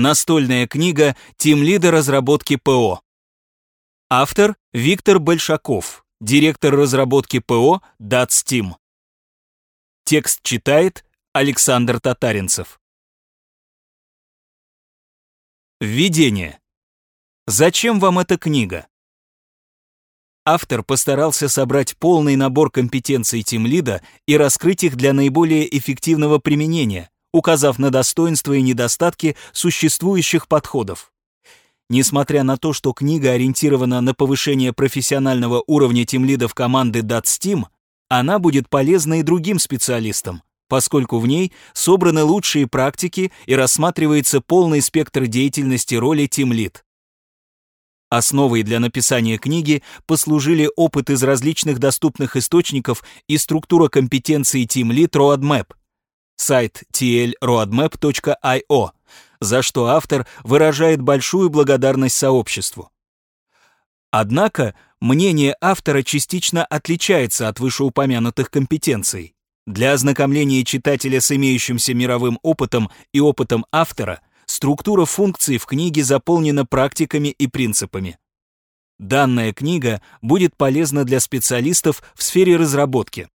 Настольная книга «Тимлида разработки ПО». Автор Виктор Большаков, директор разработки ПО DATSTEAM. Текст читает Александр Татаринцев. Введение. Зачем вам эта книга? Автор постарался собрать полный набор компетенций тимлида и раскрыть их для наиболее эффективного применения, указав на достоинства и недостатки существующих подходов. Несмотря на то, что книга ориентирована на повышение профессионального уровня тимлидов команды DatSteam, она будет полезна и другим специалистам, поскольку в ней собраны лучшие практики и рассматривается полный спектр деятельности роли тимлид. Основой для написания книги послужили опыт из различных доступных источников и структура компетенций Team Lead Roadmap, сайт tlroadmap.io, за что автор выражает большую благодарность сообществу. Однако мнение автора частично отличается от вышеупомянутых компетенций. Для ознакомления читателя с имеющимся мировым опытом и опытом автора структура функций в книге заполнена практиками и принципами. Данная книга будет полезна для специалистов в сфере разработки,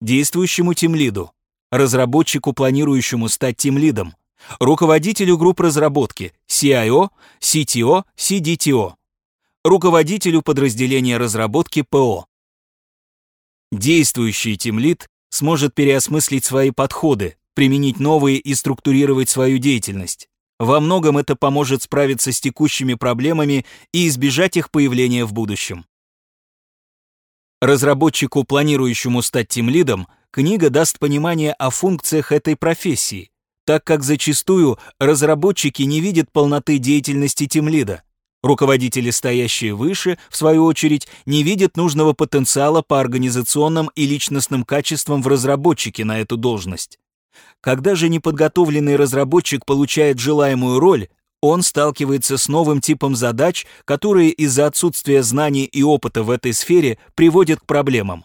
действующему тимлиду, разработчику, планирующему стать тимлидом, руководителю групп разработки, CIO, CTO, CDTO, руководителю подразделения разработки ПО. Действующий тимлид сможет переосмыслить свои подходы, применить новые и структурировать свою деятельность. Во многом это поможет справиться с текущими проблемами и избежать их появления в будущем. Разработчику, планирующему стать тимлидом, книга даст понимание о функциях этой профессии, так как зачастую разработчики не видят полноты деятельности тимлида. Руководители, стоящие выше, в свою очередь, не видят нужного потенциала по организационным и личностным качествам в разработчике на эту должность. Когда же неподготовленный разработчик получает желаемую роль, он сталкивается с новым типом задач, которые из-за отсутствия знаний и опыта в этой сфере приводят к проблемам.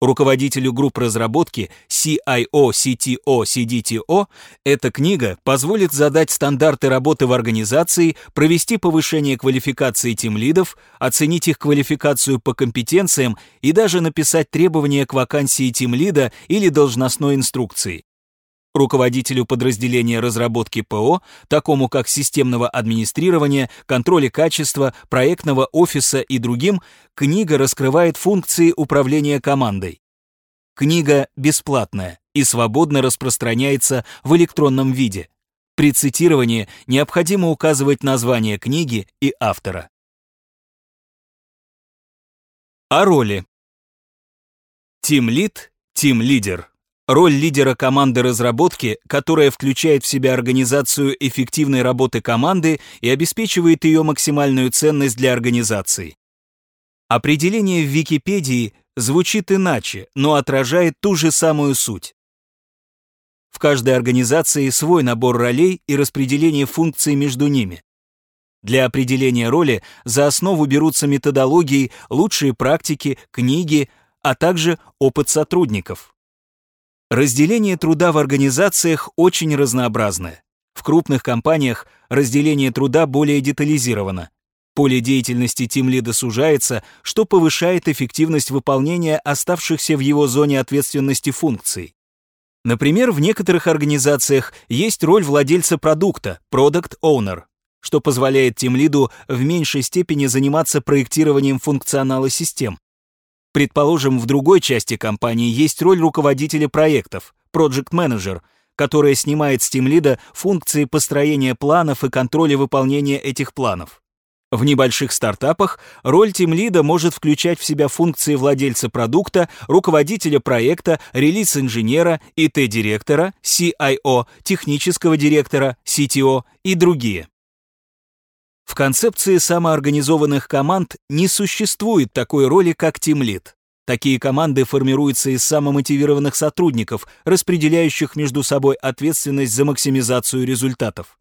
Руководителю групп разработки CIO, CTO, CDTO эта книга позволит задать стандарты работы в организации, провести повышение квалификации тимлидов, оценить их квалификацию по компетенциям и даже написать требования к вакансии тимлида или должностной инструкции. Руководителю подразделения разработки ПО, такому как системного администрирования, контроля качества, проектного офиса и другим, книга раскрывает функции управления командой. Книга бесплатная и свободно распространяется в электронном виде. При цитировании необходимо указывать название книги и автора. О роли. Тимлид, тим-лидер Роль лидера команды разработки, которая включает в себя организацию эффективной работы команды и обеспечивает ее максимальную ценность для организации. Определение в Википедии звучит иначе, но отражает ту же самую суть. В каждой организации свой набор ролей и распределение функций между ними. Для определения роли за основу берутся методологии, лучшие практики, книги, а также опыт сотрудников. Разделение труда в организациях очень разнообразное. В крупных компаниях разделение труда более детализировано. Поле деятельности тимлида сужается, что повышает эффективность выполнения оставшихся в его зоне ответственности функций. Например, в некоторых организациях есть роль владельца продукта, Product Owner, что позволяет тимлиду в меньшей степени заниматься проектированием функционала систем. Предположим, в другой части компании есть роль руководителя проектов, Project Manager, которая снимает с тимлида функции построения планов и контроля выполнения этих планов. В небольших стартапах роль тимлида может включать в себя функции владельца продукта, руководителя проекта, релиз-инженера, ИТ-директора, CIO, технического директора, CTO и другие. В концепции самоорганизованных команд не существует такой роли, как тимлид. Такие команды формируются из самомотивированных сотрудников, распределяющих между собой ответственность за максимизацию результатов.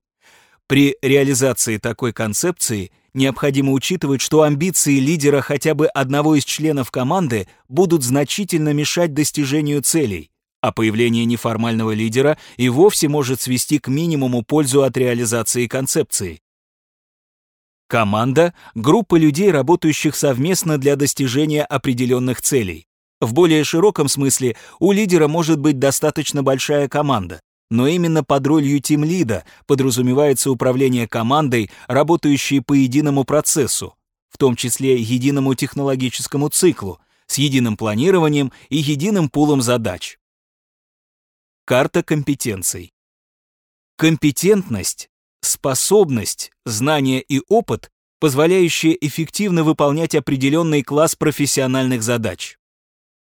При реализации такой концепции необходимо учитывать, что амбиции лидера хотя бы одного из членов команды будут значительно мешать достижению целей, а появление неформального лидера и вовсе может свести к минимуму пользу от реализации концепции. Команда — группа людей, работающих совместно для достижения определенных целей. В более широком смысле у лидера может быть достаточно большая команда, но именно под ролью тимлида подразумевается управление командой, работающей по единому процессу, в том числе единому технологическому циклу, с единым планированием и единым пулом задач. Карта компетенций. Компетентность — способность, знание и опыт, позволяющие эффективно выполнять определенный класс профессиональных задач.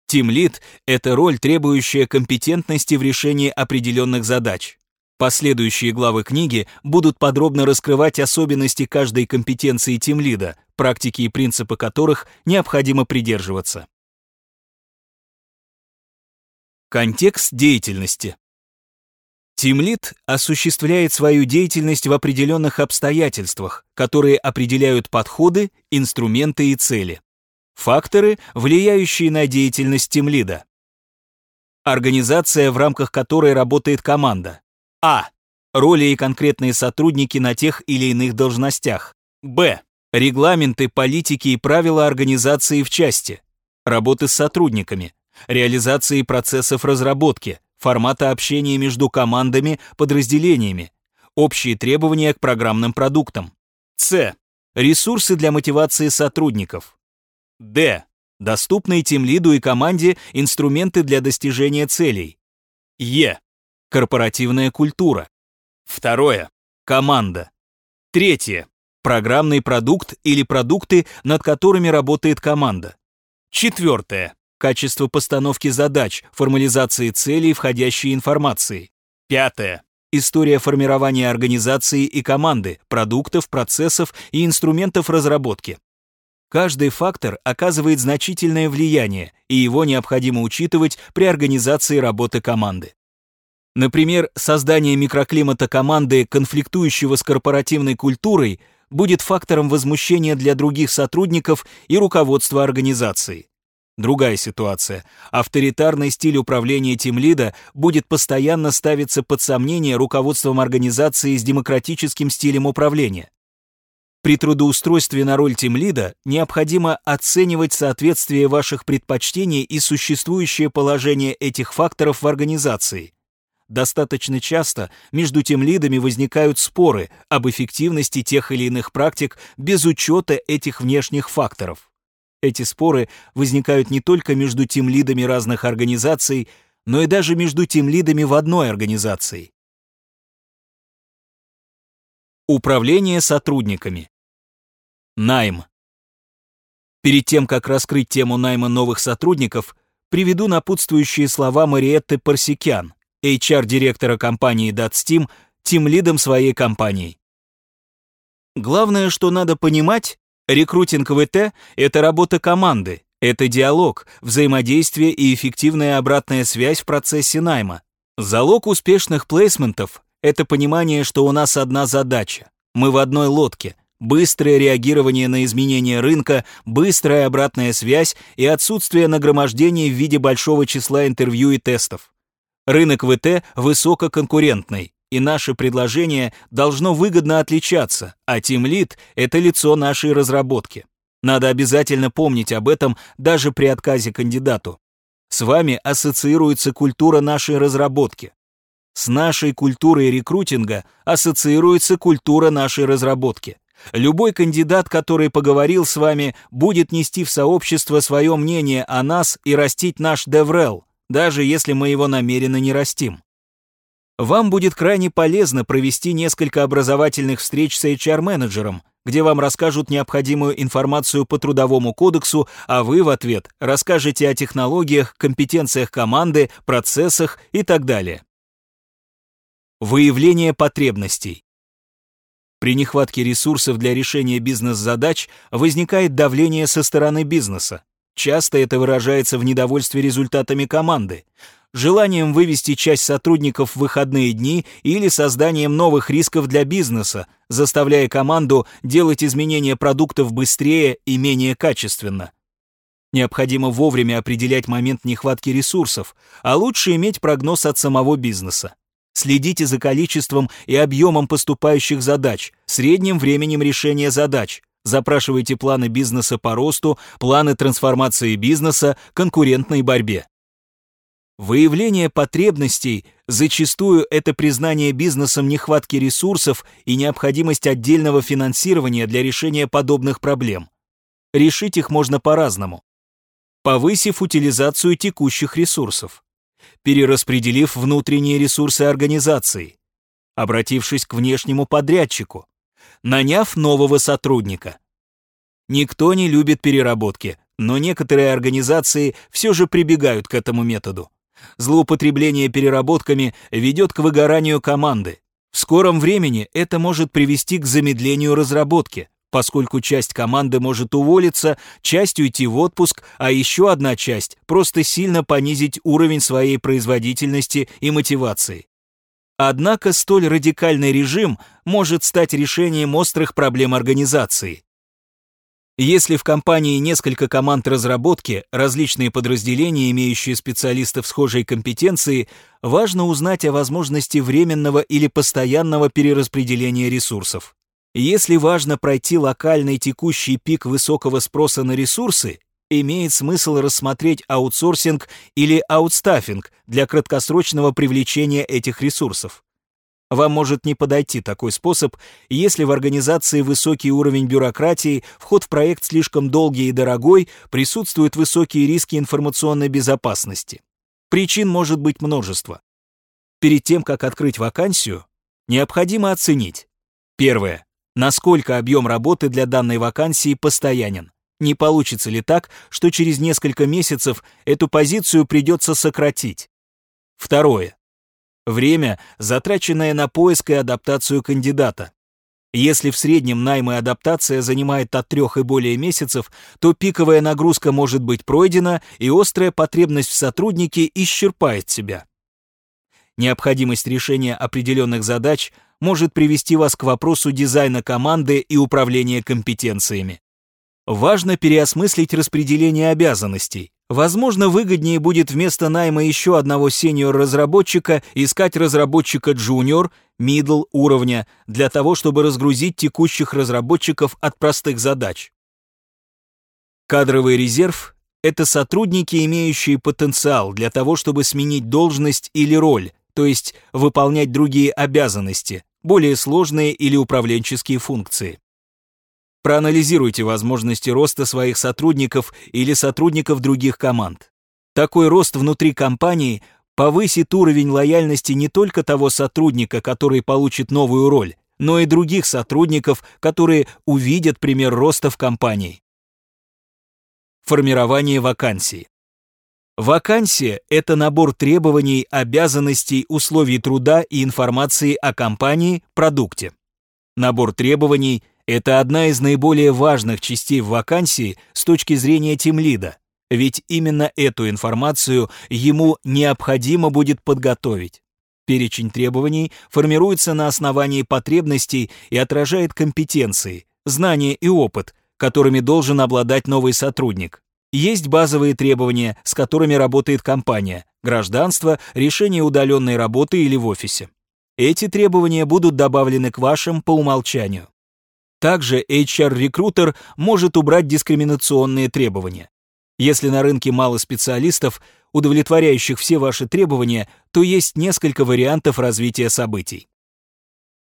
Тимлид — это роль, требующая компетентности в решении определенных задач. Последующие главы книги будут подробно раскрывать особенности каждой компетенции тимлида, практики и принципы которых необходимо придерживаться. Контекст деятельности. Тимлид осуществляет свою деятельность в определенных обстоятельствах, которые определяют подходы, инструменты и цели. Факторы, влияющие на деятельность тимлида. Организация, в рамках которой работает команда. А. Роли и конкретные сотрудники на тех или иных должностях. Б. Регламенты, политики и правила организации в части. Работы с сотрудниками. Реализации процессов разработки. Формата общения между командами, подразделениями. Общие требования к программным продуктам. С. Ресурсы для мотивации сотрудников. Д. Доступные тимлиду и команде инструменты для достижения целей. Е. Корпоративная культура. Второе. Команда. Третье. Программный продукт или продукты, над которыми работает команда. Четвертое. Качество постановки задач, формализации целей входящей информации. Пятое. История формирования организации и команды, продуктов, процессов и инструментов разработки. Каждый фактор оказывает значительное влияние, и его необходимо учитывать при организации работы команды. Например, создание микроклимата команды, конфликтующего с корпоративной культурой, будет фактором возмущения для других сотрудников и руководства организации. Другая ситуация. Авторитарный стиль управления тимлида будет постоянно ставиться под сомнение руководством организации с демократическим стилем управления. При трудоустройстве на роль тимлида необходимо оценивать соответствие ваших предпочтений и существующее положение этих факторов в организации. Достаточно часто между тимлидами возникают споры об эффективности тех или иных практик без учета этих внешних факторов. Эти споры возникают не только между тимлидами разных организаций, но и даже между тимлидами в одной организации. Управление сотрудниками. Найм. Перед тем, как раскрыть тему найма новых сотрудников, приведу напутствующие слова Мариетты Парсикян, HR-директора компании DatSteam, тим-лидом своей компании. Главное, что надо понимать, рекрутинг ВТ — это работа команды, это диалог, взаимодействие и эффективная обратная связь в процессе найма. Залог успешных плейсментов — это понимание, что у нас одна задача. Мы в одной лодке — быстрое реагирование на изменения рынка, быстрая обратная связь и отсутствие нагромождения в виде большого числа интервью и тестов. Рынок ВТ высококонкурентный, и наше предложение должно выгодно отличаться, а Lead — это лицо нашей разработки. Надо обязательно помнить об этом даже при отказе кандидату. С вами ассоциируется культура нашей разработки. С нашей культурой рекрутинга ассоциируется культура нашей разработки. Любой кандидат, который поговорил с вами, будет нести в сообщество свое мнение о нас и растить наш DevRel, даже если мы его намеренно не растим. Вам будет крайне полезно провести несколько образовательных встреч с HR-менеджером, где вам расскажут необходимую информацию по Трудовому кодексу, а вы в ответ расскажете о технологиях, компетенциях команды, процессах и так далее. Выявление потребностей. При нехватке ресурсов для решения бизнес-задач возникает давление со стороны бизнеса. Часто это выражается в недовольстве результатами команды, желанием вывести часть сотрудников в выходные дни или созданием новых рисков для бизнеса, заставляя команду делать изменения продуктов быстрее и менее качественно. Необходимо вовремя определять момент нехватки ресурсов, а лучше иметь прогноз от самого бизнеса. Следите за количеством и объемом поступающих задач, средним временем решения задач. Запрашивайте планы бизнеса по росту, планы трансформации бизнеса, конкурентной борьбе. Выявление потребностей зачастую это признание бизнесом нехватки ресурсов и необходимость отдельного финансирования для решения подобных проблем. Решить их можно по-разному. Повысив утилизацию текущих ресурсов, перераспределив внутренние ресурсы организации, обратившись к внешнему подрядчику, наняв нового сотрудника. Никто не любит переработки, но некоторые организации все же прибегают к этому методу. Злоупотребление переработками ведет к выгоранию команды. В скором времени это может привести к замедлению разработки, поскольку часть команды может уволиться, часть уйти в отпуск, а еще одна часть просто сильно понизить уровень своей производительности и мотивации. Однако столь радикальный режим может стать решением острых проблем организации. Если в компании несколько команд разработки, различные подразделения, имеющие специалистов схожей компетенции, важно узнать о возможности временного или постоянного перераспределения ресурсов. Если важно пройти локальный текущий пик высокого спроса на ресурсы, имеет смысл рассмотреть аутсорсинг или аутстаффинг для краткосрочного привлечения этих ресурсов. Вам может не подойти такой способ, если в организации высокий уровень бюрократии, вход в проект слишком долгий и дорогой, присутствуют высокие риски информационной безопасности. Причин может быть множество. Перед тем, как открыть вакансию, необходимо оценить. Первое. Насколько объем работы для данной вакансии постоянен. Не получится ли так, что через несколько месяцев эту позицию придется сократить? Второе. Время, затраченное на поиск и адаптацию кандидата. Если в среднем найм и адаптация занимает от трех и более месяцев, то пиковая нагрузка может быть пройдена и острая потребность в сотруднике исчерпает себя. Необходимость решения определенных задач может привести вас к вопросу дизайна команды и управления компетенциями. Важно переосмыслить распределение обязанностей. Возможно, выгоднее будет вместо найма еще одного сеньор-разработчика искать разработчика джуниор, middle уровня, для того, чтобы разгрузить текущих разработчиков от простых задач. Кадровый резерв — это сотрудники, имеющие потенциал для того, чтобы сменить должность или роль, то есть выполнять другие обязанности, более сложные или управленческие функции. Проанализируйте возможности роста своих сотрудников или сотрудников других команд. Такой рост внутри компании повысит уровень лояльности не только того сотрудника, который получит новую роль, но и других сотрудников, которые увидят пример роста в компании. Формирование вакансий. Вакансия – это набор требований, обязанностей, условий труда и информации о компании, продукте. Набор требований это одна из наиболее важных частей в вакансии с точки зрения тимлида, ведь именно эту информацию ему необходимо будет подготовить. Перечень требований формируется на основании потребностей и отражает компетенции, знания и опыт, которыми должен обладать новый сотрудник. Есть базовые требования, с которыми работает компания, гражданство, решение удаленной работы или в офисе. Эти требования будут добавлены к вашим по умолчанию. Также HR-рекрутер может убрать дискриминационные требования. Если на рынке мало специалистов, удовлетворяющих все ваши требования, то есть несколько вариантов развития событий.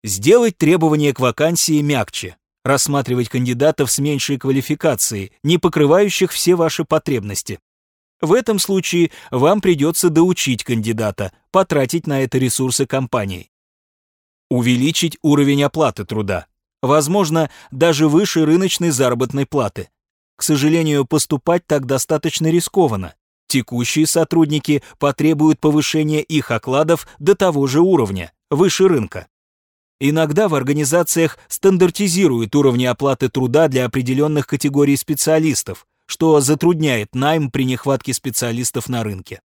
Сделать требования к вакансии мягче, рассматривать кандидатов с меньшей квалификацией, не покрывающих все ваши потребности. В этом случае вам придется доучить кандидата, потратить на это ресурсы компании. Увеличить уровень оплаты труда возможно, даже выше рыночной заработной платы. К сожалению, поступать так достаточно рискованно. Текущие сотрудники потребуют повышения их окладов до того же уровня, выше рынка. Иногда в организациях стандартизируют уровни оплаты труда для определенных категорий специалистов, что затрудняет найм при нехватке специалистов на рынке.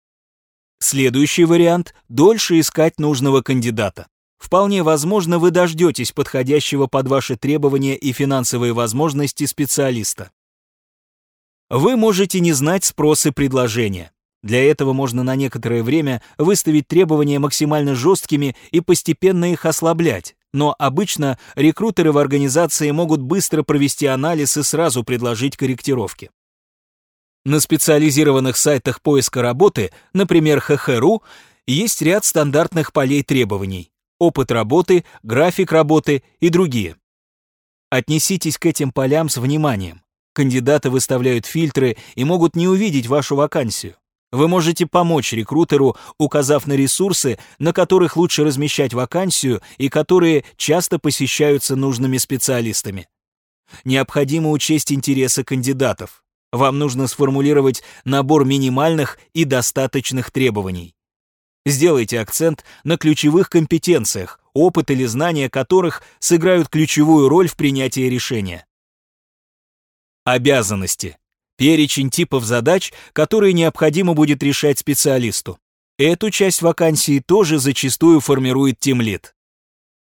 Следующий вариант – дольше искать нужного кандидата. Вполне возможно, вы дождетесь подходящего под ваши требования и финансовые возможности специалиста. Вы можете не знать спрос и предложения. Для этого можно на некоторое время выставить требования максимально жесткими и постепенно их ослаблять. Но обычно рекрутеры в организации могут быстро провести анализ и сразу предложить корректировки. На специализированных сайтах поиска работы, например, ХХРУ, есть ряд стандартных полей требований – опыт работы, график работы и другие. Отнеситесь к этим полям с вниманием. Кандидаты выставляют фильтры и могут не увидеть вашу вакансию. Вы можете помочь рекрутеру, указав на ресурсы, на которых лучше размещать вакансию и которые часто посещаются нужными специалистами. Необходимо учесть интересы кандидатов. Вам нужно сформулировать набор минимальных и достаточных требований. Сделайте акцент на ключевых компетенциях, опыт или знания которых сыграют ключевую роль в принятии решения. Обязанности. Перечень типов задач, которые необходимо будет решать специалисту. Эту часть вакансии тоже зачастую формирует тимлит.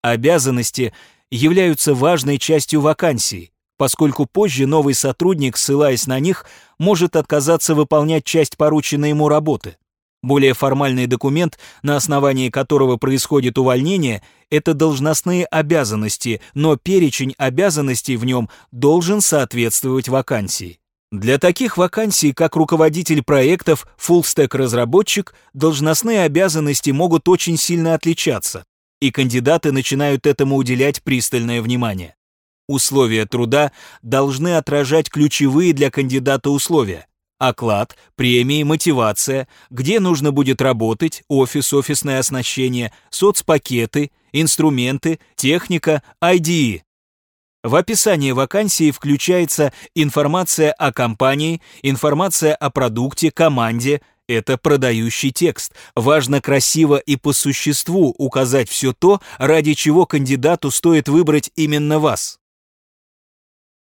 Обязанности являются важной частью вакансии, поскольку позже новый сотрудник, ссылаясь на них, может отказаться выполнять часть порученной ему работы. Более формальный документ, на основании которого происходит увольнение, это должностные обязанности, но перечень обязанностей в нем должен соответствовать вакансии. Для таких вакансий, как руководитель проектов, фуллстек-разработчик, должностные обязанности могут очень сильно отличаться, и кандидаты начинают этому уделять пристальное внимание. Условия труда должны отражать ключевые для кандидата условия. Оклад, премии, мотивация, где нужно будет работать, офис, офисное оснащение, соцпакеты, инструменты, техника, IDE. В описании вакансии включается информация о компании, информация о продукте, команде. Это продающий текст. Важно красиво и по существу указать все то, ради чего кандидату стоит выбрать именно вас.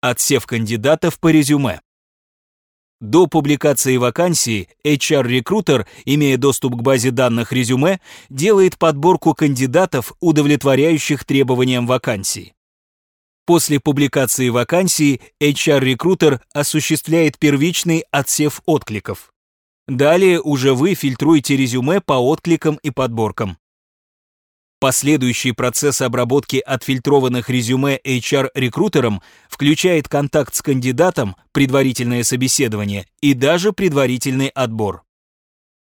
Отсев кандидатов по резюме. До публикации вакансии HR-рекрутер, имея доступ к базе данных резюме, делает подборку кандидатов, удовлетворяющих требованиям вакансии. После публикации вакансии HR-рекрутер осуществляет первичный отсев откликов. Далее уже вы фильтруете резюме по откликам и подборкам. Последующий процесс обработки отфильтрованных резюме HR-рекрутером включает контакт с кандидатом, предварительное собеседование и даже предварительный отбор.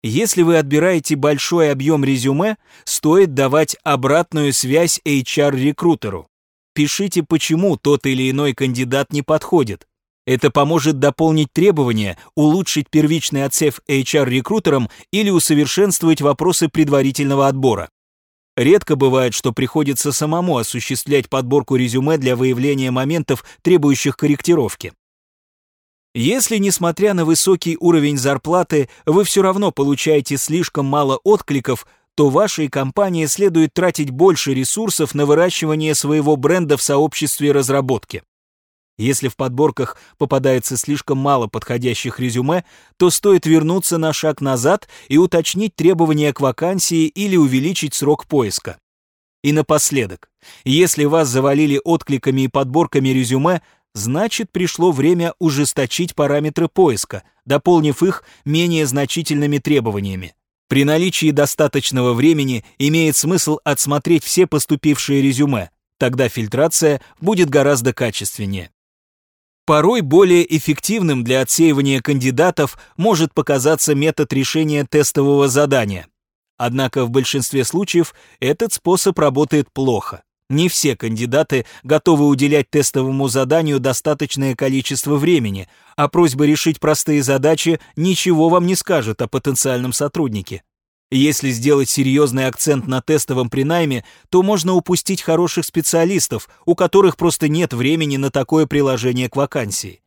Если вы отбираете большой объем резюме, стоит давать обратную связь HR-рекрутеру. Пишите, почему тот или иной кандидат не подходит. Это поможет дополнить требования, улучшить первичный отсев HR-рекрутером или усовершенствовать вопросы предварительного отбора. Редко бывает, что приходится самому осуществлять подборку резюме для выявления моментов, требующих корректировки. Если, несмотря на высокий уровень зарплаты, вы все равно получаете слишком мало откликов, то вашей компании следует тратить больше ресурсов на выращивание своего бренда в сообществе разработки. Если в подборках попадается слишком мало подходящих резюме, то стоит вернуться на шаг назад и уточнить требования к вакансии или увеличить срок поиска. И напоследок, если вас завалили откликами и подборками резюме, значит пришло время ужесточить параметры поиска, дополнив их менее значительными требованиями. При наличии достаточного времени имеет смысл отсмотреть все поступившие резюме, тогда фильтрация будет гораздо качественнее. Порой более эффективным для отсеивания кандидатов может показаться метод решения тестового задания. Однако в большинстве случаев этот способ работает плохо. Не все кандидаты готовы уделять тестовому заданию достаточное количество времени, а просьба решить простые задачи ничего вам не скажет о потенциальном сотруднике. Если сделать серьезный акцент на тестовом принайме, то можно упустить хороших специалистов, у которых просто нет времени на такое приложение к вакансии.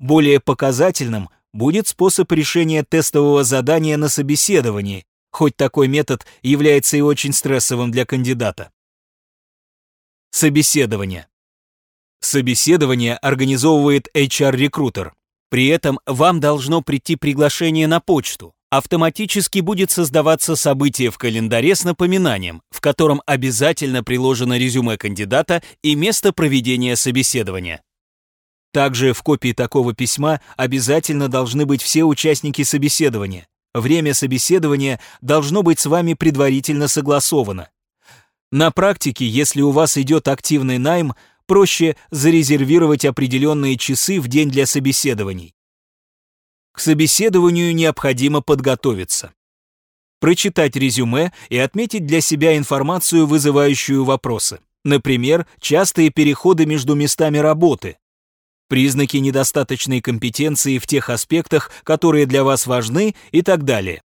Более показательным будет способ решения тестового задания на собеседовании, хоть такой метод является и очень стрессовым для кандидата. Собеседование. Собеседование организовывает HR-рекрутер. При этом вам должно прийти приглашение на почту. Автоматически будет создаваться событие в календаре с напоминанием, в котором обязательно приложено резюме кандидата и место проведения собеседования. Также в копии такого письма обязательно должны быть все участники собеседования. Время собеседования должно быть с вами предварительно согласовано. На практике, если у вас идет активный найм, проще зарезервировать определенные часы в день для собеседований. К собеседованию необходимо подготовиться. Прочитать резюме и отметить для себя информацию, вызывающую вопросы. Например, частые переходы между местами работы, признаки недостаточной компетенции в тех аспектах, которые для вас важны и так далее.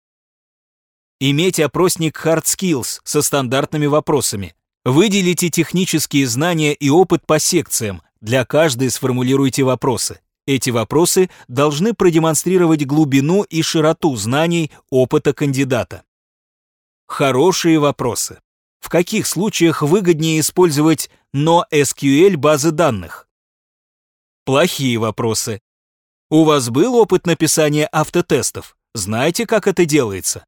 Иметь опросник Hard Skills со стандартными вопросами. Выделите технические знания и опыт по секциям. Для каждой сформулируйте вопросы. Эти вопросы должны продемонстрировать глубину и широту знаний, опыта кандидата. Хорошие вопросы. В каких случаях выгоднее использовать NoSQL базы данных? Плохие вопросы. У вас был опыт написания автотестов? Знаете, как это делается?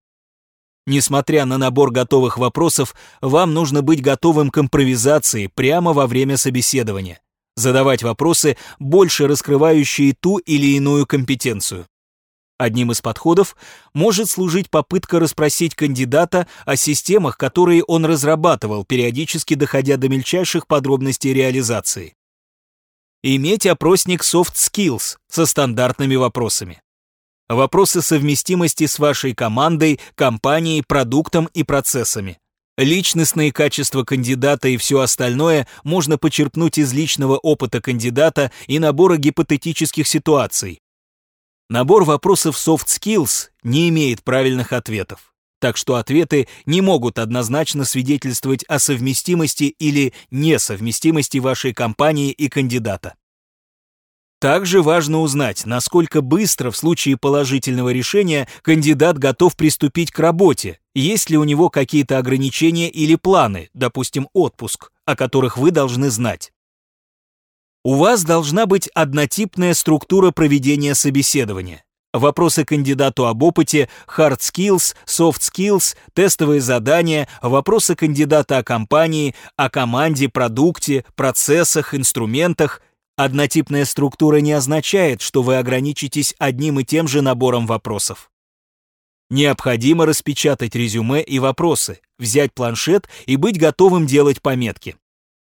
Несмотря на набор готовых вопросов, вам нужно быть готовым к импровизации прямо во время собеседования. Задавать вопросы, больше раскрывающие ту или иную компетенцию. Одним из подходов может служить попытка расспросить кандидата о системах, которые он разрабатывал, периодически доходя до мельчайших подробностей реализации. Иметь опросник Soft Skills со стандартными вопросами. Вопросы совместимости с вашей командой, компанией, продуктом и процессами. Личностные качества кандидата и все остальное можно почерпнуть из личного опыта кандидата и набора гипотетических ситуаций, Набор вопросов soft skills не имеет правильных ответов, так что ответы не могут однозначно свидетельствовать о совместимости или несовместимости вашей компании и кандидата. Также важно узнать, насколько быстро в случае положительного решения кандидат готов приступить к работе, есть ли у него какие-то ограничения или планы, допустим, отпуск, о которых вы должны знать. У вас должна быть однотипная структура проведения собеседования. Вопросы кандидату об опыте, hard skills, soft skills, тестовые задания, вопросы кандидата о компании, о команде, продукте, процессах, инструментах. Однотипная структура не означает, что вы ограничитесь одним и тем же набором вопросов. Необходимо распечатать резюме и вопросы, взять планшет и быть готовым делать пометки.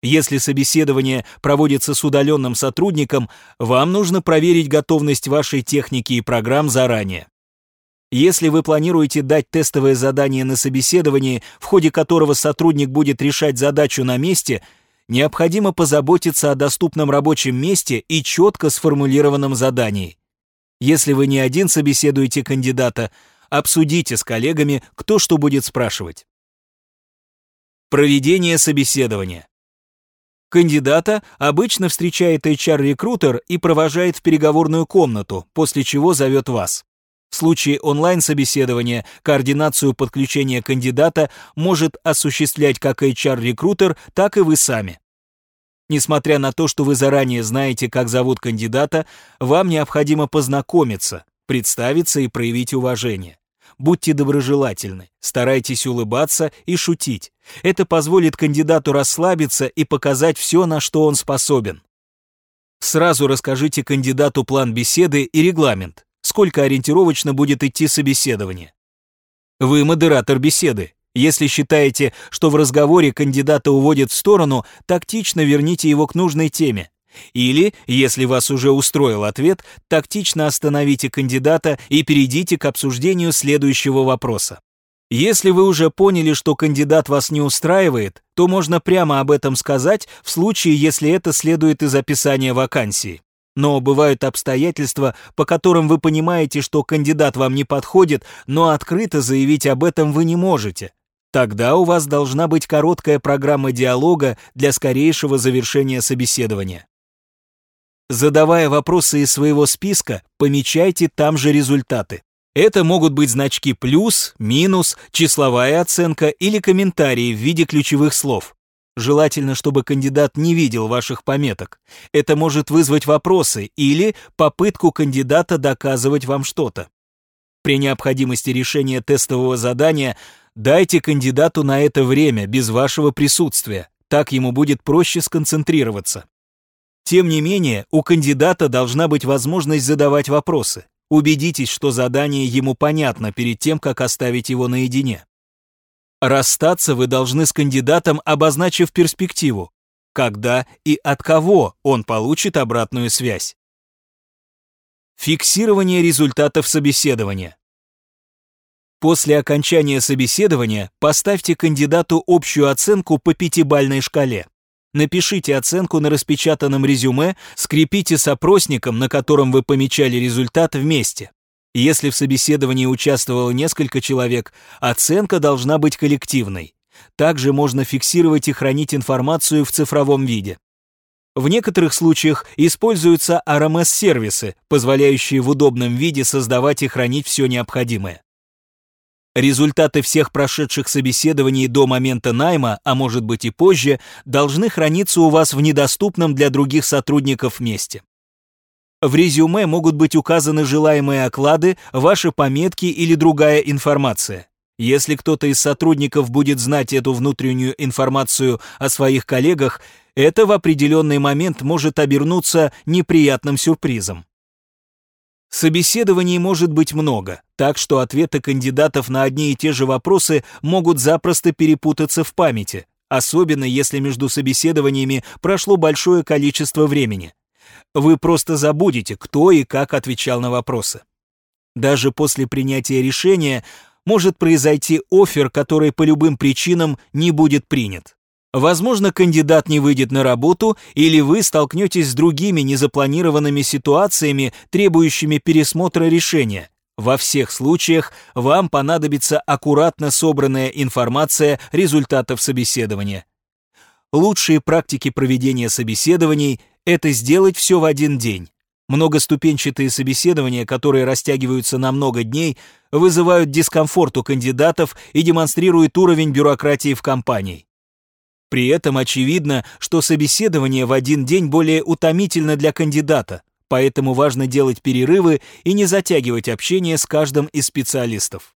Если собеседование проводится с удаленным сотрудником, вам нужно проверить готовность вашей техники и программ заранее. Если вы планируете дать тестовое задание на собеседовании, в ходе которого сотрудник будет решать задачу на месте, необходимо позаботиться о доступном рабочем месте и четко сформулированном задании. Если вы не один собеседуете кандидата, обсудите с коллегами, кто что будет спрашивать. Проведение собеседования. Кандидата обычно встречает HR-рекрутер и провожает в переговорную комнату, после чего зовет вас. В случае онлайн-собеседования координацию подключения кандидата может осуществлять как HR-рекрутер, так и вы сами. Несмотря на то, что вы заранее знаете, как зовут кандидата, вам необходимо познакомиться, представиться и проявить уважение. Будьте доброжелательны, старайтесь улыбаться и шутить. Это позволит кандидату расслабиться и показать все, на что он способен. Сразу расскажите кандидату план беседы и регламент, сколько ориентировочно будет идти собеседование. Вы модератор беседы. Если считаете, что в разговоре кандидата уводят в сторону, тактично верните его к нужной теме. Или, если вас уже устроил ответ, тактично остановите кандидата и перейдите к обсуждению следующего вопроса. Если вы уже поняли, что кандидат вас не устраивает, то можно прямо об этом сказать в случае, если это следует из описания вакансии. Но бывают обстоятельства, по которым вы понимаете, что кандидат вам не подходит, но открыто заявить об этом вы не можете. Тогда у вас должна быть короткая программа диалога для скорейшего завершения собеседования. Задавая вопросы из своего списка, помечайте там же результаты. Это могут быть значки плюс, минус, числовая оценка или комментарии в виде ключевых слов. Желательно, чтобы кандидат не видел ваших пометок. Это может вызвать вопросы или попытку кандидата доказывать вам что-то. При необходимости решения тестового задания дайте кандидату на это время без вашего присутствия. Так ему будет проще сконцентрироваться. Тем не менее, у кандидата должна быть возможность задавать вопросы. Убедитесь, что задание ему понятно перед тем, как оставить его наедине. Расстаться вы должны с кандидатом, обозначив перспективу, когда и от кого он получит обратную связь. Фиксирование результатов собеседования. После окончания собеседования поставьте кандидату общую оценку по пятибалльной шкале. Напишите оценку на распечатанном резюме, скрепите с опросником, на котором вы помечали результат вместе. Если в собеседовании участвовало несколько человек, оценка должна быть коллективной. Также можно фиксировать и хранить информацию в цифровом виде. В некоторых случаях используются RMS-сервисы, позволяющие в удобном виде создавать и хранить все необходимое. Результаты всех прошедших собеседований до момента найма, а может быть и позже, должны храниться у вас в недоступном для других сотрудников месте. В резюме могут быть указаны желаемые оклады, ваши пометки или другая информация. Если кто-то из сотрудников будет знать эту внутреннюю информацию о своих коллегах, это в определенный момент может обернуться неприятным сюрпризом. Собеседований может быть много, так что ответы кандидатов на одни и те же вопросы могут запросто перепутаться в памяти, особенно если между собеседованиями прошло большое количество времени. Вы просто забудете, кто и как отвечал на вопросы. Даже после принятия решения может произойти офер, который по любым причинам не будет принят. Возможно, кандидат не выйдет на работу, или вы столкнетесь с другими незапланированными ситуациями, требующими пересмотра решения. Во всех случаях вам понадобится аккуратно собранная информация результатов собеседования. Лучшие практики проведения собеседований – это сделать все в один день. Многоступенчатые собеседования, которые растягиваются на много дней, вызывают дискомфорт у кандидатов и демонстрируют уровень бюрократии в компании. При этом очевидно, что собеседование в один день более утомительно для кандидата, поэтому важно делать перерывы и не затягивать общение с каждым из специалистов.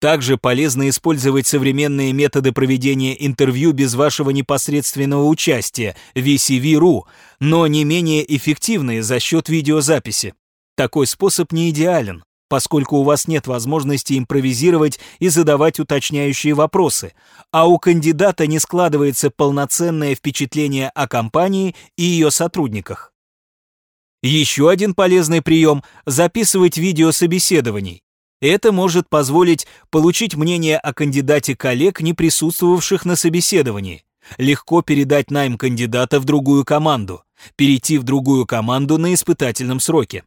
Также полезно использовать современные методы проведения интервью без вашего непосредственного участия, VCV.ru, но не менее эффективные за счет видеозаписи. Такой способ не идеален, поскольку у вас нет возможности импровизировать и задавать уточняющие вопросы, а у кандидата не складывается полноценное впечатление о компании и ее сотрудниках. Еще один полезный прием – записывать видео собеседований. Это может позволить получить мнение о кандидате коллег, не присутствовавших на собеседовании. Легко передать найм кандидата в другую команду, перейти в другую команду на испытательном сроке.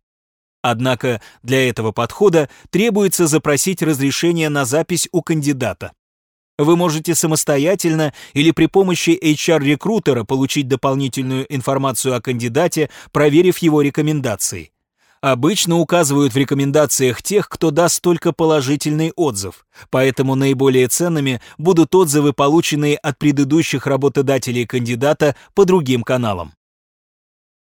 Однако для этого подхода требуется запросить разрешение на запись у кандидата. Вы можете самостоятельно или при помощи HR-рекрутера получить дополнительную информацию о кандидате, проверив его рекомендации. Обычно указывают в рекомендациях тех, кто даст только положительный отзыв, поэтому наиболее ценными будут отзывы, полученные от предыдущих работодателей кандидата по другим каналам.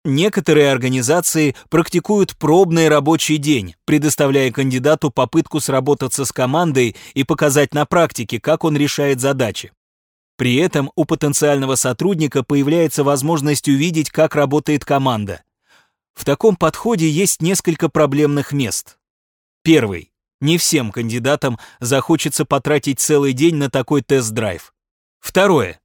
Некоторые организации практикуют пробный рабочий день, предоставляя кандидату попытку сработаться с командой и показать на практике, как он решает задачи. При этом у потенциального сотрудника появляется возможность увидеть, как работает команда. В таком подходе есть несколько проблемных мест. Первый. Не всем кандидатам захочется потратить целый день на такой тест-драйв. Второе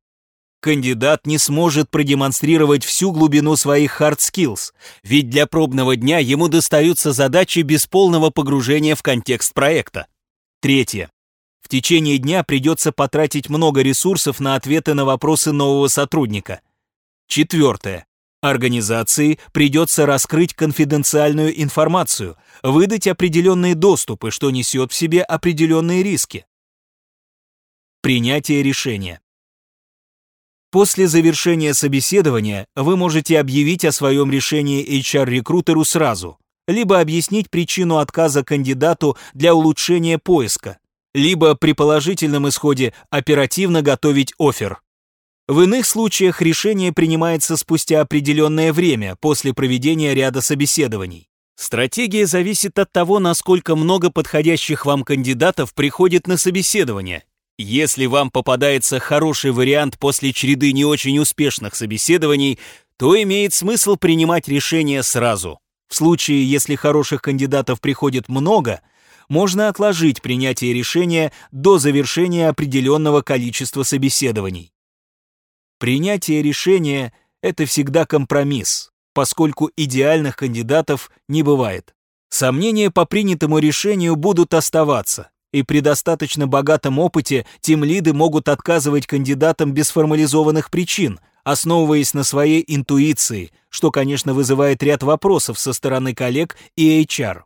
кандидат не сможет продемонстрировать всю глубину своих hard skills, ведь для пробного дня ему достаются задачи без полного погружения в контекст проекта. Третье. В течение дня придется потратить много ресурсов на ответы на вопросы нового сотрудника. Четвертое. Организации придется раскрыть конфиденциальную информацию, выдать определенные доступы, что несет в себе определенные риски. Принятие решения. После завершения собеседования вы можете объявить о своем решении HR-рекрутеру сразу, либо объяснить причину отказа кандидату для улучшения поиска, либо при положительном исходе оперативно готовить офер. В иных случаях решение принимается спустя определенное время после проведения ряда собеседований. Стратегия зависит от того, насколько много подходящих вам кандидатов приходит на собеседование если вам попадается хороший вариант после череды не очень успешных собеседований, то имеет смысл принимать решение сразу. В случае, если хороших кандидатов приходит много, можно отложить принятие решения до завершения определенного количества собеседований. Принятие решения – это всегда компромисс, поскольку идеальных кандидатов не бывает. Сомнения по принятому решению будут оставаться, и при достаточно богатом опыте тимлиды могут отказывать кандидатам без формализованных причин, основываясь на своей интуиции, что, конечно, вызывает ряд вопросов со стороны коллег и HR.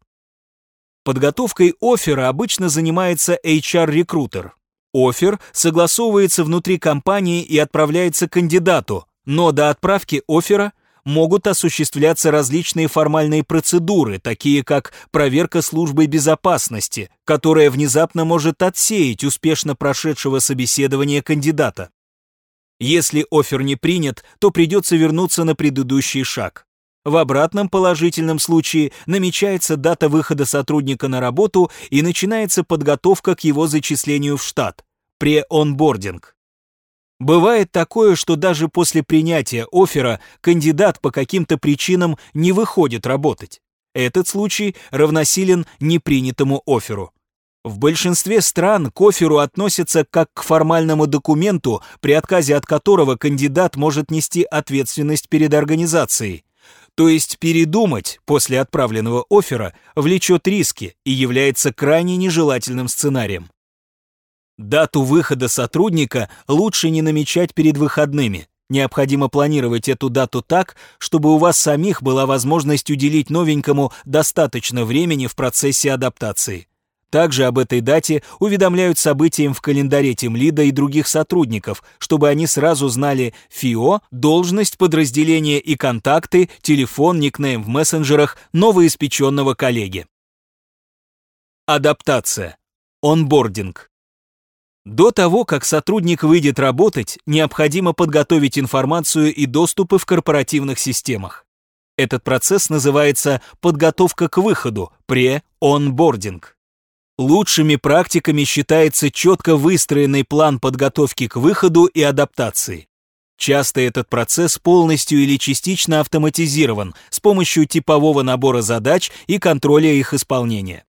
Подготовкой оффера обычно занимается HR-рекрутер. Оффер согласовывается внутри компании и отправляется кандидату, но до отправки оффера могут осуществляться различные формальные процедуры, такие как проверка службы безопасности, которая внезапно может отсеять успешно прошедшего собеседования кандидата. Если офер не принят, то придется вернуться на предыдущий шаг. В обратном положительном случае намечается дата выхода сотрудника на работу и начинается подготовка к его зачислению в штат, пре-онбординг. Бывает такое, что даже после принятия оффера кандидат по каким-то причинам не выходит работать. Этот случай равносилен непринятому офферу. В большинстве стран к офферу относятся как к формальному документу, при отказе от которого кандидат может нести ответственность перед организацией. То есть передумать после отправленного оффера влечет риски и является крайне нежелательным сценарием. Дату выхода сотрудника лучше не намечать перед выходными. Необходимо планировать эту дату так, чтобы у вас самих была возможность уделить новенькому достаточно времени в процессе адаптации. Также об этой дате уведомляют событиям в календаре Тимлида и других сотрудников, чтобы они сразу знали ФИО, должность подразделения и контакты, телефон, никнейм в мессенджерах новоиспеченного коллеги. Адаптация. Онбординг. До того, как сотрудник выйдет работать, необходимо подготовить информацию и доступы в корпоративных системах. Этот процесс называется подготовка к выходу, пре-онбординг. Лучшими практиками считается четко выстроенный план подготовки к выходу и адаптации. Часто этот процесс полностью или частично автоматизирован с помощью типового набора задач и контроля их исполнения.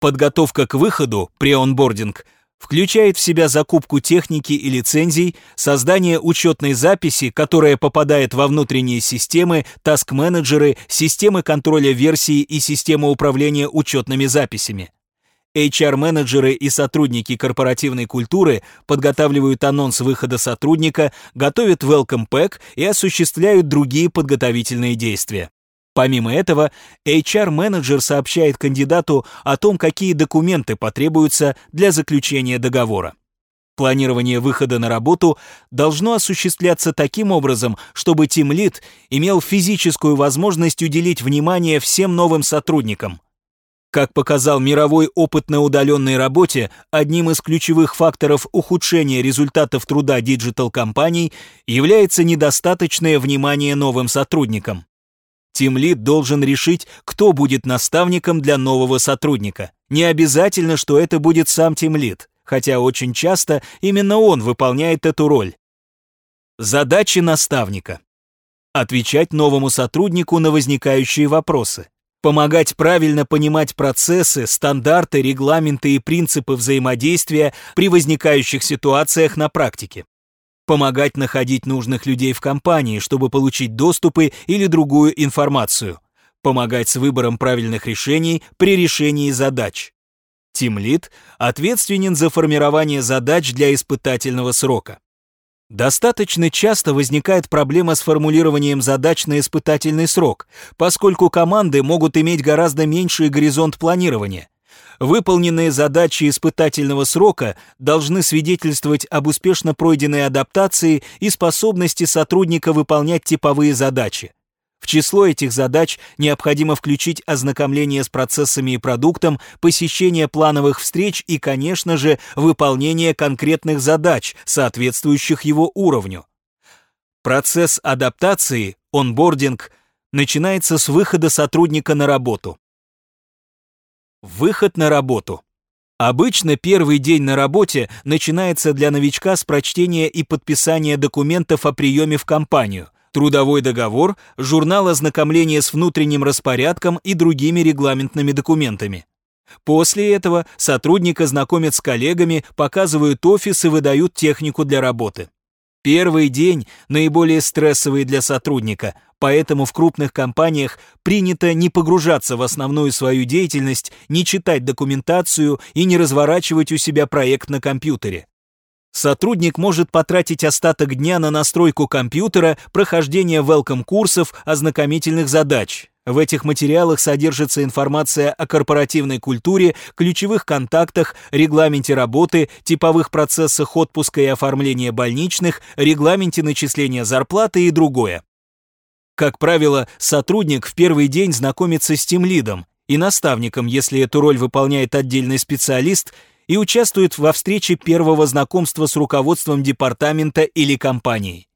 Подготовка к выходу, преонбординг, включает в себя закупку техники и лицензий, создание учетной записи, которая попадает во внутренние системы, таск-менеджеры, системы контроля версий и системы управления учетными записями. HR-менеджеры и сотрудники корпоративной культуры подготавливают анонс выхода сотрудника, готовят welcome pack и осуществляют другие подготовительные действия. Помимо этого, HR-менеджер сообщает кандидату о том, какие документы потребуются для заключения договора. Планирование выхода на работу должно осуществляться таким образом, чтобы тимлид имел физическую возможность уделить внимание всем новым сотрудникам. Как показал мировой опыт на удаленной работе, одним из ключевых факторов ухудшения результатов труда digital-компаний является недостаточное внимание новым сотрудникам. Тимлид должен решить, кто будет наставником для нового сотрудника. Не обязательно, что это будет сам Тимлид, хотя очень часто именно он выполняет эту роль. Задачи наставника. Отвечать новому сотруднику на возникающие вопросы. Помогать правильно понимать процессы, стандарты, регламенты и принципы взаимодействия при возникающих ситуациях на практике помогать находить нужных людей в компании, чтобы получить доступы или другую информацию, помогать с выбором правильных решений при решении задач. Тимлит ответственен за формирование задач для испытательного срока. Достаточно часто возникает проблема с формулированием задач на испытательный срок, поскольку команды могут иметь гораздо меньший горизонт планирования, Выполненные задачи испытательного срока должны свидетельствовать об успешно пройденной адаптации и способности сотрудника выполнять типовые задачи. В число этих задач необходимо включить ознакомление с процессами и продуктом, посещение плановых встреч и, конечно же, выполнение конкретных задач, соответствующих его уровню. Процесс адаптации, онбординг, начинается с выхода сотрудника на работу. Выход на работу. Обычно первый день на работе начинается для новичка с прочтения и подписания документов о приеме в компанию, Трудовой договор, журнал ознакомления с внутренним распорядком и другими регламентными документами. После этого сотрудника знакомят с коллегами, показывают офис и выдают технику для работы. Первый день наиболее стрессовый для сотрудника, поэтому в крупных компаниях принято не погружаться в основную свою деятельность, не читать документацию и не разворачивать у себя проект на компьютере. Сотрудник может потратить остаток дня на настройку компьютера, прохождение welcome-курсов, ознакомительных задач. В этих материалах содержится информация о корпоративной культуре, ключевых контактах, регламенте работы, типовых процессах отпуска и оформления больничных, регламенте начисления зарплаты и другое. Как правило, сотрудник в первый день знакомится с тимлидом и наставником, если эту роль выполняет отдельный специалист, и участвует во встрече первого знакомства с руководством департамента или компании.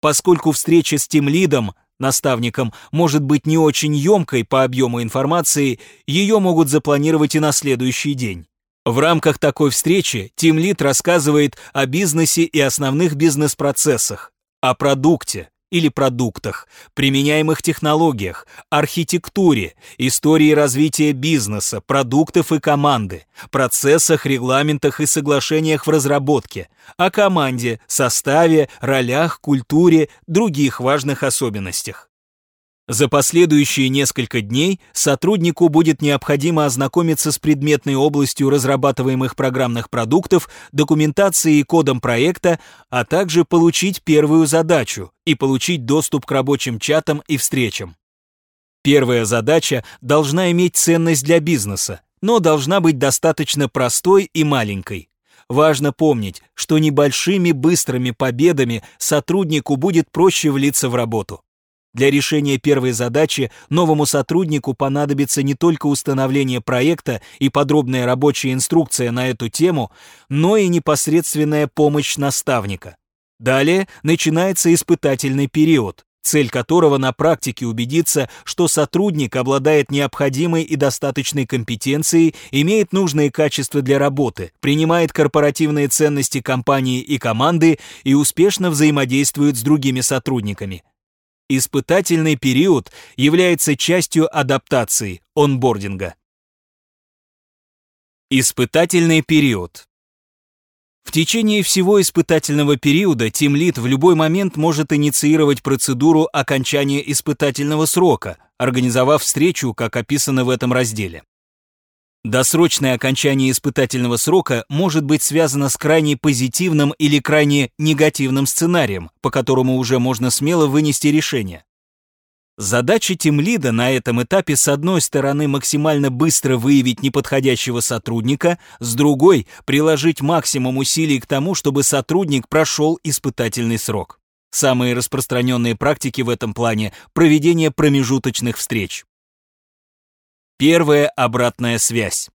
Поскольку встреча с тимлидом наставником может быть не очень емкой по объему информации, ее могут запланировать и на следующий день. В рамках такой встречи тимлид рассказывает о бизнесе и основных бизнес-процессах, о продукте, или продуктах, применяемых технологиях, архитектуре, истории развития бизнеса, продуктов и команды, процессах, регламентах и соглашениях в разработке, о команде, составе, ролях, культуре, других важных особенностях. За последующие несколько дней сотруднику будет необходимо ознакомиться с предметной областью разрабатываемых программных продуктов, документацией и кодом проекта, а также получить первую задачу и получить доступ к рабочим чатам и встречам. Первая задача должна иметь ценность для бизнеса, но должна быть достаточно простой и маленькой. Важно помнить, что небольшими быстрыми победами сотруднику будет проще влиться в работу. Для решения первой задачи новому сотруднику понадобится не только установление проекта и подробная рабочая инструкция на эту тему, но и непосредственная помощь наставника. Далее начинается испытательный период, цель которого на практике убедиться, что сотрудник обладает необходимой и достаточной компетенцией, имеет нужные качества для работы, принимает корпоративные ценности компании и команды и успешно взаимодействует с другими сотрудниками. Испытательный период является частью адаптации, онбординга. Испытательный период. В течение всего испытательного периода тимлит в любой момент может инициировать процедуру окончания испытательного срока, организовав встречу, как описано в этом разделе. Досрочное окончание испытательного срока может быть связано с крайне позитивным или крайне негативным сценарием, по которому уже можно смело вынести решение. Задача тимлида на этом этапе с одной стороны максимально быстро выявить неподходящего сотрудника, с другой – приложить максимум усилий к тому, чтобы сотрудник прошел испытательный срок. Самые распространенные практики в этом плане – проведение промежуточных встреч. Первая обратная связь.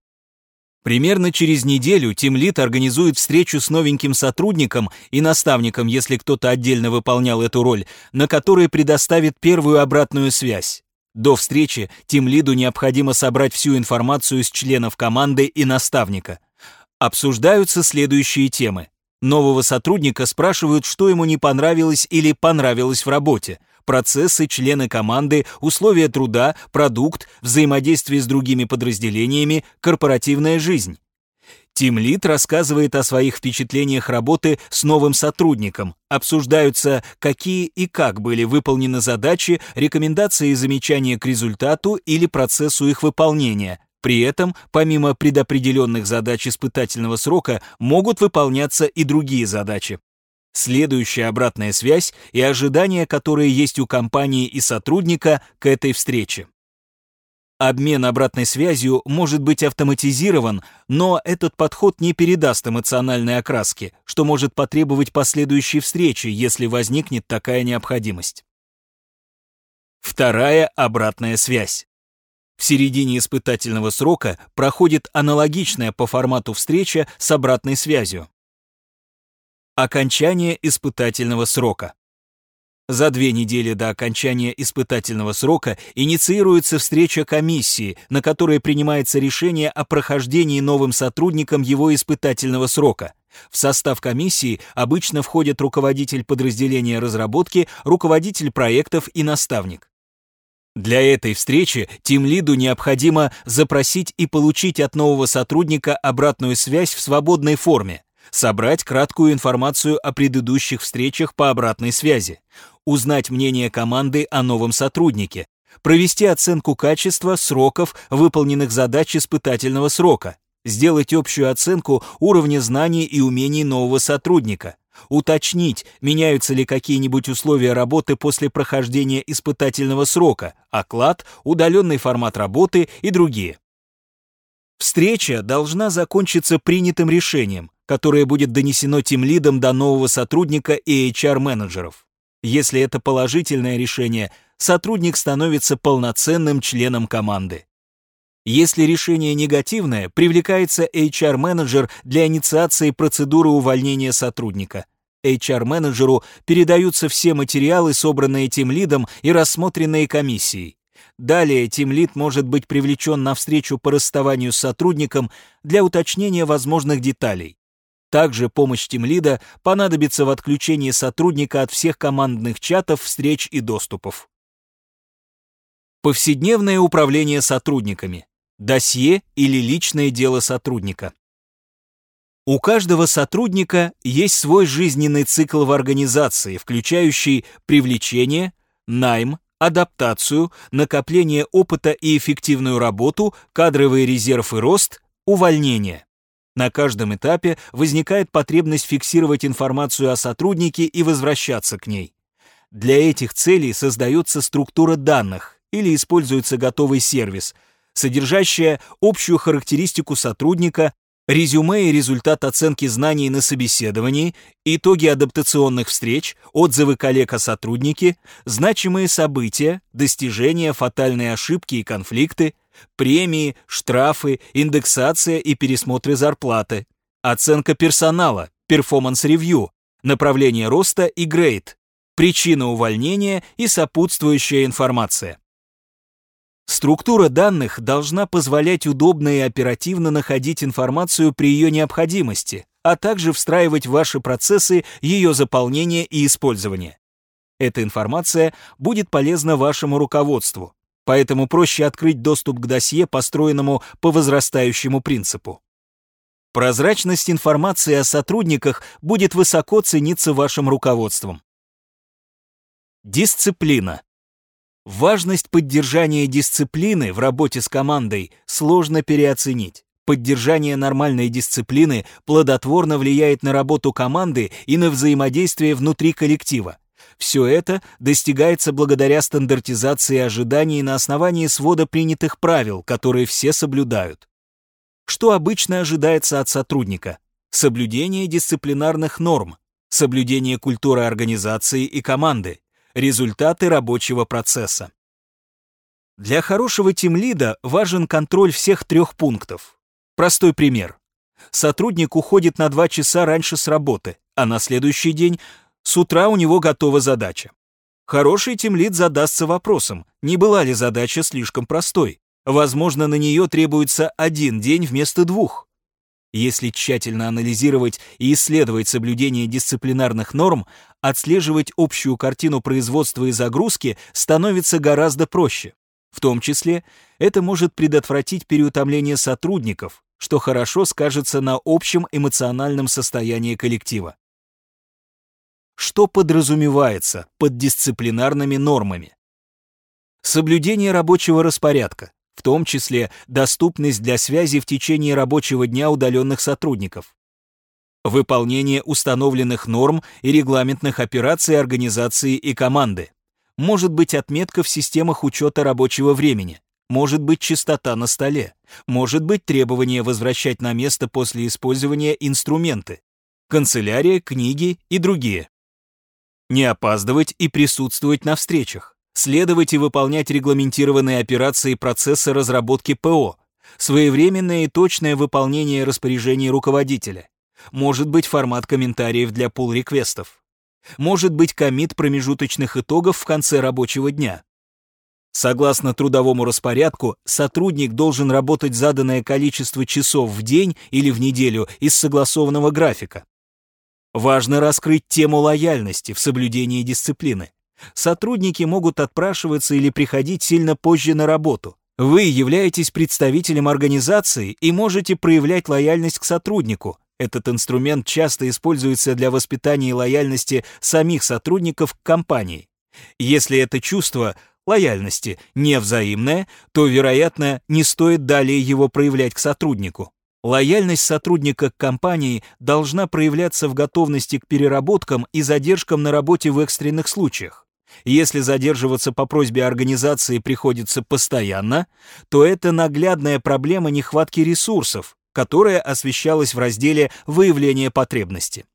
Примерно через неделю Тимлит организует встречу с новеньким сотрудником и наставником, если кто-то отдельно выполнял эту роль, на которой предоставит первую обратную связь. До встречи Тимлиду необходимо собрать всю информацию с членов команды и наставника. Обсуждаются следующие темы. Нового сотрудника спрашивают, что ему не понравилось или понравилось в работе – процессы, члены команды, условия труда, продукт, взаимодействие с другими подразделениями, корпоративная жизнь. Тимлит рассказывает о своих впечатлениях работы с новым сотрудником. Обсуждаются, какие и как были выполнены задачи, рекомендации и замечания к результату или процессу их выполнения. При этом, помимо предопределенных задач испытательного срока, могут выполняться и другие задачи следующая обратная связь и ожидания, которые есть у компании и сотрудника к этой встрече. Обмен обратной связью может быть автоматизирован, но этот подход не передаст эмоциональной окраски, что может потребовать последующей встречи, если возникнет такая необходимость. Вторая обратная связь. В середине испытательного срока проходит аналогичная по формату встреча с обратной связью. Окончание испытательного срока. За две недели до окончания испытательного срока инициируется встреча комиссии, на которой принимается решение о прохождении новым сотрудникам его испытательного срока. В состав комиссии обычно входят руководитель подразделения разработки, руководитель проектов и наставник. Для этой встречи тимлиду необходимо запросить и получить от нового сотрудника обратную связь в свободной форме, собрать краткую информацию о предыдущих встречах по обратной связи, узнать мнение команды о новом сотруднике, провести оценку качества, сроков, выполненных задач испытательного срока, сделать общую оценку уровня знаний и умений нового сотрудника, уточнить, меняются ли какие-нибудь условия работы после прохождения испытательного срока, оклад, удаленный формат работы и другие. Встреча должна закончиться принятым решением, которое будет донесено тимлидом до нового сотрудника и HR-менеджеров. Если это положительное решение, сотрудник становится полноценным членом команды. Если решение негативное, привлекается HR-менеджер для инициации процедуры увольнения сотрудника. HR-менеджеру передаются все материалы, собранные тем лидом и рассмотренные комиссией. Далее тимлид может быть привлечен на встречу по расставанию с сотрудником для уточнения возможных деталей. Также помощь тимлида понадобится в отключении сотрудника от всех командных чатов, встреч и доступов. Повседневное управление сотрудниками досье или личное дело сотрудника. У каждого сотрудника есть свой жизненный цикл в организации, включающий привлечение, найм, адаптацию, накопление опыта и эффективную работу, кадровый резерв и рост, увольнение. На каждом этапе возникает потребность фиксировать информацию о сотруднике и возвращаться к ней. Для этих целей создается структура данных или используется готовый сервис – содержащая общую характеристику сотрудника, резюме и результат оценки знаний на собеседовании, итоги адаптационных встреч, отзывы коллег о сотруднике, значимые события, достижения, фатальные ошибки и конфликты, премии, штрафы, индексация и пересмотры зарплаты, оценка персонала, performance review, направление роста и грейд, причина увольнения и сопутствующая информация. Структура данных должна позволять удобно и оперативно находить информацию при ее необходимости, а также встраивать в ваши процессы ее заполнения и использования. Эта информация будет полезна вашему руководству, поэтому проще открыть доступ к досье, построенному по возрастающему принципу. Прозрачность информации о сотрудниках будет высоко цениться вашим руководством. Дисциплина. Важность поддержания дисциплины в работе с командой сложно переоценить. Поддержание нормальной дисциплины плодотворно влияет на работу команды и на взаимодействие внутри коллектива. Все это достигается благодаря стандартизации ожиданий на основании свода принятых правил, которые все соблюдают. Что обычно ожидается от сотрудника? Соблюдение дисциплинарных норм, соблюдение культуры организации и команды, результаты рабочего процесса. Для хорошего тимлида важен контроль всех трех пунктов. Простой пример. Сотрудник уходит на два часа раньше с работы, а на следующий день с утра у него готова задача. Хороший тимлид задастся вопросом, не была ли задача слишком простой. Возможно, на нее требуется один день вместо двух. Если тщательно анализировать и исследовать соблюдение дисциплинарных норм, отслеживать общую картину производства и загрузки становится гораздо проще. В том числе это может предотвратить переутомление сотрудников, что хорошо скажется на общем эмоциональном состоянии коллектива. Что подразумевается под дисциплинарными нормами? Соблюдение рабочего распорядка, в том числе доступность для связи в течение рабочего дня удаленных сотрудников, выполнение установленных норм и регламентных операций организации и команды, может быть отметка в системах учета рабочего времени, может быть частота на столе, может быть требование возвращать на место после использования инструменты, канцелярия, книги и другие. Не опаздывать и присутствовать на встречах следовать и выполнять регламентированные операции и процессы разработки ПО, своевременное и точное выполнение распоряжений руководителя, может быть формат комментариев для пул-реквестов, может быть коммит промежуточных итогов в конце рабочего дня. Согласно трудовому распорядку, сотрудник должен работать заданное количество часов в день или в неделю из согласованного графика. Важно раскрыть тему лояльности в соблюдении дисциплины. Сотрудники могут отпрашиваться или приходить сильно позже на работу. Вы являетесь представителем организации и можете проявлять лояльность к сотруднику. Этот инструмент часто используется для воспитания лояльности самих сотрудников к компании. Если это чувство лояльности невзаимное, то, вероятно, не стоит далее его проявлять к сотруднику. Лояльность сотрудника к компании должна проявляться в готовности к переработкам и задержкам на работе в экстренных случаях. Если задерживаться по просьбе организации приходится постоянно, то это наглядная проблема нехватки ресурсов, которая освещалась в разделе «Выявление потребности».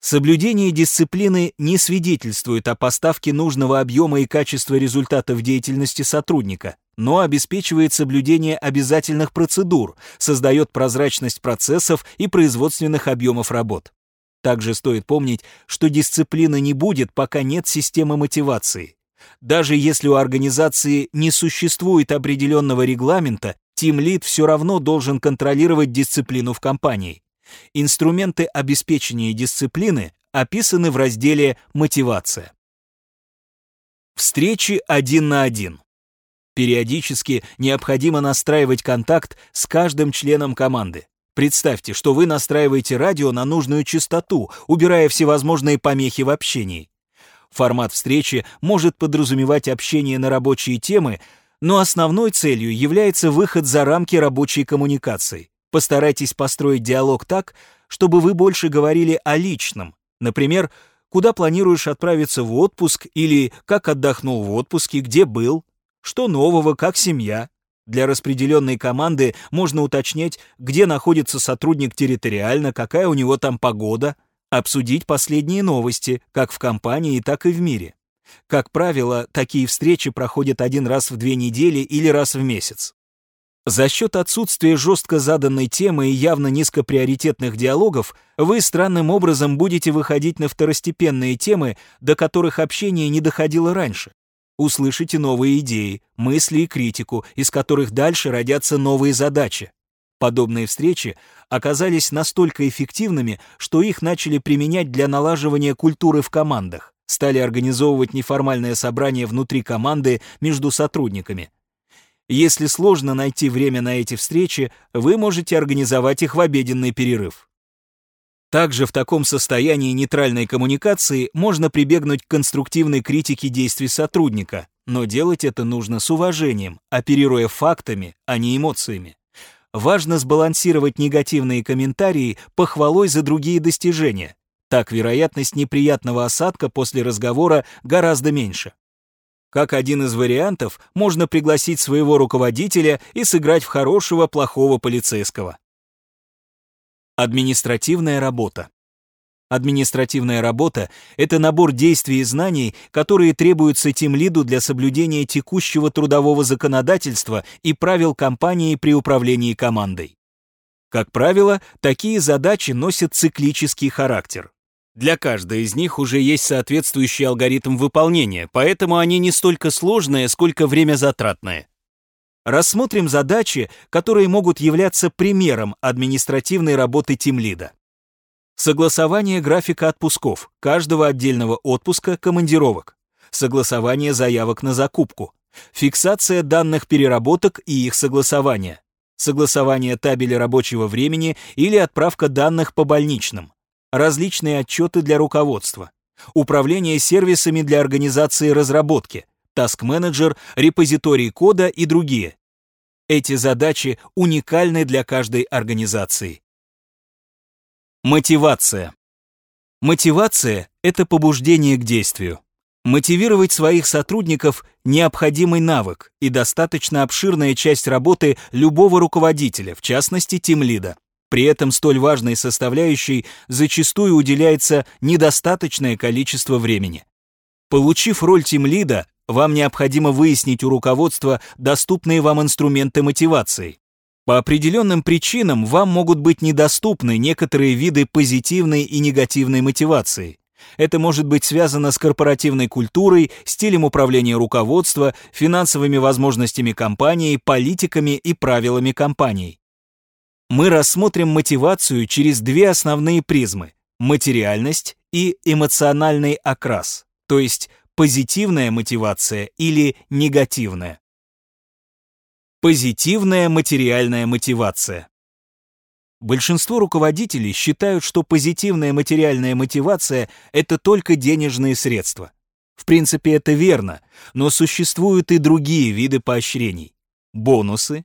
Соблюдение дисциплины не свидетельствует о поставке нужного объема и качества результатов деятельности сотрудника, но обеспечивает соблюдение обязательных процедур, создает прозрачность процессов и производственных объемов работ. Также стоит помнить, что дисциплина не будет, пока нет системы мотивации. Даже если у организации не существует определенного регламента, тимлид все равно должен контролировать дисциплину в компании. Инструменты обеспечения дисциплины описаны в разделе «Мотивация». Встречи один на один. Периодически необходимо настраивать контакт с каждым членом команды. Представьте, что вы настраиваете радио на нужную частоту, убирая всевозможные помехи в общении. Формат встречи может подразумевать общение на рабочие темы, но основной целью является выход за рамки рабочей коммуникации. Постарайтесь построить диалог так, чтобы вы больше говорили о личном. Например, куда планируешь отправиться в отпуск или как отдохнул в отпуске, где был, что нового, как семья. Для распределенной команды можно уточнять, где находится сотрудник территориально, какая у него там погода, обсудить последние новости, как в компании, так и в мире. Как правило, такие встречи проходят один раз в две недели или раз в месяц. За счет отсутствия жестко заданной темы и явно низкоприоритетных диалогов вы странным образом будете выходить на второстепенные темы, до которых общение не доходило раньше. Услышите новые идеи, мысли и критику, из которых дальше родятся новые задачи. Подобные встречи оказались настолько эффективными, что их начали применять для налаживания культуры в командах, стали организовывать неформальное собрание внутри команды между сотрудниками – если сложно найти время на эти встречи, вы можете организовать их в обеденный перерыв. Также в таком состоянии нейтральной коммуникации можно прибегнуть к конструктивной критике действий сотрудника, но делать это нужно с уважением, оперируя фактами, а не эмоциями. Важно сбалансировать негативные комментарии похвалой за другие достижения. Так вероятность неприятного осадка после разговора гораздо меньше. Как один из вариантов, можно пригласить своего руководителя и сыграть в хорошего, плохого полицейского. Административная работа. Административная работа — это набор действий и знаний, которые требуются тимлиду для соблюдения текущего трудового законодательства и правил компании при управлении командой. Как правило, такие задачи носят циклический характер. Для каждой из них уже есть соответствующий алгоритм выполнения, поэтому они не столько сложные, сколько время затратные. Рассмотрим задачи, которые могут являться примером административной работы тимлида. Согласование графика отпусков, каждого отдельного отпуска, командировок. Согласование заявок на закупку. Фиксация данных переработок и их согласование. Согласование табеля рабочего времени или отправка данных по больничным различные отчеты для руководства, управление сервисами для организации разработки, таск-менеджер, репозиторий кода и другие. Эти задачи уникальны для каждой организации. Мотивация. Мотивация – это побуждение к действию. Мотивировать своих сотрудников – необходимый навык и достаточно обширная часть работы любого руководителя, в частности, тимлида. При этом столь важной составляющей зачастую уделяется недостаточное количество времени. Получив роль тимлида, вам необходимо выяснить у руководства доступные вам инструменты мотивации. По определенным причинам вам могут быть недоступны некоторые виды позитивной и негативной мотивации. Это может быть связано с корпоративной культурой, стилем управления руководства, финансовыми возможностями компании, политиками и правилами компаний. Мы рассмотрим мотивацию через две основные призмы – материальность и эмоциональный окрас, то есть позитивная мотивация или негативная. Позитивная материальная мотивация. Большинство руководителей считают, что позитивная материальная мотивация – это только денежные средства. В принципе, это верно, но существуют и другие виды поощрений. Бонусы,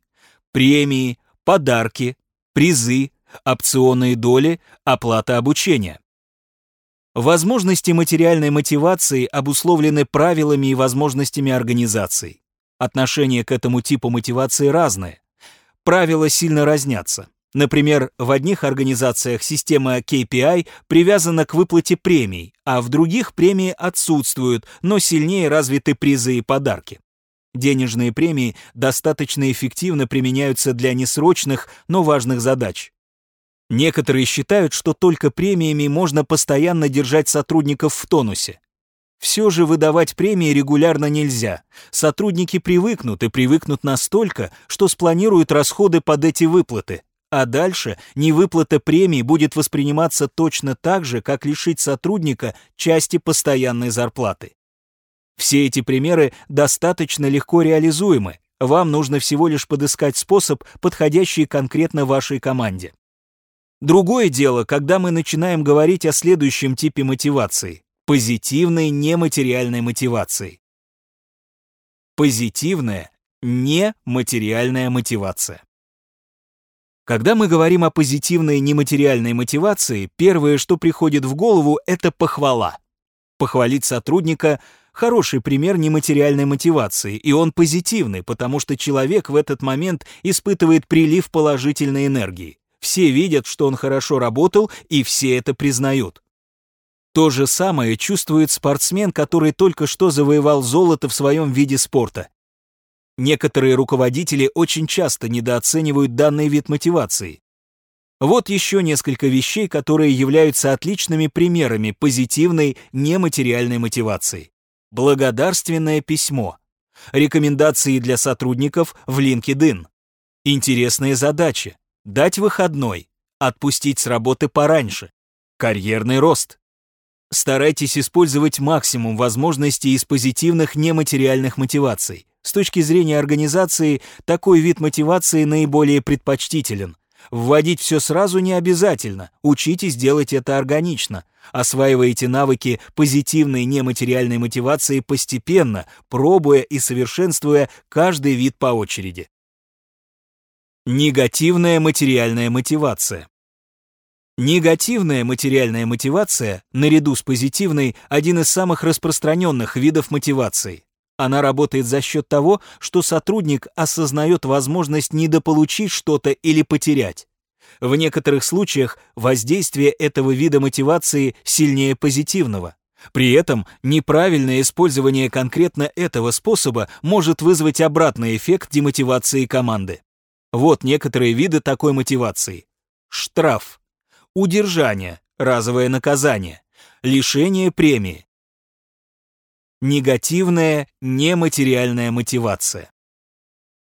премии, подарки, призы, опционные доли, оплата обучения. Возможности материальной мотивации обусловлены правилами и возможностями организаций. Отношение к этому типу мотивации разное. Правила сильно разнятся. Например, в одних организациях система KPI привязана к выплате премий, а в других премии отсутствуют, но сильнее развиты призы и подарки. Денежные премии достаточно эффективно применяются для несрочных, но важных задач. Некоторые считают, что только премиями можно постоянно держать сотрудников в тонусе. Все же выдавать премии регулярно нельзя. Сотрудники привыкнут и привыкнут настолько, что спланируют расходы под эти выплаты, а дальше невыплата премии будет восприниматься точно так же, как лишить сотрудника части постоянной зарплаты. Все эти примеры достаточно легко реализуемы. Вам нужно всего лишь подыскать способ, подходящий конкретно вашей команде. Другое дело, когда мы начинаем говорить о следующем типе мотивации – позитивной нематериальной мотивации. Позитивная нематериальная мотивация. Когда мы говорим о позитивной нематериальной мотивации, первое, что приходит в голову, это похвала. Похвалить сотрудника – хороший пример нематериальной мотивации, и он позитивный, потому что человек в этот момент испытывает прилив положительной энергии. Все видят, что он хорошо работал, и все это признают. То же самое чувствует спортсмен, который только что завоевал золото в своем виде спорта. Некоторые руководители очень часто недооценивают данный вид мотивации. Вот еще несколько вещей, которые являются отличными примерами позитивной нематериальной мотивации. Благодарственное письмо. Рекомендации для сотрудников в LinkedIn. Интересные задачи. Дать выходной. Отпустить с работы пораньше. Карьерный рост. Старайтесь использовать максимум возможностей из позитивных нематериальных мотиваций. С точки зрения организации, такой вид мотивации наиболее предпочтителен. Вводить все сразу не обязательно, учитесь делать это органично. Осваивайте навыки позитивной нематериальной мотивации постепенно, пробуя и совершенствуя каждый вид по очереди. Негативная материальная мотивация. Негативная материальная мотивация, наряду с позитивной, один из самых распространенных видов мотивации. Она работает за счет того, что сотрудник осознает возможность недополучить что-то или потерять. В некоторых случаях воздействие этого вида мотивации сильнее позитивного. При этом неправильное использование конкретно этого способа может вызвать обратный эффект демотивации команды. Вот некоторые виды такой мотивации. Штраф. Удержание. Разовое наказание. Лишение премии. Негативная нематериальная мотивация.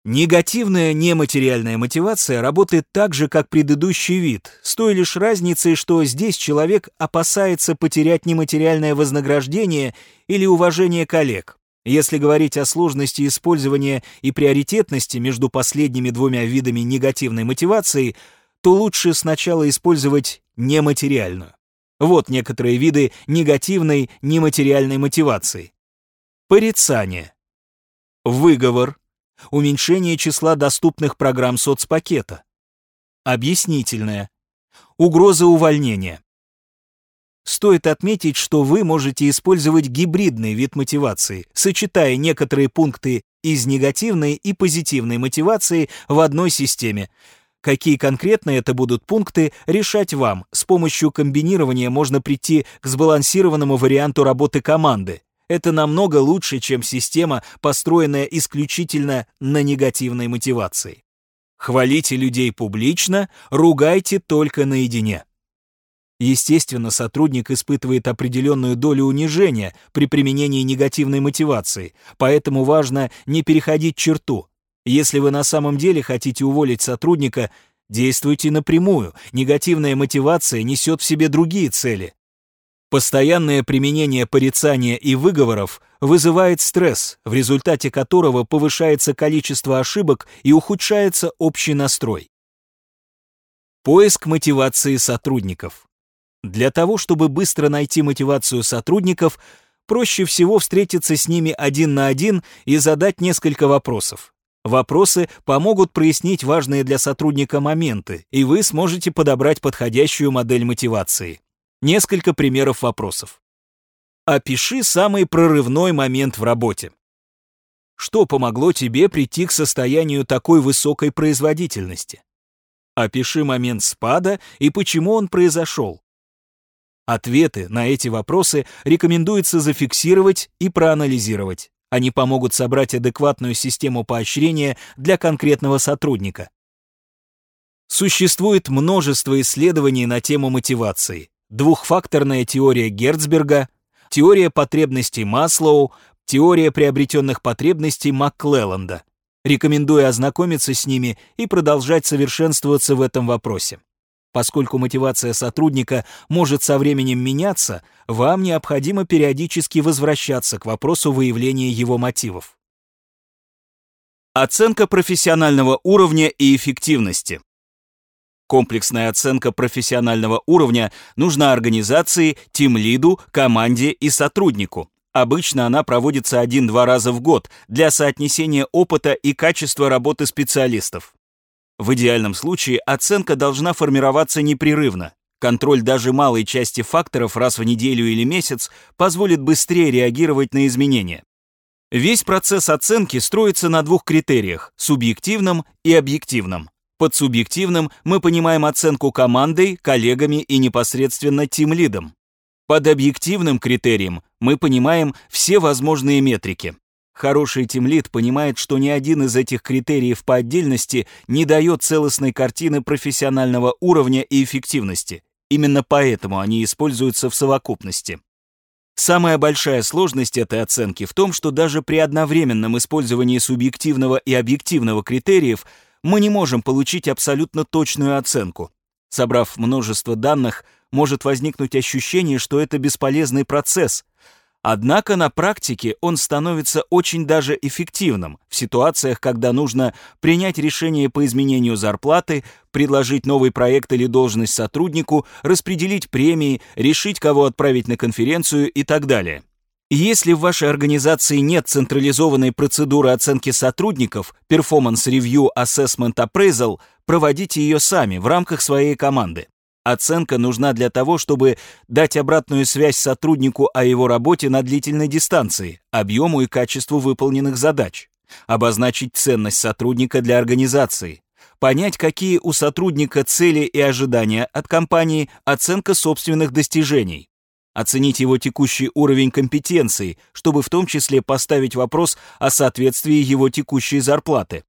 Негативная нематериальная мотивация работает так же, как предыдущий вид, с той лишь разницей, что здесь человек опасается потерять нематериальное вознаграждение или уважение коллег. Если говорить о сложности использования и приоритетности между последними двумя видами негативной мотивации, то лучше сначала использовать нематериальную. Вот некоторые виды негативной нематериальной мотивации. Порицание. Выговор. Уменьшение числа доступных программ соцпакета. Объяснительное. Угроза увольнения. Стоит отметить, что вы можете использовать гибридный вид мотивации, сочетая некоторые пункты из негативной и позитивной мотивации в одной системе, Какие конкретно это будут пункты, решать вам. С помощью комбинирования можно прийти к сбалансированному варианту работы команды. Это намного лучше, чем система, построенная исключительно на негативной мотивации. Хвалите людей публично, ругайте только наедине. Естественно, сотрудник испытывает определенную долю унижения при применении негативной мотивации, поэтому важно не переходить черту. Если вы на самом деле хотите уволить сотрудника, действуйте напрямую, негативная мотивация несет в себе другие цели. Постоянное применение порицания и выговоров вызывает стресс, в результате которого повышается количество ошибок и ухудшается общий настрой. Поиск мотивации сотрудников. Для того, чтобы быстро найти мотивацию сотрудников, проще всего встретиться с ними один на один и задать несколько вопросов. Вопросы помогут прояснить важные для сотрудника моменты, и вы сможете подобрать подходящую модель мотивации. Несколько примеров вопросов. Опиши самый прорывной момент в работе. Что помогло тебе прийти к состоянию такой высокой производительности? Опиши момент спада и почему он произошел. Ответы на эти вопросы рекомендуется зафиксировать и проанализировать. Они помогут собрать адекватную систему поощрения для конкретного сотрудника. Существует множество исследований на тему мотивации. Двухфакторная теория Герцберга, теория потребностей Маслоу, теория приобретенных потребностей Макклелланда. Рекомендую ознакомиться с ними и продолжать совершенствоваться в этом вопросе. Поскольку мотивация сотрудника может со временем меняться, вам необходимо периодически возвращаться к вопросу выявления его мотивов. Оценка профессионального уровня и эффективности. Комплексная оценка профессионального уровня нужна организации, тимлиду, команде и сотруднику. Обычно она проводится один-два раза в год для соотнесения опыта и качества работы специалистов. В идеальном случае оценка должна формироваться непрерывно. Контроль даже малой части факторов раз в неделю или месяц позволит быстрее реагировать на изменения. Весь процесс оценки строится на двух критериях – субъективном и объективном. Под субъективным мы понимаем оценку командой, коллегами и непосредственно тимлидом. Под объективным критерием мы понимаем все возможные метрики. Хороший тимлит понимает, что ни один из этих критериев по отдельности не дает целостной картины профессионального уровня и эффективности. Именно поэтому они используются в совокупности. Самая большая сложность этой оценки в том, что даже при одновременном использовании субъективного и объективного критериев мы не можем получить абсолютно точную оценку. Собрав множество данных, может возникнуть ощущение, что это бесполезный процесс – Однако на практике он становится очень даже эффективным в ситуациях, когда нужно принять решение по изменению зарплаты, предложить новый проект или должность сотруднику, распределить премии, решить, кого отправить на конференцию и так далее. Если в вашей организации нет централизованной процедуры оценки сотрудников, Performance Review Assessment Appraisal, проводите ее сами в рамках своей команды. Оценка нужна для того, чтобы дать обратную связь сотруднику о его работе на длительной дистанции, объему и качеству выполненных задач, обозначить ценность сотрудника для организации, понять, какие у сотрудника цели и ожидания от компании, оценка собственных достижений, оценить его текущий уровень компетенции, чтобы в том числе поставить вопрос о соответствии его текущей зарплаты,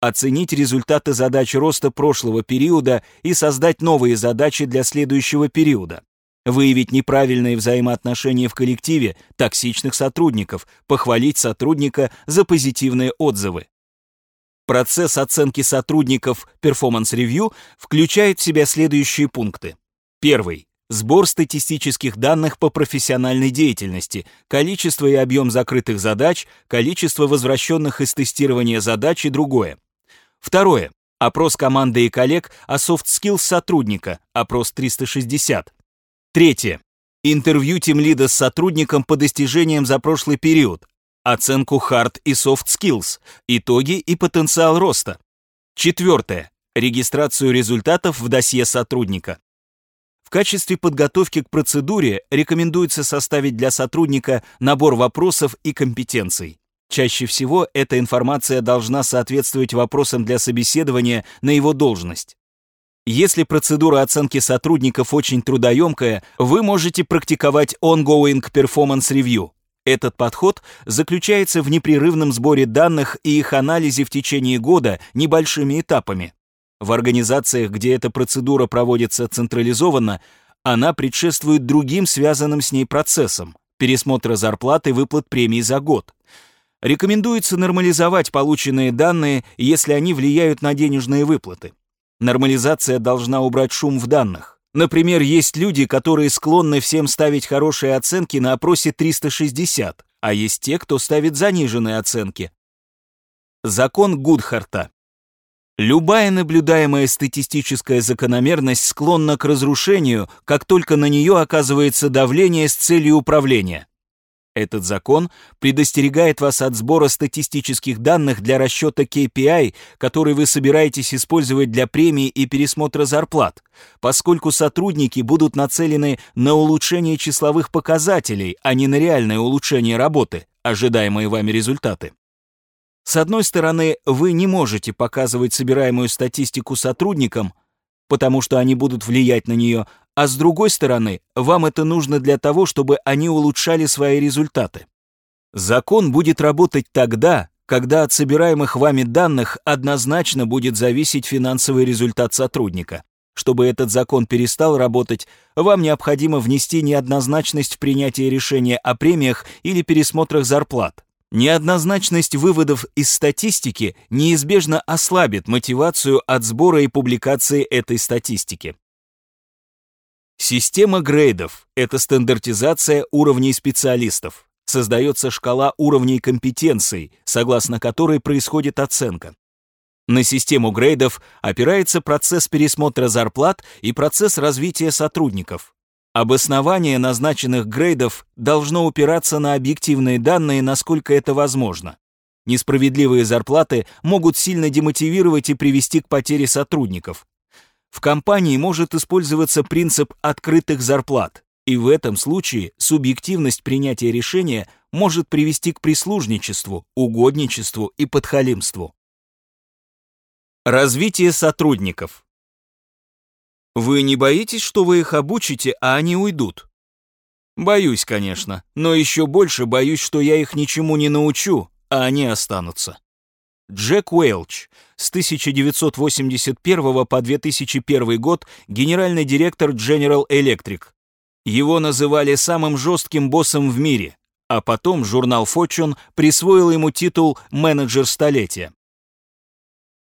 оценить результаты задач роста прошлого периода и создать новые задачи для следующего периода, выявить неправильные взаимоотношения в коллективе, токсичных сотрудников, похвалить сотрудника за позитивные отзывы. Процесс оценки сотрудников Review включает в себя следующие пункты. Первый. Сбор статистических данных по профессиональной деятельности, количество и объем закрытых задач, количество возвращенных из тестирования задач и другое. Второе. Опрос команды и коллег о soft skills сотрудника, опрос 360. Третье. Интервью тимлида с сотрудником по достижениям за прошлый период, оценку hard и soft skills, итоги и потенциал роста. Четвертое. Регистрацию результатов в досье сотрудника. В качестве подготовки к процедуре рекомендуется составить для сотрудника набор вопросов и компетенций. Чаще всего эта информация должна соответствовать вопросам для собеседования на его должность. Если процедура оценки сотрудников очень трудоемкая, вы можете практиковать Ongoing Performance Review. Этот подход заключается в непрерывном сборе данных и их анализе в течение года небольшими этапами. В организациях, где эта процедура проводится централизованно, Она предшествует другим связанным с ней процессам – пересмотра зарплаты и выплат премий за год. Рекомендуется нормализовать полученные данные, если они влияют на денежные выплаты. Нормализация должна убрать шум в данных. Например, есть люди, которые склонны всем ставить хорошие оценки на опросе 360, а есть те, кто ставит заниженные оценки. Закон Гудхарта. Любая наблюдаемая статистическая закономерность склонна к разрушению, как только на нее оказывается давление с целью управления. Этот закон предостерегает вас от сбора статистических данных для расчета KPI, который вы собираетесь использовать для премии и пересмотра зарплат, поскольку сотрудники будут нацелены на улучшение числовых показателей, а не на реальное улучшение работы, ожидаемые вами результаты. С одной стороны, вы не можете показывать собираемую статистику сотрудникам, потому что они будут влиять на нее, а с другой стороны, вам это нужно для того, чтобы они улучшали свои результаты. Закон будет работать тогда, когда от собираемых вами данных однозначно будет зависеть финансовый результат сотрудника. Чтобы этот закон перестал работать, вам необходимо внести неоднозначность в принятии решения о премиях или пересмотрах зарплат. Неоднозначность выводов из статистики неизбежно ослабит мотивацию от сбора и публикации этой статистики. Система грейдов – это стандартизация уровней специалистов. Создается шкала уровней компетенций, согласно которой происходит оценка. На систему грейдов опирается процесс пересмотра зарплат и процесс развития сотрудников. Обоснование назначенных грейдов должно упираться на объективные данные, насколько это возможно. Несправедливые зарплаты могут сильно демотивировать и привести к потере сотрудников. В компании может использоваться принцип открытых зарплат, и в этом случае субъективность принятия решения может привести к прислужничеству, угодничеству и подхалимству. Развитие сотрудников. Вы не боитесь, что вы их обучите, а они уйдут? Боюсь, конечно, но еще больше боюсь, что я их ничему не научу, а они останутся. Джек Уэлч, с 1981 по 2001 год генеральный директор General Electric. Его называли самым жестким боссом в мире, а потом журнал Fortune присвоил ему титул «менеджер столетия».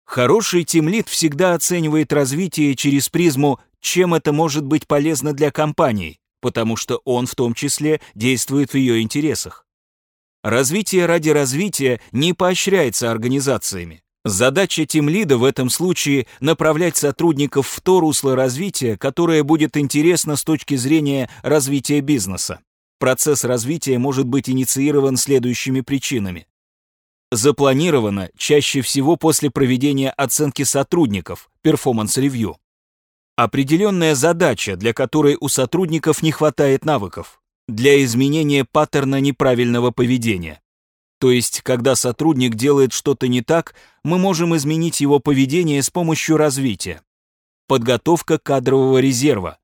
Хороший тимлид всегда оценивает развитие через призму, чем это может быть полезно для компании, потому что он в том числе действует в ее интересах. Развитие ради развития не поощряется организациями. Задача тимлида в этом случае направлять сотрудников в то русло развития, которое будет интересно с точки зрения развития бизнеса. Процесс развития может быть инициирован следующими причинами запланировано чаще всего после проведения оценки сотрудников, performance review. Определенная задача, для которой у сотрудников не хватает навыков, для изменения паттерна неправильного поведения. То есть, когда сотрудник делает что-то не так, мы можем изменить его поведение с помощью развития. Подготовка кадрового резерва.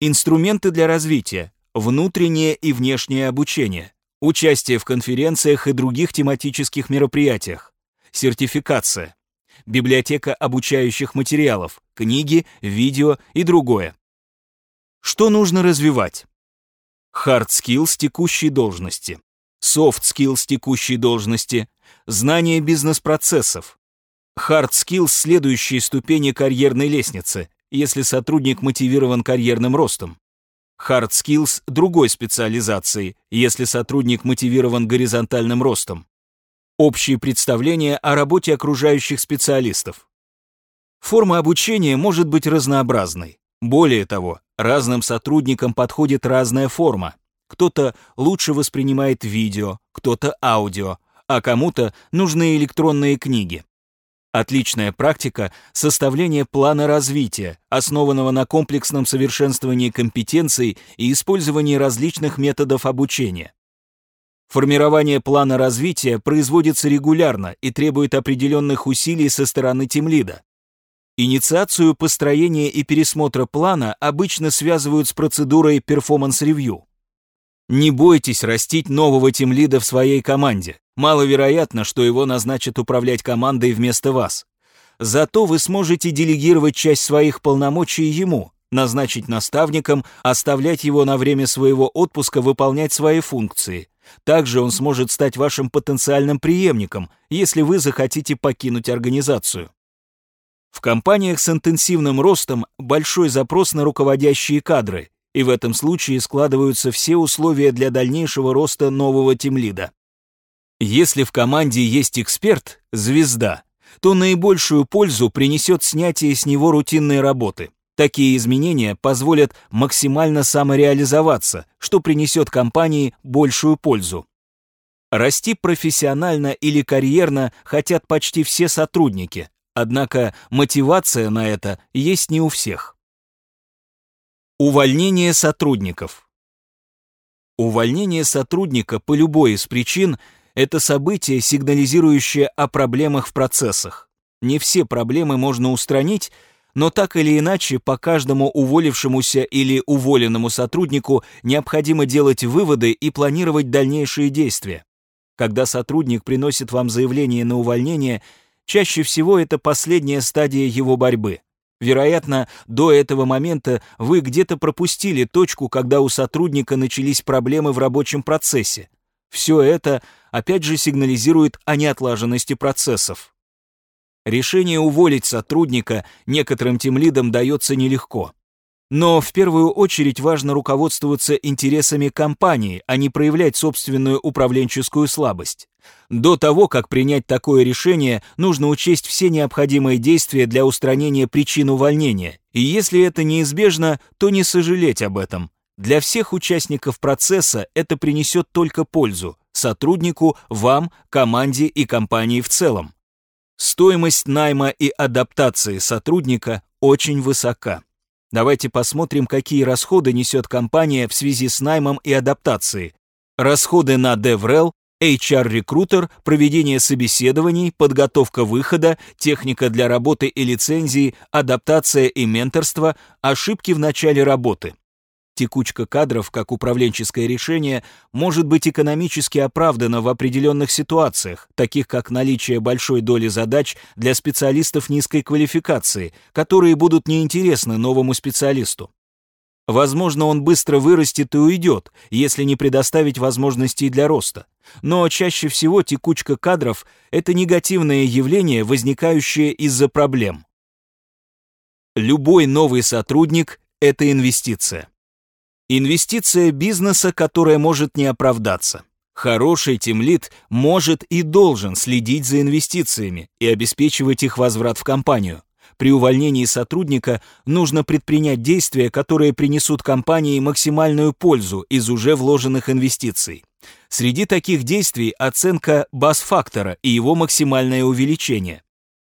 Инструменты для развития, внутреннее и внешнее обучение, Участие в конференциях и других тематических мероприятиях. Сертификация. Библиотека обучающих материалов, книги, видео и другое. Что нужно развивать? Hard skills текущей должности. Soft skills текущей должности. Знание бизнес-процессов. Hard skills следующие ступени карьерной лестницы, если сотрудник мотивирован карьерным ростом. Hard Skills другой специализации, если сотрудник мотивирован горизонтальным ростом. Общие представления о работе окружающих специалистов. Форма обучения может быть разнообразной. Более того, разным сотрудникам подходит разная форма. Кто-то лучше воспринимает видео, кто-то аудио, а кому-то нужны электронные книги. Отличная практика – составление плана развития, основанного на комплексном совершенствовании компетенций и использовании различных методов обучения. Формирование плана развития производится регулярно и требует определенных усилий со стороны тимлида. Инициацию построения и пересмотра плана обычно связывают с процедурой performance review. Не бойтесь растить нового тимлида в своей команде. Маловероятно, что его назначат управлять командой вместо вас. Зато вы сможете делегировать часть своих полномочий ему, назначить наставником, оставлять его на время своего отпуска выполнять свои функции. Также он сможет стать вашим потенциальным преемником, если вы захотите покинуть организацию. В компаниях с интенсивным ростом большой запрос на руководящие кадры, и в этом случае складываются все условия для дальнейшего роста нового тимлида. Если в команде есть эксперт, звезда, то наибольшую пользу принесет снятие с него рутинной работы. Такие изменения позволят максимально самореализоваться, что принесет компании большую пользу. Расти профессионально или карьерно хотят почти все сотрудники, однако мотивация на это есть не у всех. Увольнение сотрудников. Увольнение сотрудника по любой из причин – это событие, сигнализирующее о проблемах в процессах. Не все проблемы можно устранить, но так или иначе по каждому уволившемуся или уволенному сотруднику необходимо делать выводы и планировать дальнейшие действия. Когда сотрудник приносит вам заявление на увольнение, чаще всего это последняя стадия его борьбы. Вероятно, до этого момента вы где-то пропустили точку, когда у сотрудника начались проблемы в рабочем процессе. Все это, опять же, сигнализирует о неотлаженности процессов. Решение уволить сотрудника некоторым тимлидам дается нелегко. Но в первую очередь важно руководствоваться интересами компании, а не проявлять собственную управленческую слабость. До того, как принять такое решение, нужно учесть все необходимые действия для устранения причин увольнения, и если это неизбежно, то не сожалеть об этом. Для всех участников процесса это принесет только пользу – сотруднику, вам, команде и компании в целом. Стоимость найма и адаптации сотрудника очень высока. Давайте посмотрим, какие расходы несет компания в связи с наймом и адаптацией. Расходы на DevRel, HR-рекрутер, проведение собеседований, подготовка выхода, техника для работы и лицензии, адаптация и менторство, ошибки в начале работы. Текучка кадров, как управленческое решение, может быть экономически оправдана в определенных ситуациях, таких как наличие большой доли задач для специалистов низкой квалификации, которые будут неинтересны новому специалисту. Возможно, он быстро вырастет и уйдет, если не предоставить возможностей для роста. Но чаще всего текучка кадров – это негативное явление, возникающее из-за проблем. Любой новый сотрудник – это инвестиция. Инвестиция бизнеса, которая может не оправдаться. Хороший тимлит может и должен следить за инвестициями и обеспечивать их возврат в компанию. При увольнении сотрудника нужно предпринять действия, которые принесут компании максимальную пользу из уже вложенных инвестиций. Среди таких действий оценка бас-фактора и его максимальное увеличение.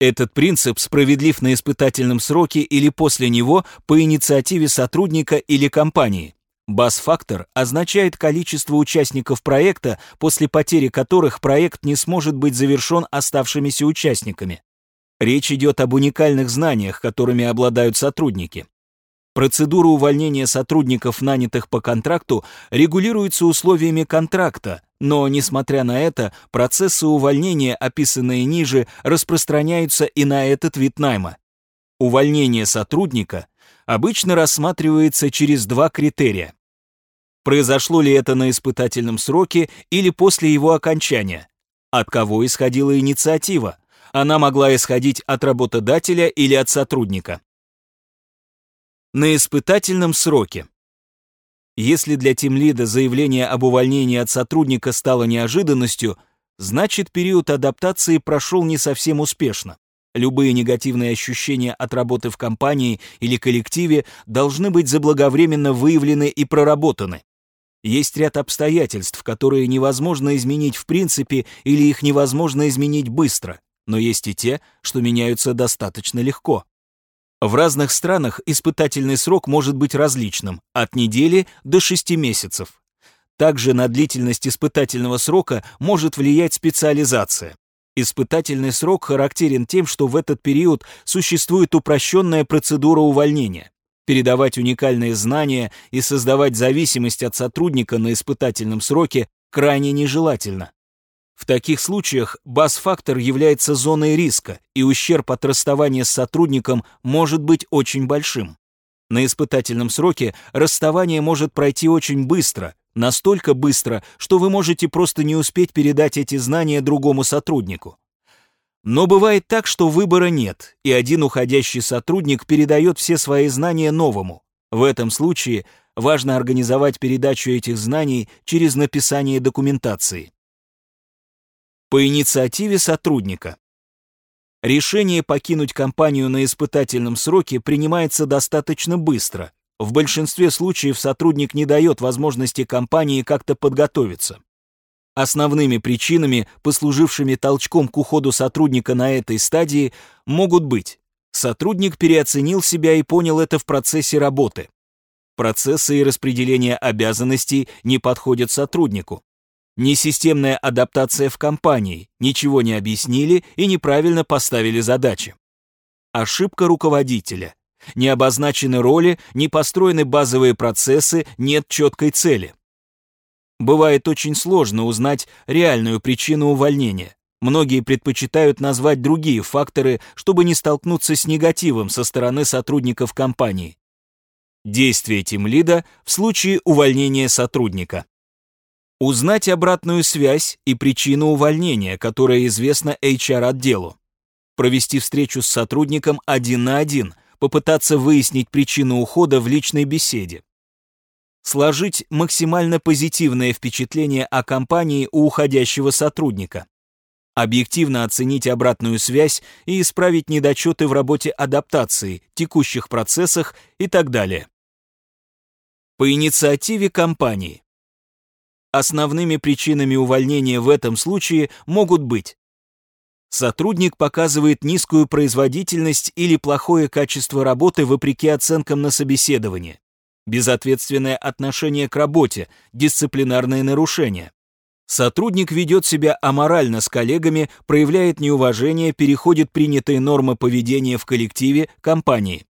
Этот принцип справедлив на испытательном сроке или после него по инициативе сотрудника или компании. Бас-фактор означает количество участников проекта, после потери которых проект не сможет быть завершен оставшимися участниками. Речь идет об уникальных знаниях, которыми обладают сотрудники. Процедура увольнения сотрудников, нанятых по контракту, регулируется условиями контракта, но, несмотря на это, процессы увольнения, описанные ниже, распространяются и на этот вид найма. Увольнение сотрудника обычно рассматривается через два критерия. Произошло ли это на испытательном сроке или после его окончания? От кого исходила инициатива? Она могла исходить от работодателя или от сотрудника. На испытательном сроке. Если для тимлида заявление об увольнении от сотрудника стало неожиданностью, значит период адаптации прошел не совсем успешно. Любые негативные ощущения от работы в компании или коллективе должны быть заблаговременно выявлены и проработаны. Есть ряд обстоятельств, которые невозможно изменить в принципе или их невозможно изменить быстро, но есть и те, что меняются достаточно легко. В разных странах испытательный срок может быть различным, от недели до 6 месяцев. Также на длительность испытательного срока может влиять специализация. Испытательный срок характерен тем, что в этот период существует упрощенная процедура увольнения. Передавать уникальные знания и создавать зависимость от сотрудника на испытательном сроке крайне нежелательно. В таких случаях бас-фактор является зоной риска, и ущерб от расставания с сотрудником может быть очень большим. На испытательном сроке расставание может пройти очень быстро, настолько быстро, что вы можете просто не успеть передать эти знания другому сотруднику. Но бывает так, что выбора нет, и один уходящий сотрудник передает все свои знания новому. В этом случае важно организовать передачу этих знаний через написание документации. По инициативе сотрудника. Решение покинуть компанию на испытательном сроке принимается достаточно быстро. В большинстве случаев сотрудник не дает возможности компании как-то подготовиться. Основными причинами, послужившими толчком к уходу сотрудника на этой стадии, могут быть сотрудник переоценил себя и понял это в процессе работы. Процессы и распределение обязанностей не подходят сотруднику. Несистемная адаптация в компании, ничего не объяснили и неправильно поставили задачи. Ошибка руководителя. Не обозначены роли, не построены базовые процессы, нет четкой цели. Бывает очень сложно узнать реальную причину увольнения. Многие предпочитают назвать другие факторы, чтобы не столкнуться с негативом со стороны сотрудников компании. Действие тимлида в случае увольнения сотрудника. Узнать обратную связь и причину увольнения, которая известна HR-отделу. Провести встречу с сотрудником один на один, попытаться выяснить причину ухода в личной беседе. Сложить максимально позитивное впечатление о компании у уходящего сотрудника. Объективно оценить обратную связь и исправить недочеты в работе адаптации, текущих процессах и так далее. По инициативе компании. Основными причинами увольнения в этом случае могут быть Сотрудник показывает низкую производительность или плохое качество работы вопреки оценкам на собеседовании. Безответственное отношение к работе, дисциплинарные нарушения. Сотрудник ведет себя аморально с коллегами, проявляет неуважение, переходит принятые нормы поведения в коллективе, компании.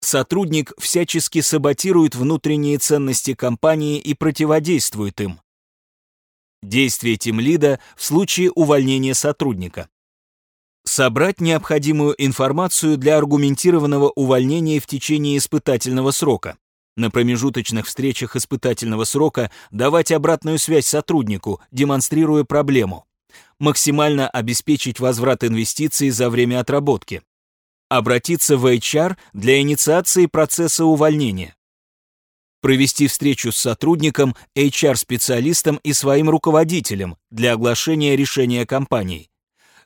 Сотрудник всячески саботирует внутренние ценности компании и противодействует им. Действие тимлида в случае увольнения сотрудника. Собрать необходимую информацию для аргументированного увольнения в течение испытательного срока. На промежуточных встречах испытательного срока давать обратную связь сотруднику, демонстрируя проблему. Максимально обеспечить возврат инвестиций за время отработки обратиться в HR для инициации процесса увольнения, провести встречу с сотрудником, HR-специалистом и своим руководителем для оглашения решения компании,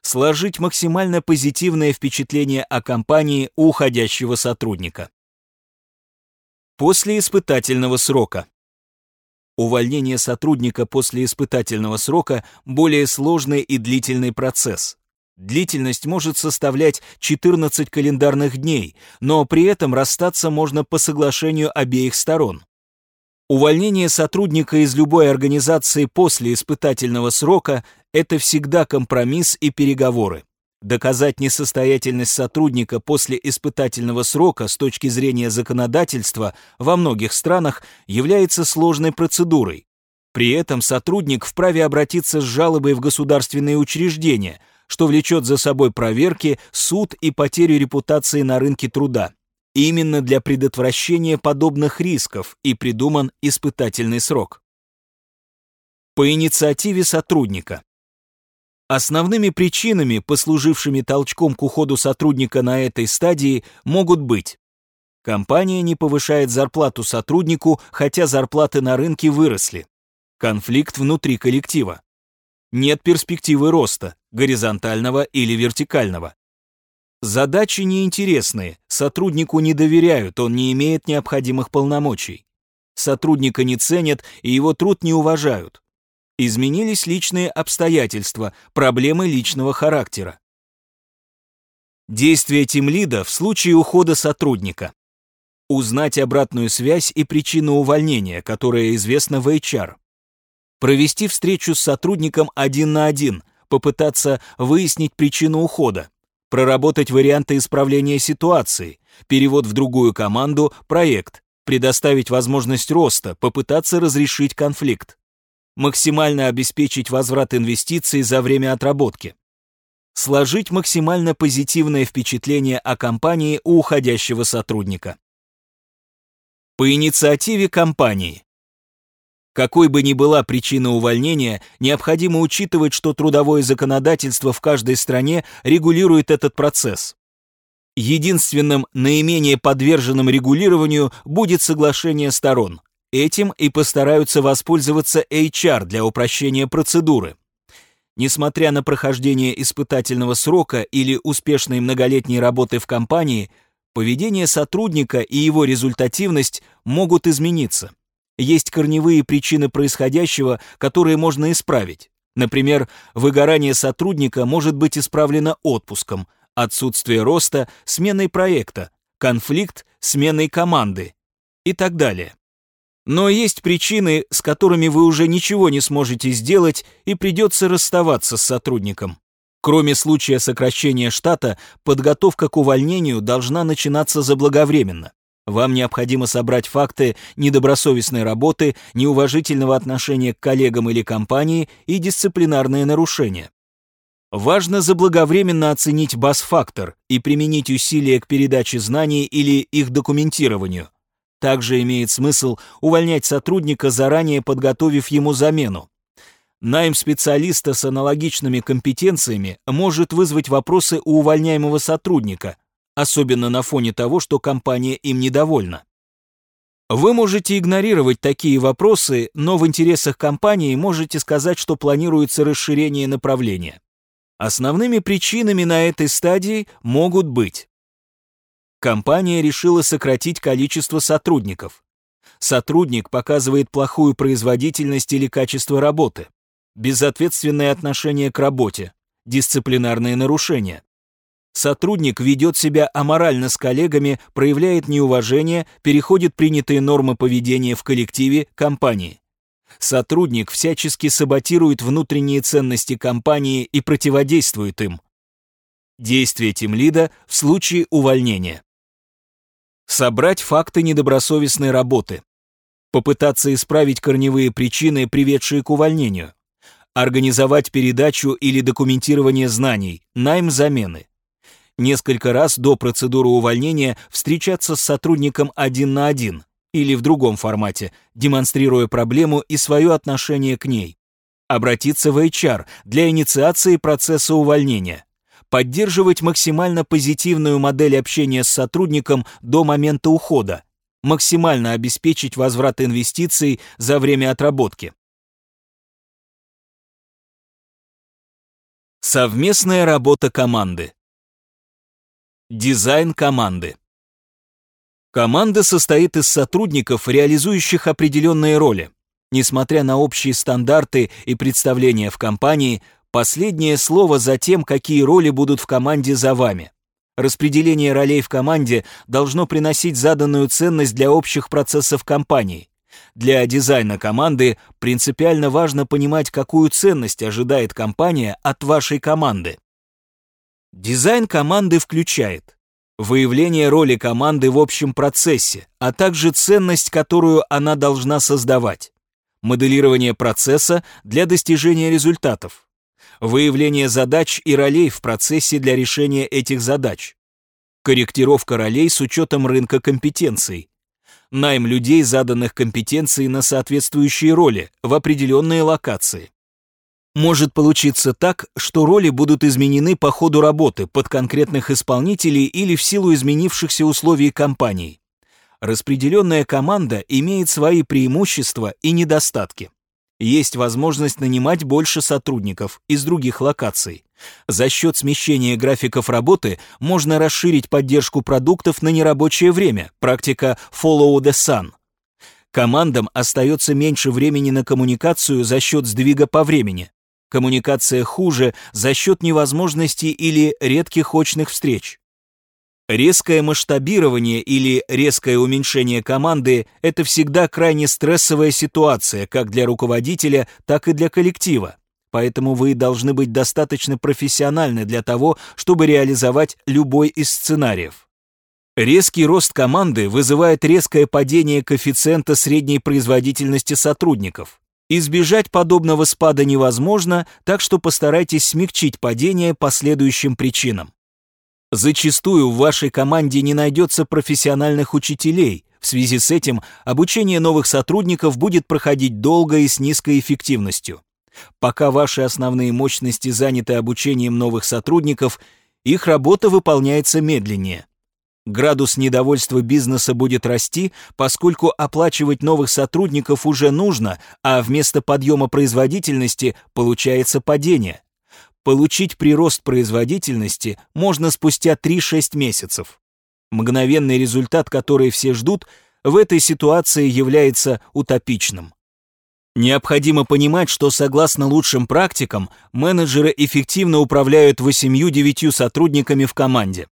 сложить максимально позитивное впечатление о компании у уходящего сотрудника. После испытательного срока. Увольнение сотрудника после испытательного срока – более сложный и длительный процесс. Длительность может составлять 14 календарных дней, но при этом расстаться можно по соглашению обеих сторон. Увольнение сотрудника из любой организации после испытательного срока – это всегда компромисс и переговоры. Доказать несостоятельность сотрудника после испытательного срока с точки зрения законодательства во многих странах является сложной процедурой. При этом сотрудник вправе обратиться с жалобой в государственные учреждения – что влечет за собой проверки, суд и потерю репутации на рынке труда. Именно для предотвращения подобных рисков и придуман испытательный срок. По инициативе сотрудника. Основными причинами, послужившими толчком к уходу сотрудника на этой стадии, могут быть Компания не повышает зарплату сотруднику, хотя зарплаты на рынке выросли. Конфликт внутри коллектива. Нет перспективы роста, горизонтального или вертикального. Задачи неинтересные, сотруднику не доверяют, он не имеет необходимых полномочий. Сотрудника не ценят и его труд не уважают. Изменились личные обстоятельства, проблемы личного характера. Действие тимлида в случае ухода сотрудника. Узнать обратную связь и причину увольнения, которая известна в HR провести встречу с сотрудником один на один, попытаться выяснить причину ухода, проработать варианты исправления ситуации, перевод в другую команду, проект, предоставить возможность роста, попытаться разрешить конфликт, максимально обеспечить возврат инвестиций за время отработки, сложить максимально позитивное впечатление о компании у уходящего сотрудника. По инициативе компании. Какой бы ни была причина увольнения, необходимо учитывать, что трудовое законодательство в каждой стране регулирует этот процесс. Единственным наименее подверженным регулированию будет соглашение сторон. Этим и постараются воспользоваться HR для упрощения процедуры. Несмотря на прохождение испытательного срока или успешной многолетней работы в компании, поведение сотрудника и его результативность могут измениться. Есть корневые причины происходящего, которые можно исправить. Например, выгорание сотрудника может быть исправлено отпуском, отсутствие роста – сменой проекта, конфликт – сменой команды и так далее. Но есть причины, с которыми вы уже ничего не сможете сделать и придется расставаться с сотрудником. Кроме случая сокращения штата, подготовка к увольнению должна начинаться заблаговременно. Вам необходимо собрать факты недобросовестной работы, неуважительного отношения к коллегам или компании и дисциплинарные нарушения. Важно заблаговременно оценить бас-фактор и применить усилия к передаче знаний или их документированию. Также имеет смысл увольнять сотрудника, заранее подготовив ему замену. Найм специалиста с аналогичными компетенциями может вызвать вопросы у увольняемого сотрудника, особенно на фоне того, что компания им недовольна. Вы можете игнорировать такие вопросы, но в интересах компании можете сказать, что планируется расширение направления. Основными причинами на этой стадии могут быть Компания решила сократить количество сотрудников. Сотрудник показывает плохую производительность или качество работы, безответственное отношение к работе, дисциплинарные нарушения. Сотрудник ведет себя аморально с коллегами, проявляет неуважение, переходит принятые нормы поведения в коллективе, компании. Сотрудник всячески саботирует внутренние ценности компании и противодействует им. Действие тимлида в случае увольнения. Собрать факты недобросовестной работы. Попытаться исправить корневые причины, приведшие к увольнению. Организовать передачу или документирование знаний, найм замены. Несколько раз до процедуры увольнения встречаться с сотрудником один на один или в другом формате, демонстрируя проблему и свое отношение к ней. Обратиться в HR для инициации процесса увольнения поддерживать максимально позитивную модель общения с сотрудником до момента ухода, максимально обеспечить возврат инвестиций за время отработки. Совместная работа команды. Дизайн команды. Команда состоит из сотрудников, реализующих определенные роли. Несмотря на общие стандарты и представления в компании, Последнее слово за тем, какие роли будут в команде за вами. Распределение ролей в команде должно приносить заданную ценность для общих процессов компании. Для дизайна команды принципиально важно понимать, какую ценность ожидает компания от вашей команды. Дизайн команды включает выявление роли команды в общем процессе, а также ценность, которую она должна создавать, моделирование процесса для достижения результатов, выявление задач и ролей в процессе для решения этих задач, корректировка ролей с учетом рынка компетенций, найм людей, заданных компетенций на соответствующие роли в определенные локации. Может получиться так, что роли будут изменены по ходу работы под конкретных исполнителей или в силу изменившихся условий компании. Распределенная команда имеет свои преимущества и недостатки. Есть возможность нанимать больше сотрудников из других локаций. За счет смещения графиков работы можно расширить поддержку продуктов на нерабочее время, практика Follow the Sun. Командам остается меньше времени на коммуникацию за счет сдвига по времени. Коммуникация хуже за счет невозможности или редких очных встреч. Резкое масштабирование или резкое уменьшение команды – это всегда крайне стрессовая ситуация как для руководителя, так и для коллектива. Поэтому вы должны быть достаточно профессиональны для того, чтобы реализовать любой из сценариев. Резкий рост команды вызывает резкое падение коэффициента средней производительности сотрудников. Избежать подобного спада невозможно, так что постарайтесь смягчить падение по следующим причинам. Зачастую в вашей команде не найдется профессиональных учителей, в связи с этим обучение новых сотрудников будет проходить долго и с низкой эффективностью. Пока ваши основные мощности заняты обучением новых сотрудников, их работа выполняется медленнее. Градус недовольства бизнеса будет расти, поскольку оплачивать новых сотрудников уже нужно, а вместо подъема производительности получается падение. Получить прирост производительности можно спустя 3-6 месяцев. Мгновенный результат, который все ждут, в этой ситуации является утопичным. Необходимо понимать, что согласно лучшим практикам, менеджеры эффективно управляют 8-9 сотрудниками в команде.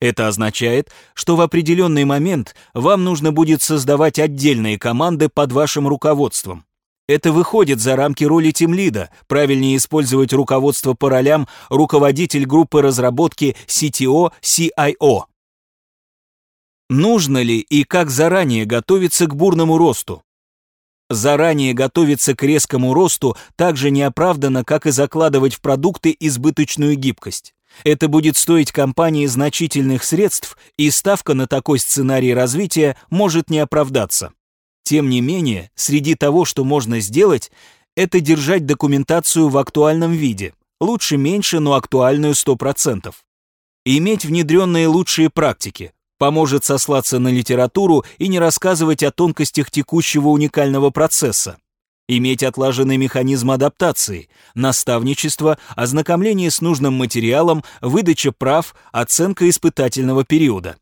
Это означает, что в определенный момент вам нужно будет создавать отдельные команды под вашим руководством. Это выходит за рамки роли тимлида, правильнее использовать руководство по ролям руководитель группы разработки CTO, CIO. Нужно ли и как заранее готовиться к бурному росту? Заранее готовиться к резкому росту так же неоправданно, как и закладывать в продукты избыточную гибкость. Это будет стоить компании значительных средств, и ставка на такой сценарий развития может не оправдаться. Тем не менее, среди того, что можно сделать, это держать документацию в актуальном виде, лучше меньше, но актуальную 100%. Иметь внедренные лучшие практики, поможет сослаться на литературу и не рассказывать о тонкостях текущего уникального процесса. Иметь отлаженный механизм адаптации, наставничество, ознакомление с нужным материалом, выдача прав, оценка испытательного периода.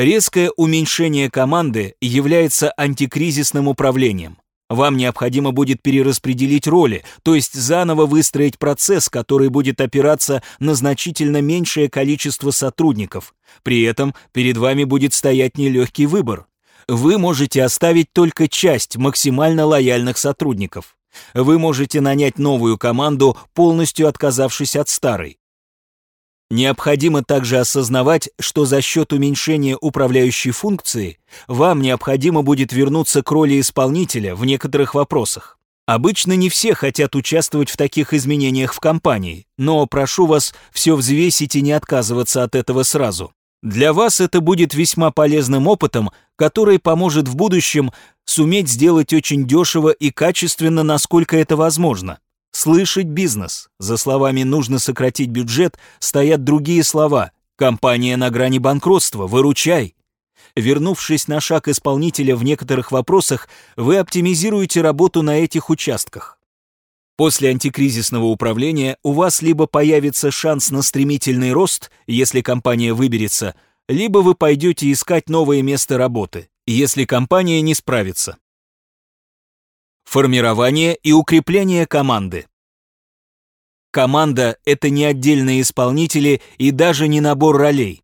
Резкое уменьшение команды является антикризисным управлением. Вам необходимо будет перераспределить роли, то есть заново выстроить процесс, который будет опираться на значительно меньшее количество сотрудников. При этом перед вами будет стоять нелегкий выбор. Вы можете оставить только часть максимально лояльных сотрудников. Вы можете нанять новую команду, полностью отказавшись от старой. Необходимо также осознавать, что за счет уменьшения управляющей функции вам необходимо будет вернуться к роли исполнителя в некоторых вопросах. Обычно не все хотят участвовать в таких изменениях в компании, но прошу вас все взвесить и не отказываться от этого сразу. Для вас это будет весьма полезным опытом, который поможет в будущем суметь сделать очень дешево и качественно, насколько это возможно. Слышать бизнес. За словами «нужно сократить бюджет» стоят другие слова. Компания на грани банкротства, выручай. Вернувшись на шаг исполнителя в некоторых вопросах, вы оптимизируете работу на этих участках. После антикризисного управления у вас либо появится шанс на стремительный рост, если компания выберется, либо вы пойдете искать новое место работы, если компания не справится. Формирование и укрепление команды. Команда — это не отдельные исполнители и даже не набор ролей.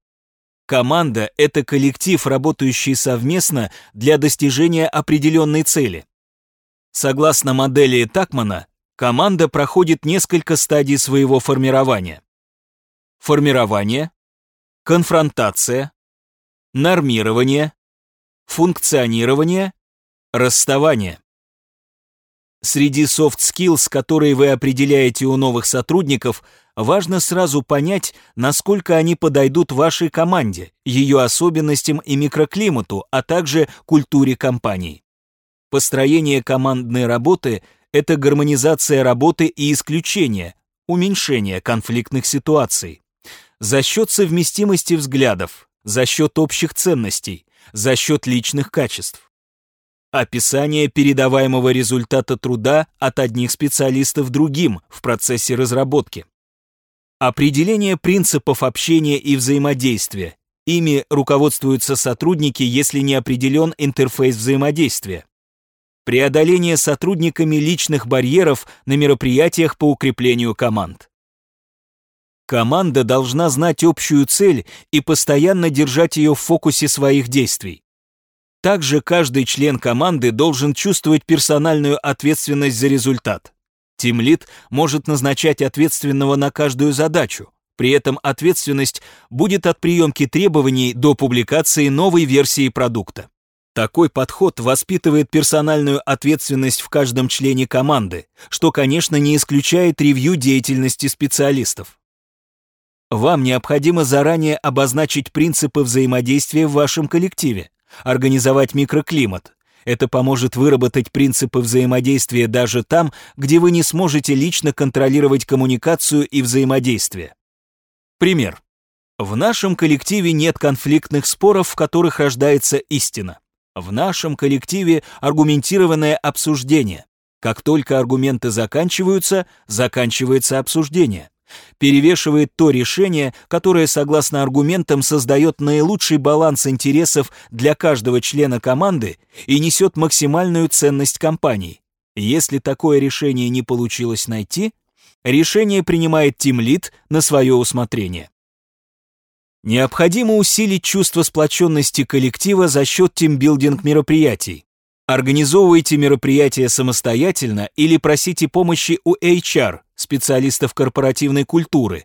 Команда — это коллектив, работающий совместно для достижения определенной цели. Согласно модели Такмана, команда проходит несколько стадий своего формирования. Формирование, конфронтация, нормирование, функционирование, расставание. Среди soft skills, которые вы определяете у новых сотрудников, важно сразу понять, насколько они подойдут вашей команде, ее особенностям и микроклимату, а также культуре компании. Построение командной работы – это гармонизация работы и исключение, уменьшение конфликтных ситуаций. За счет совместимости взглядов, за счет общих ценностей, за счет личных качеств. Описание передаваемого результата труда от одних специалистов другим в процессе разработки. Определение принципов общения и взаимодействия. Ими руководствуются сотрудники, если не определен интерфейс взаимодействия. Преодоление сотрудниками личных барьеров на мероприятиях по укреплению команд. Команда должна знать общую цель и постоянно держать ее в фокусе своих действий. Также каждый член команды должен чувствовать персональную ответственность за результат. Тимлит может назначать ответственного на каждую задачу. При этом ответственность будет от приемки требований до публикации новой версии продукта. Такой подход воспитывает персональную ответственность в каждом члене команды, что, конечно, не исключает ревью деятельности специалистов. Вам необходимо заранее обозначить принципы взаимодействия в вашем коллективе организовать микроклимат. Это поможет выработать принципы взаимодействия даже там, где вы не сможете лично контролировать коммуникацию и взаимодействие. Пример. В нашем коллективе нет конфликтных споров, в которых рождается истина. В нашем коллективе аргументированное обсуждение. Как только аргументы заканчиваются, заканчивается обсуждение. Перевешивает то решение, которое, согласно аргументам, создает наилучший баланс интересов для каждого члена команды и несет максимальную ценность компании. Если такое решение не получилось найти, решение принимает тимлид на свое усмотрение. Необходимо усилить чувство сплоченности коллектива за счет тимбилдинг мероприятий. Организовывайте мероприятия самостоятельно или просите помощи у HR, специалистов корпоративной культуры,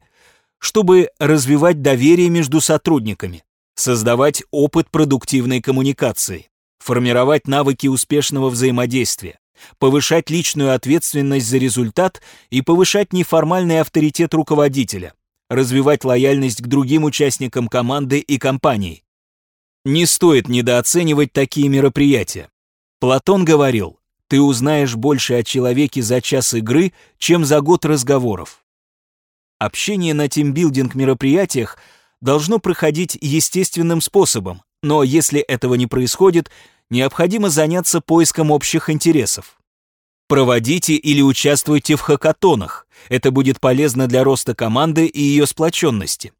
чтобы развивать доверие между сотрудниками, создавать опыт продуктивной коммуникации, формировать навыки успешного взаимодействия, повышать личную ответственность за результат и повышать неформальный авторитет руководителя, развивать лояльность к другим участникам команды и компании. Не стоит недооценивать такие мероприятия. Платон говорил, ты узнаешь больше о человеке за час игры, чем за год разговоров. Общение на тимбилдинг мероприятиях должно проходить естественным способом, но если этого не происходит, необходимо заняться поиском общих интересов. Проводите или участвуйте в хакатонах. Это будет полезно для роста команды и ее сплоченности.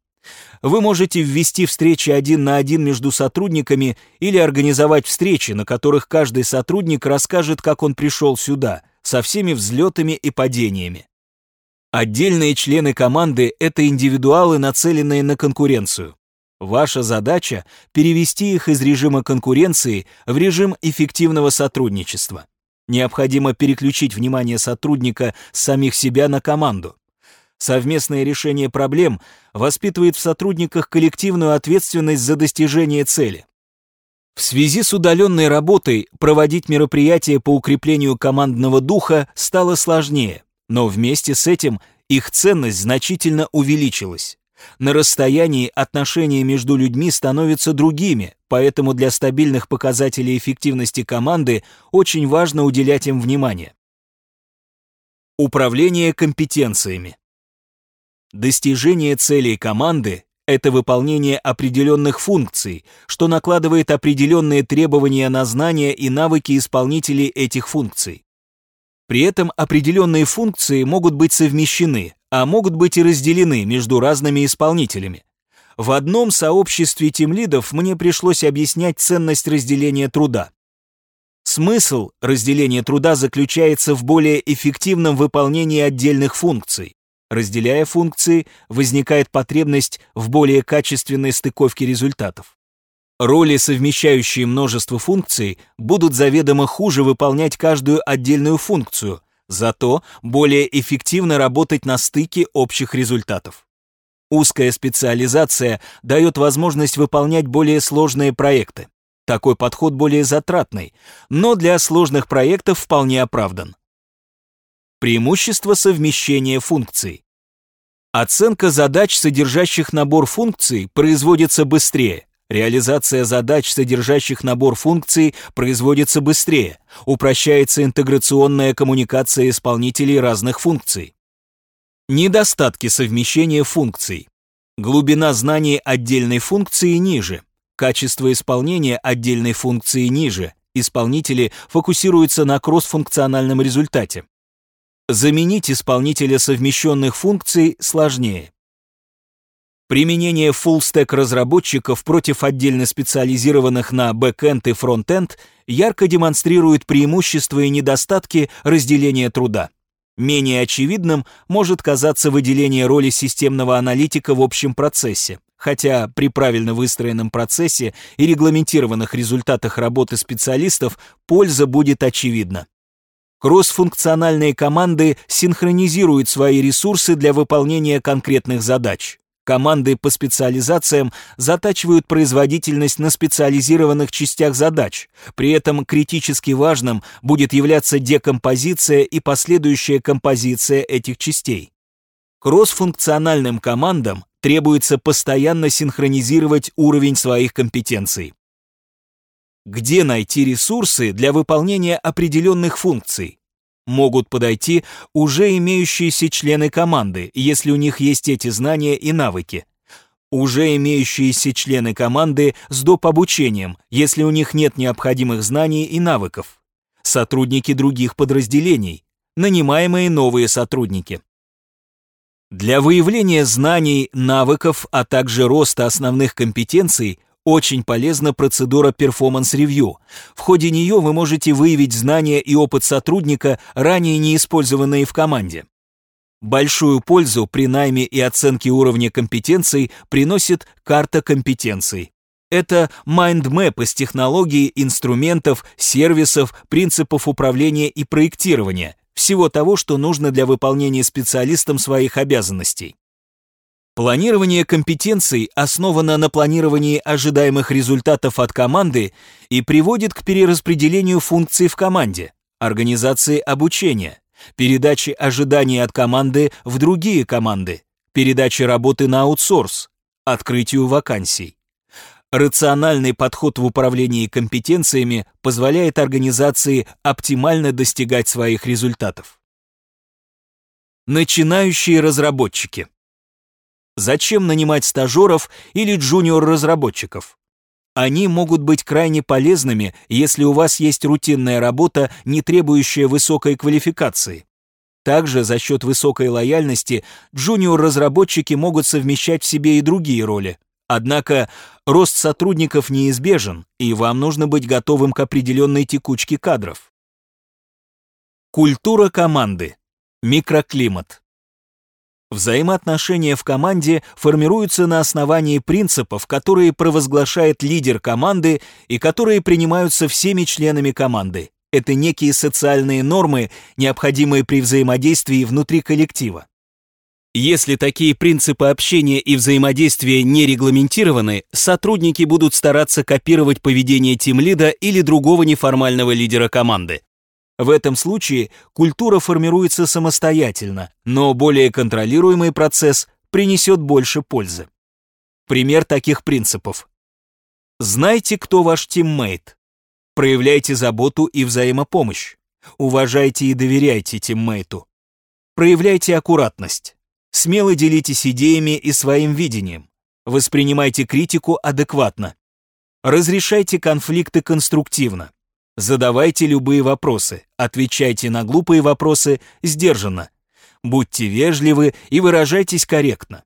Вы можете ввести встречи один на один между сотрудниками или организовать встречи, на которых каждый сотрудник расскажет, как он пришел сюда, со всеми взлетами и падениями. Отдельные члены команды – это индивидуалы, нацеленные на конкуренцию. Ваша задача – перевести их из режима конкуренции в режим эффективного сотрудничества. Необходимо переключить внимание сотрудника с самих себя на команду. Совместное решение проблем воспитывает в сотрудниках коллективную ответственность за достижение цели. В связи с удаленной работой проводить мероприятия по укреплению командного духа стало сложнее, но вместе с этим их ценность значительно увеличилась. На расстоянии отношения между людьми становятся другими, поэтому для стабильных показателей эффективности команды очень важно уделять им внимание. Управление компетенциями. Достижение целей команды – это выполнение определенных функций, что накладывает определенные требования на знания и навыки исполнителей этих функций. При этом определенные функции могут быть совмещены, а могут быть и разделены между разными исполнителями. В одном сообществе тимлидов мне пришлось объяснять ценность разделения труда. Смысл разделения труда заключается в более эффективном выполнении отдельных функций. Разделяя функции, возникает потребность в более качественной стыковке результатов. Роли, совмещающие множество функций, будут заведомо хуже выполнять каждую отдельную функцию, зато более эффективно работать на стыке общих результатов. Узкая специализация дает возможность выполнять более сложные проекты. Такой подход более затратный, но для сложных проектов вполне оправдан. Преимущество совмещения функций. Оценка задач, содержащих набор функций, производится быстрее. Реализация задач, содержащих набор функций, производится быстрее. Упрощается интеграционная коммуникация исполнителей разных функций. Недостатки совмещения функций. Глубина знаний отдельной функции ниже. Качество исполнения отдельной функции ниже. Исполнители фокусируются на кроссфункциональном результате. Заменить исполнителя совмещенных функций сложнее. Применение full-stack разработчиков против отдельно специализированных на бэкэнд и фронтенд ярко демонстрирует преимущества и недостатки разделения труда. Менее очевидным может казаться выделение роли системного аналитика в общем процессе, хотя при правильно выстроенном процессе и регламентированных результатах работы специалистов польза будет очевидна. Кроссфункциональные команды синхронизируют свои ресурсы для выполнения конкретных задач. Команды по специализациям затачивают производительность на специализированных частях задач. При этом критически важным будет являться декомпозиция и последующая композиция этих частей. Кроссфункциональным командам требуется постоянно синхронизировать уровень своих компетенций. Где найти ресурсы для выполнения определенных функций? Могут подойти уже имеющиеся члены команды, если у них есть эти знания и навыки. Уже имеющиеся члены команды с доп. обучением, если у них нет необходимых знаний и навыков. Сотрудники других подразделений, нанимаемые новые сотрудники. Для выявления знаний, навыков, а также роста основных компетенций очень полезна процедура Review. В ходе нее вы можете выявить знания и опыт сотрудника, ранее не использованные в команде. Большую пользу при найме и оценке уровня компетенций приносит карта компетенций. Это mind map из технологий, инструментов, сервисов, принципов управления и проектирования, всего того, что нужно для выполнения специалистам своих обязанностей. Планирование компетенций основано на планировании ожидаемых результатов от команды и приводит к перераспределению функций в команде, организации обучения, передаче ожиданий от команды в другие команды, передаче работы на аутсорс, открытию вакансий. Рациональный подход в управлении компетенциями позволяет организации оптимально достигать своих результатов. Начинающие разработчики. Зачем нанимать стажеров или джуниор-разработчиков? Они могут быть крайне полезными, если у вас есть рутинная работа, не требующая высокой квалификации. Также за счет высокой лояльности джуниор-разработчики могут совмещать в себе и другие роли. Однако рост сотрудников неизбежен, и вам нужно быть готовым к определенной текучке кадров. Культура команды. Микроклимат. Взаимоотношения в команде формируются на основании принципов, которые провозглашает лидер команды и которые принимаются всеми членами команды. Это некие социальные нормы, необходимые при взаимодействии внутри коллектива. Если такие принципы общения и взаимодействия не регламентированы, сотрудники будут стараться копировать поведение тимлида или другого неформального лидера команды. В этом случае культура формируется самостоятельно, но более контролируемый процесс принесет больше пользы. Пример таких принципов. Знайте, кто ваш тиммейт. Проявляйте заботу и взаимопомощь. Уважайте и доверяйте тиммейту. Проявляйте аккуратность. Смело делитесь идеями и своим видением. Воспринимайте критику адекватно. Разрешайте конфликты конструктивно. Задавайте любые вопросы, отвечайте на глупые вопросы сдержанно. Будьте вежливы и выражайтесь корректно.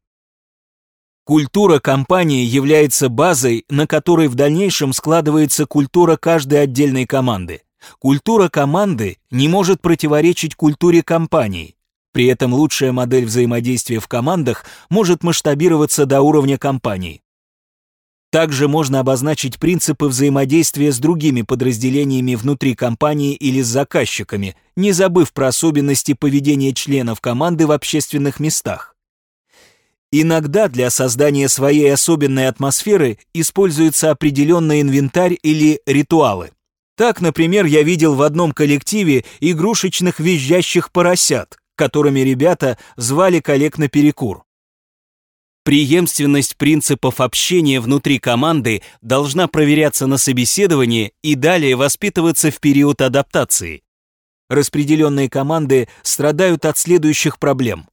Культура компании является базой, на которой в дальнейшем складывается культура каждой отдельной команды. Культура команды не может противоречить культуре компании. При этом лучшая модель взаимодействия в командах может масштабироваться до уровня компании. Также можно обозначить принципы взаимодействия с другими подразделениями внутри компании или с заказчиками, не забыв про особенности поведения членов команды в общественных местах. Иногда для создания своей особенной атмосферы используется определенный инвентарь или ритуалы. Так, например, я видел в одном коллективе игрушечных визжащих поросят, которыми ребята звали коллег на перекур. Преемственность принципов общения внутри команды должна проверяться на собеседовании и далее воспитываться в период адаптации. Распределенные команды страдают от следующих проблем.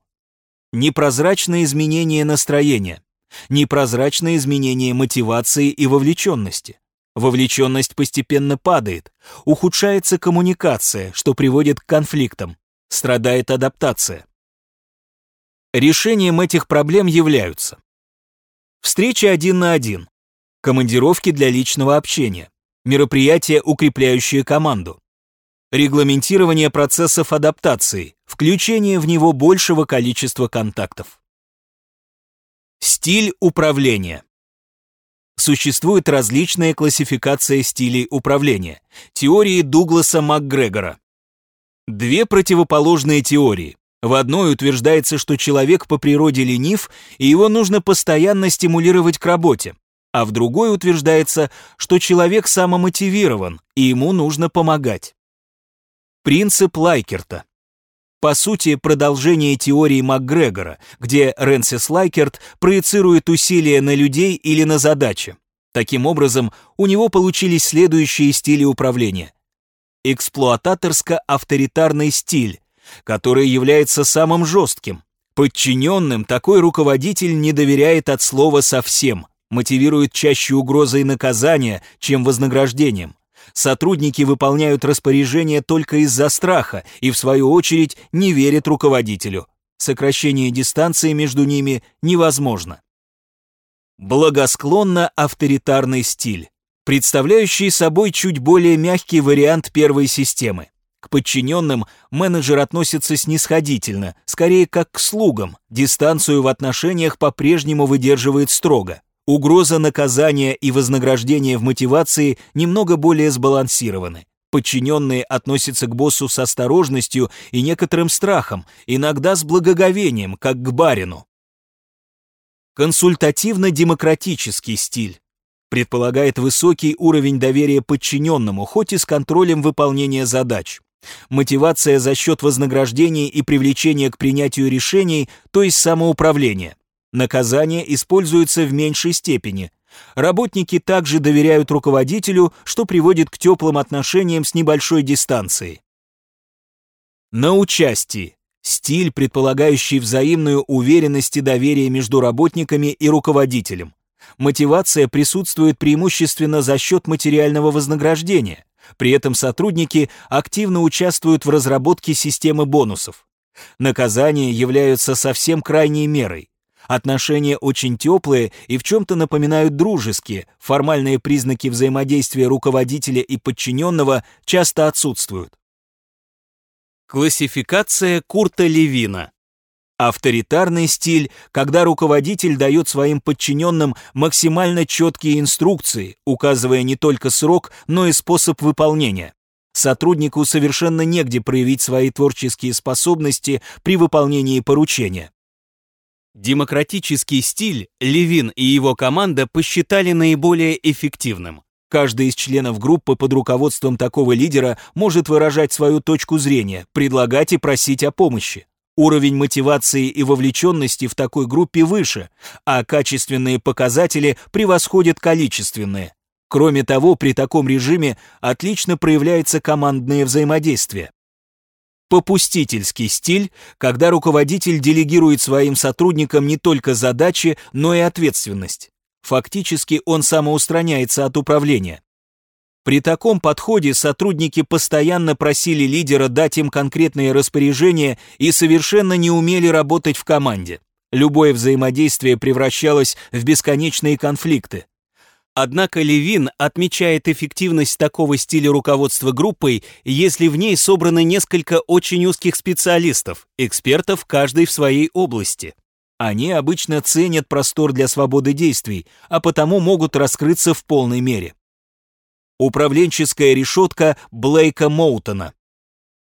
Непрозрачное изменение настроения, непрозрачное изменение мотивации и вовлеченности. Вовлеченность постепенно падает, ухудшается коммуникация, что приводит к конфликтам, страдает адаптация. Решением этих проблем являются встречи один на один, командировки для личного общения, мероприятия, укрепляющие команду, регламентирование процессов адаптации, включение в него большего количества контактов. Стиль управления. Существует различная классификация стилей управления. Теории Дугласа МакГрегора. Две противоположные теории. В одной утверждается, что человек по природе ленив, и его нужно постоянно стимулировать к работе, а в другой утверждается, что человек самомотивирован, и ему нужно помогать. Принцип Лайкерта. По сути, продолжение теории МакГрегора, где Рэнсис Лайкерт проецирует усилия на людей или на задачи. Таким образом, у него получились следующие стили управления. Эксплуататорско-авторитарный стиль, который является самым жестким. Подчиненным такой руководитель не доверяет от слова совсем, мотивирует чаще угрозой наказания, чем вознаграждением. Сотрудники выполняют распоряжения только из-за страха и, в свою очередь, не верят руководителю. Сокращение дистанции между ними невозможно. Благосклонно-авторитарный стиль, представляющий собой чуть более мягкий вариант первой системы. К подчиненным менеджер относится снисходительно, скорее как к слугам, дистанцию в отношениях по-прежнему выдерживает строго. Угроза наказания и вознаграждения в мотивации немного более сбалансированы. Подчиненные относятся к боссу с осторожностью и некоторым страхом, иногда с благоговением, как к барину. Консультативно-демократический стиль предполагает высокий уровень доверия подчиненному, хоть и с контролем выполнения задач. Мотивация за счет вознаграждения и привлечения к принятию решений, то есть самоуправления. Наказание используется в меньшей степени. Работники также доверяют руководителю, что приводит к теплым отношениям с небольшой дистанции. На участии. Стиль, предполагающий взаимную уверенность и доверие между работниками и руководителем. Мотивация присутствует преимущественно за счет материального вознаграждения. При этом сотрудники активно участвуют в разработке системы бонусов. Наказания являются совсем крайней мерой. Отношения очень теплые и в чем-то напоминают дружеские, формальные признаки взаимодействия руководителя и подчиненного часто отсутствуют. Классификация Курта Левина. Авторитарный стиль, когда руководитель дает своим подчиненным максимально четкие инструкции, указывая не только срок, но и способ выполнения. Сотруднику совершенно негде проявить свои творческие способности при выполнении поручения. Демократический стиль Левин и его команда посчитали наиболее эффективным. Каждый из членов группы под руководством такого лидера может выражать свою точку зрения, предлагать и просить о помощи. Уровень мотивации и вовлеченности в такой группе выше, а качественные показатели превосходят количественные. Кроме того, при таком режиме отлично проявляется командное взаимодействие. Попустительский стиль, когда руководитель делегирует своим сотрудникам не только задачи, но и ответственность. Фактически он самоустраняется от управления. При таком подходе сотрудники постоянно просили лидера дать им конкретные распоряжения и совершенно не умели работать в команде. Любое взаимодействие превращалось в бесконечные конфликты. Однако Левин отмечает эффективность такого стиля руководства группой, если в ней собрано несколько очень узких специалистов, экспертов каждый в своей области. Они обычно ценят простор для свободы действий, а потому могут раскрыться в полной мере. Управленческая решетка Блейка Моутона.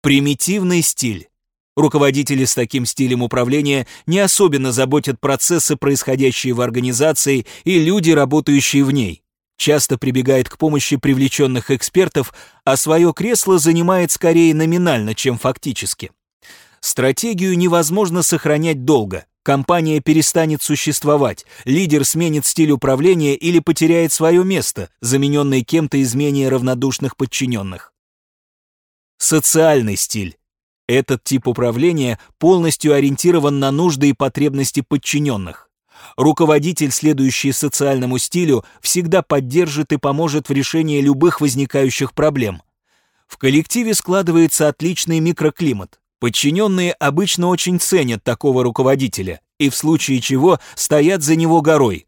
Примитивный стиль. Руководители с таким стилем управления не особенно заботят процессы, происходящие в организации, и люди, работающие в ней. Часто прибегает к помощи привлеченных экспертов, а свое кресло занимает скорее номинально, чем фактически. Стратегию невозможно сохранять долго. Компания перестанет существовать, лидер сменит стиль управления или потеряет свое место, замененный кем-то из менее равнодушных подчиненных. Социальный стиль. Этот тип управления полностью ориентирован на нужды и потребности подчиненных. Руководитель, следующий социальному стилю, всегда поддержит и поможет в решении любых возникающих проблем. В коллективе складывается отличный микроклимат. Подчиненные обычно очень ценят такого руководителя и в случае чего стоят за него горой.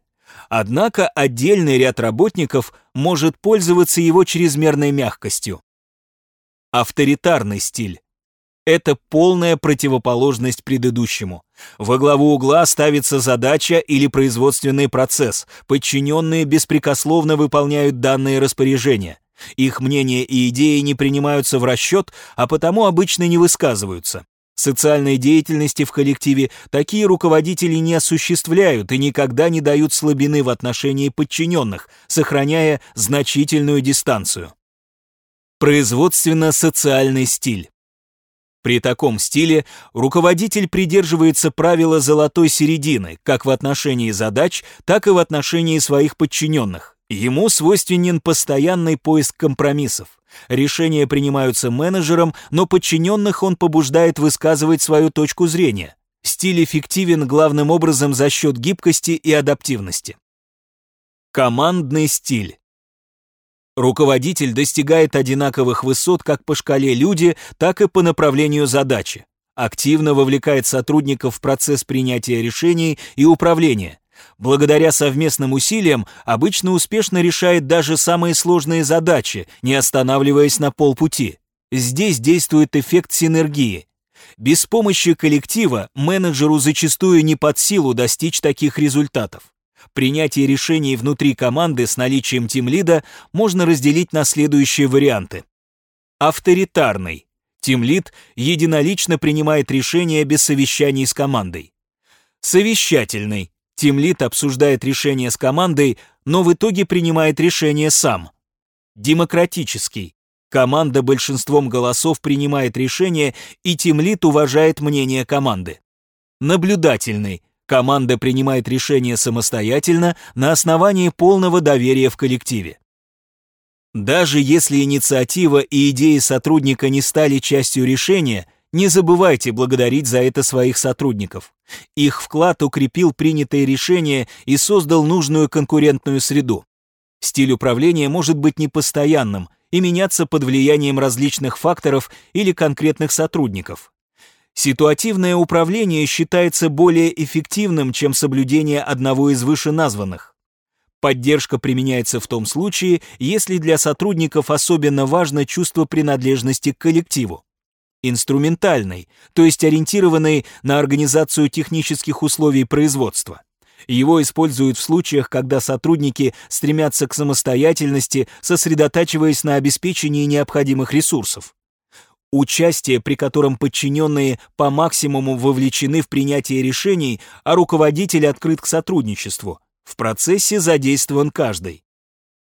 Однако отдельный ряд работников может пользоваться его чрезмерной мягкостью. Авторитарный стиль. Это полная противоположность предыдущему. Во главу угла ставится задача или производственный процесс. Подчиненные беспрекословно выполняют данные распоряжения. Их мнения и идеи не принимаются в расчет, а потому обычно не высказываются. Социальной деятельности в коллективе такие руководители не осуществляют и никогда не дают слабины в отношении подчиненных, сохраняя значительную дистанцию. Производственно-социальный стиль. При таком стиле руководитель придерживается правила золотой середины как в отношении задач, так и в отношении своих подчиненных Ему свойственен постоянный поиск компромиссов. Решения принимаются менеджером, но подчиненных он побуждает высказывать свою точку зрения. Стиль эффективен главным образом за счет гибкости и адаптивности. Командный стиль. Руководитель достигает одинаковых высот как по шкале люди, так и по направлению задачи. Активно вовлекает сотрудников в процесс принятия решений и управления, Благодаря совместным усилиям обычно успешно решает даже самые сложные задачи, не останавливаясь на полпути. Здесь действует эффект синергии. Без помощи коллектива менеджеру зачастую не под силу достичь таких результатов. Принятие решений внутри команды с наличием тимлида можно разделить на следующие варианты. Авторитарный. Тимлид единолично принимает решения без совещаний с командой. Совещательный. Тимлит обсуждает решение с командой, но в итоге принимает решение сам. Демократический. Команда большинством голосов принимает решение, и Тимлит уважает мнение команды. Наблюдательный. Команда принимает решение самостоятельно на основании полного доверия в коллективе. Даже если инициатива и идеи сотрудника не стали частью решения, не забывайте благодарить за это своих сотрудников. Их вклад укрепил принятые решения и создал нужную конкурентную среду. Стиль управления может быть непостоянным и меняться под влиянием различных факторов или конкретных сотрудников. Ситуативное управление считается более эффективным, чем соблюдение одного из вышеназванных. Поддержка применяется в том случае, если для сотрудников особенно важно чувство принадлежности к коллективу инструментальный, то есть ориентированный на организацию технических условий производства. Его используют в случаях, когда сотрудники стремятся к самостоятельности, сосредотачиваясь на обеспечении необходимых ресурсов. Участие, при котором подчиненные по максимуму вовлечены в принятие решений, а руководитель открыт к сотрудничеству. В процессе задействован каждый.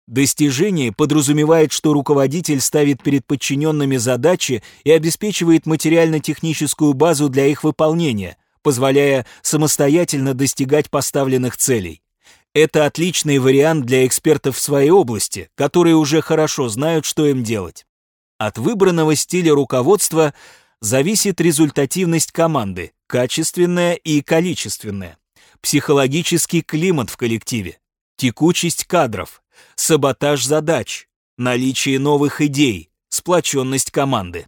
Достижение подразумевает, что руководитель ставит перед подчиненными задачи и обеспечивает материально-техническую базу для их выполнения, позволяя самостоятельно достигать поставленных целей. Это отличный вариант для экспертов в своей области, которые уже хорошо знают, что им делать. От выбранного стиля руководства зависит результативность команды, качественная и количественная, психологический климат в коллективе, текучесть кадров, саботаж задач, наличие новых идей, сплоченность команды.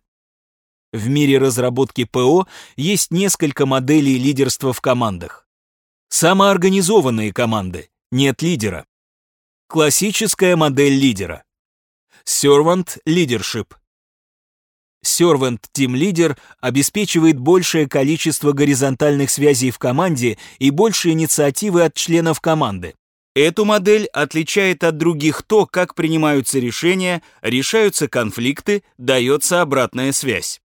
В мире разработки ПО есть несколько моделей лидерства в командах. Самоорганизованные команды, нет лидера. Классическая модель лидера. Servant Leadership. Servant Team Leader обеспечивает большее количество горизонтальных связей в команде и больше инициативы от членов команды. Эту модель отличает от других то, как принимаются решения, решаются конфликты, дается обратная связь.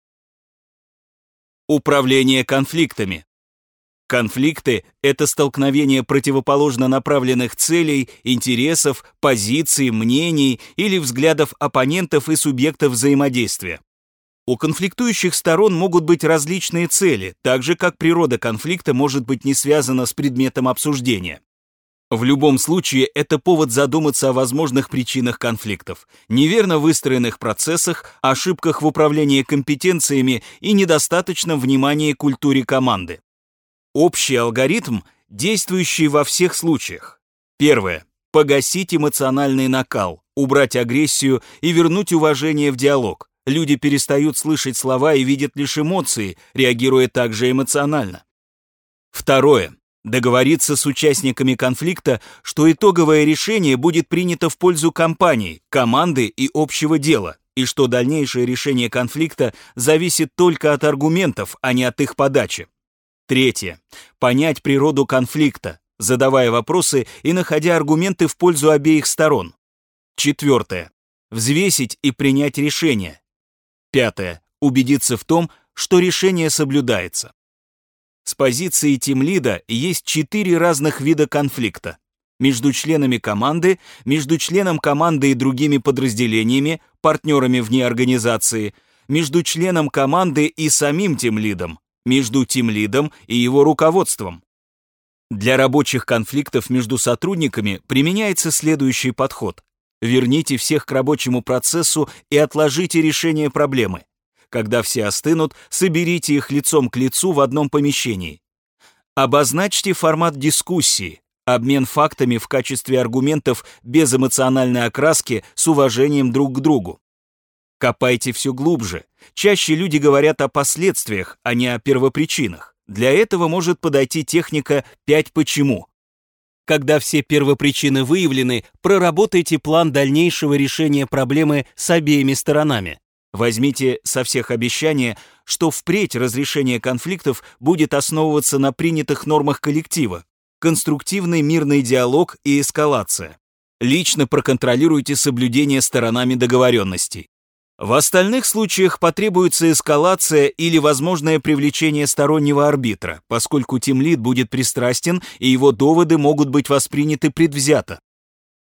Управление конфликтами. Конфликты – это столкновение противоположно направленных целей, интересов, позиций, мнений или взглядов оппонентов и субъектов взаимодействия. У конфликтующих сторон могут быть различные цели, так же как природа конфликта может быть не связана с предметом обсуждения. В любом случае, это повод задуматься о возможных причинах конфликтов, неверно выстроенных процессах, ошибках в управлении компетенциями и недостаточном внимании культуре команды. Общий алгоритм, действующий во всех случаях. Первое. Погасить эмоциональный накал, убрать агрессию и вернуть уважение в диалог. Люди перестают слышать слова и видят лишь эмоции, реагируя также эмоционально. Второе Договориться с участниками конфликта, что итоговое решение будет принято в пользу компании, команды и общего дела, и что дальнейшее решение конфликта зависит только от аргументов, а не от их подачи. Третье. Понять природу конфликта, задавая вопросы и находя аргументы в пользу обеих сторон. Четвертое. Взвесить и принять решение. Пятое. Убедиться в том, что решение соблюдается. С позиции тимлида есть четыре разных вида конфликта. Между членами команды, между членом команды и другими подразделениями, партнерами вне организации, между членом команды и самим тимлидом, между тимлидом и его руководством. Для рабочих конфликтов между сотрудниками применяется следующий подход. Верните всех к рабочему процессу и отложите решение проблемы. Когда все остынут, соберите их лицом к лицу в одном помещении. Обозначьте формат дискуссии, обмен фактами в качестве аргументов без эмоциональной окраски с уважением друг к другу. Копайте все глубже. Чаще люди говорят о последствиях, а не о первопричинах. Для этого может подойти техника «пять почему». Когда все первопричины выявлены, проработайте план дальнейшего решения проблемы с обеими сторонами. Возьмите со всех обещание, что впредь разрешение конфликтов будет основываться на принятых нормах коллектива, конструктивный мирный диалог и эскалация. Лично проконтролируйте соблюдение сторонами договоренностей. В остальных случаях потребуется эскалация или возможное привлечение стороннего арбитра, поскольку тимлид будет пристрастен и его доводы могут быть восприняты предвзято.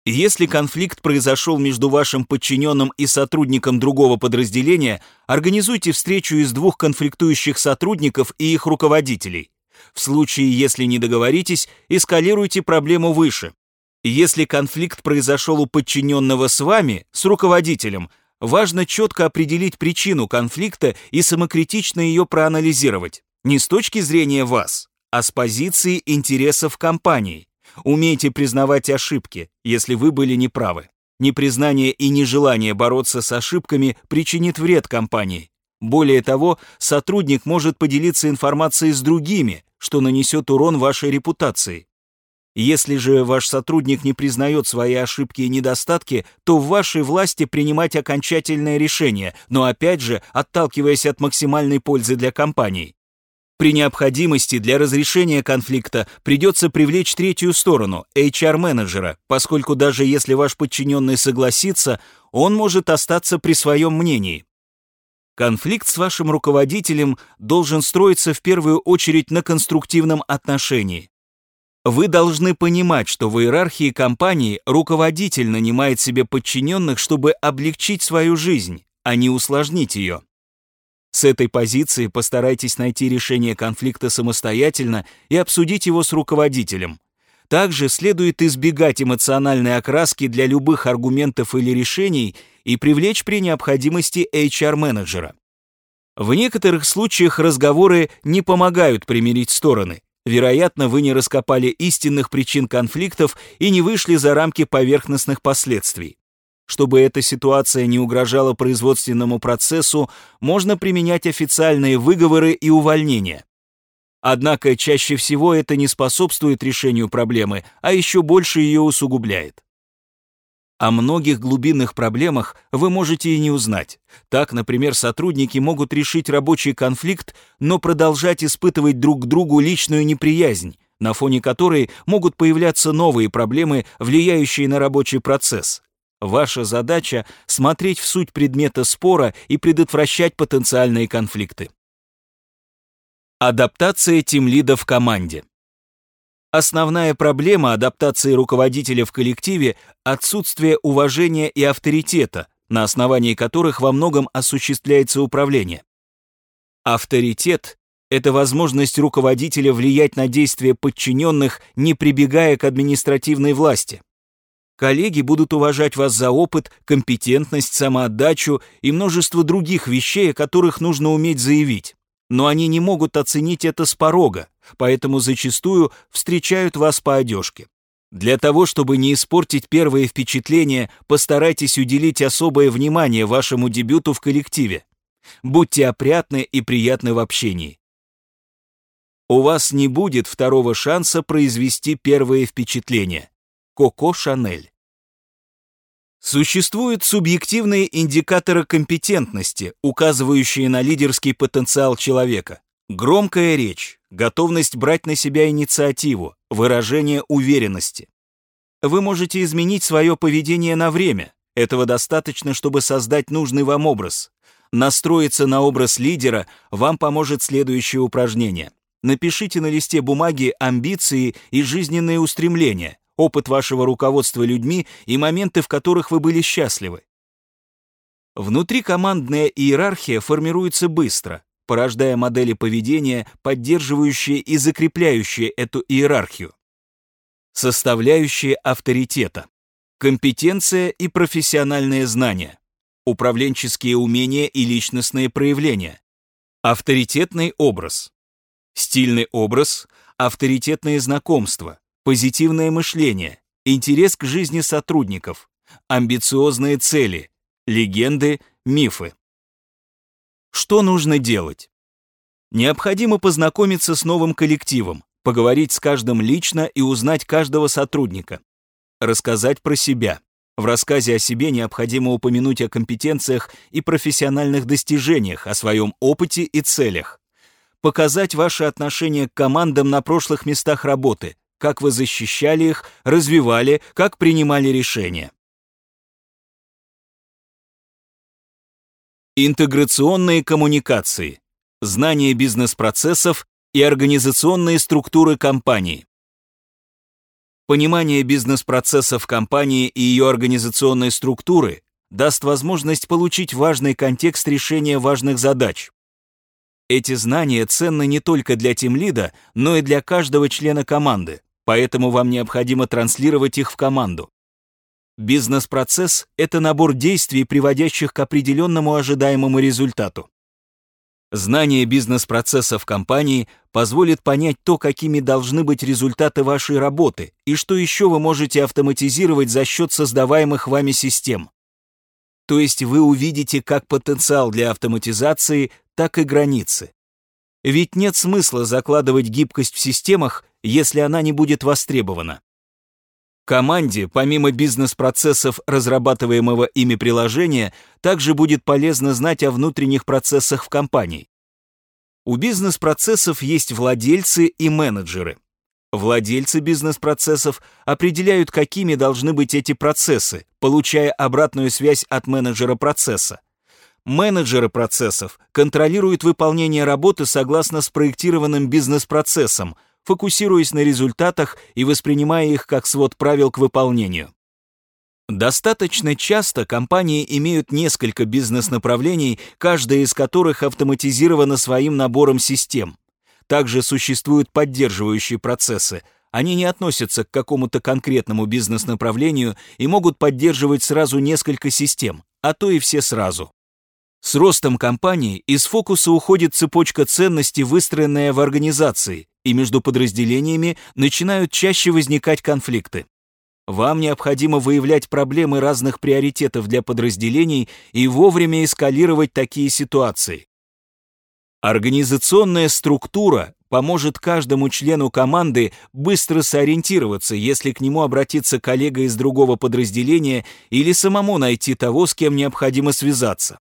Если конфликт произошел между вашим подчиненным и сотрудником другого подразделения, организуйте встречу из двух конфликтующих сотрудников и их руководителей. В случае, если не договоритесь, эскалируйте проблему выше. Если конфликт произошел у подчиненного с вами, с руководителем, важно четко определить причину конфликта и самокритично ее проанализировать. Не с точки зрения вас, а с позиции интересов компании. Умейте признавать ошибки, если вы были неправы. Непризнание и нежелание бороться с ошибками причинит вред компании. Более того, сотрудник может поделиться информацией с другими, что нанесет урон вашей репутации. Если же ваш сотрудник не признает свои ошибки и недостатки, то в вашей власти принимать окончательное решение, но опять же отталкиваясь от максимальной пользы для компании. При необходимости для разрешения конфликта придется привлечь третью сторону, HR-менеджера, поскольку даже если ваш подчиненный согласится, он может остаться при своем мнении. Конфликт с вашим руководителем должен строиться в первую очередь на конструктивном отношении. Вы должны понимать, что в иерархии компании руководитель нанимает себе подчиненных, чтобы облегчить свою жизнь, а не усложнить ее. С этой позиции постарайтесь найти решение конфликта самостоятельно и обсудить его с руководителем. Также следует избегать эмоциональной окраски для любых аргументов или решений и привлечь при необходимости HR-менеджера. В некоторых случаях разговоры не помогают примирить стороны. Вероятно, вы не раскопали истинных причин конфликтов и не вышли за рамки поверхностных последствий. Чтобы эта ситуация не угрожала производственному процессу, можно применять официальные выговоры и увольнения. Однако чаще всего это не способствует решению проблемы, а еще больше ее усугубляет. О многих глубинных проблемах вы можете и не узнать. Так, например, сотрудники могут решить рабочий конфликт, но продолжать испытывать друг к другу личную неприязнь, на фоне которой могут появляться новые проблемы, влияющие на рабочий процесс. Ваша задача — смотреть в суть предмета спора и предотвращать потенциальные конфликты. Адаптация тимлида в команде. Основная проблема адаптации руководителя в коллективе — отсутствие уважения и авторитета, на основании которых во многом осуществляется управление. Авторитет — это возможность руководителя влиять на действия подчиненных, не прибегая к административной власти. Коллеги будут уважать вас за опыт, компетентность, самоотдачу и множество других вещей, о которых нужно уметь заявить. Но они не могут оценить это с порога, поэтому зачастую встречают вас по одежке. Для того, чтобы не испортить первое впечатление, постарайтесь уделить особое внимание вашему дебюту в коллективе. Будьте опрятны и приятны в общении. У вас не будет второго шанса произвести первое впечатление. Коко Шанель. Существуют субъективные индикаторы компетентности, указывающие на лидерский потенциал человека. Громкая речь, готовность брать на себя инициативу, выражение уверенности. Вы можете изменить свое поведение на время. Этого достаточно, чтобы создать нужный вам образ. Настроиться на образ лидера вам поможет следующее упражнение. Напишите на листе бумаги амбиции и жизненные устремления, опыт вашего руководства людьми и моменты, в которых вы были счастливы. Внутрикомандная иерархия формируется быстро. порождая модели поведения, поддерживающие и закрепляющие эту иерархию. Составляющие авторитета. Компетенция и профессиональные знания. Управленческие умения и личностные проявления. Авторитетный образ. Стильный образ, авторитетные знакомства, позитивное мышление, интерес к жизни сотрудников, амбициозные цели, легенды, мифы. Что нужно делать? Необходимо познакомиться с новым коллективом, поговорить с каждым лично и узнать каждого сотрудника. Рассказать про себя. В рассказе о себе необходимо упомянуть о компетенциях и профессиональных достижениях, о своем опыте и целях. Показать ваши отношения к командам на прошлых местах работы, как вы защищали их, развивали, как принимали решения. Интеграционные коммуникации. Знание бизнес-процессов и организационные структуры компании. Понимание бизнес-процессов компании и ее организационной структуры даст возможность получить важный контекст решения важных задач. Эти знания ценны не только для тимлида, но и для каждого члена команды, поэтому вам необходимо транслировать их в команду. Бизнес-процесс — это набор действий, приводящих к определенному ожидаемому результату. Знание бизнес-процессов компании позволит понять то, какими должны быть результаты вашей работы и что еще вы можете автоматизировать за счет создаваемых вами систем. То есть вы увидите как потенциал для автоматизации, так и границы. Ведь нет смысла закладывать гибкость в системах, если она не будет востребована. Команде, помимо бизнес-процессов разрабатываемого ими приложения, также будет полезно знать о внутренних процессах в компании. У бизнес-процессов есть владельцы и менеджеры. Владельцы бизнес-процессов определяют, какими должны быть эти процессы, получая обратную связь от менеджера процесса. Менеджеры процессов контролируют выполнение работы согласно спроектированным бизнес-процессам, фокусируясь на результатах и воспринимая их как свод правил к выполнению. Достаточно часто компании имеют несколько бизнес-направлений, каждая из которых автоматизирована своим набором систем. Также существуют поддерживающие процессы. Они не относятся к какому-то конкретному бизнес-направлению и могут поддерживать сразу несколько систем, а то и все сразу. С ростом компании из фокуса уходит цепочка ценностей, выстроенная в организации, и между подразделениями начинают чаще возникать конфликты. Вам необходимо выявлять проблемы разных приоритетов для подразделений и вовремя эскалировать такие ситуации. Организационная структура поможет каждому члену команды быстро сориентироваться, если к нему обратится коллега из другого подразделения или самому найти того, с кем необходимо связаться.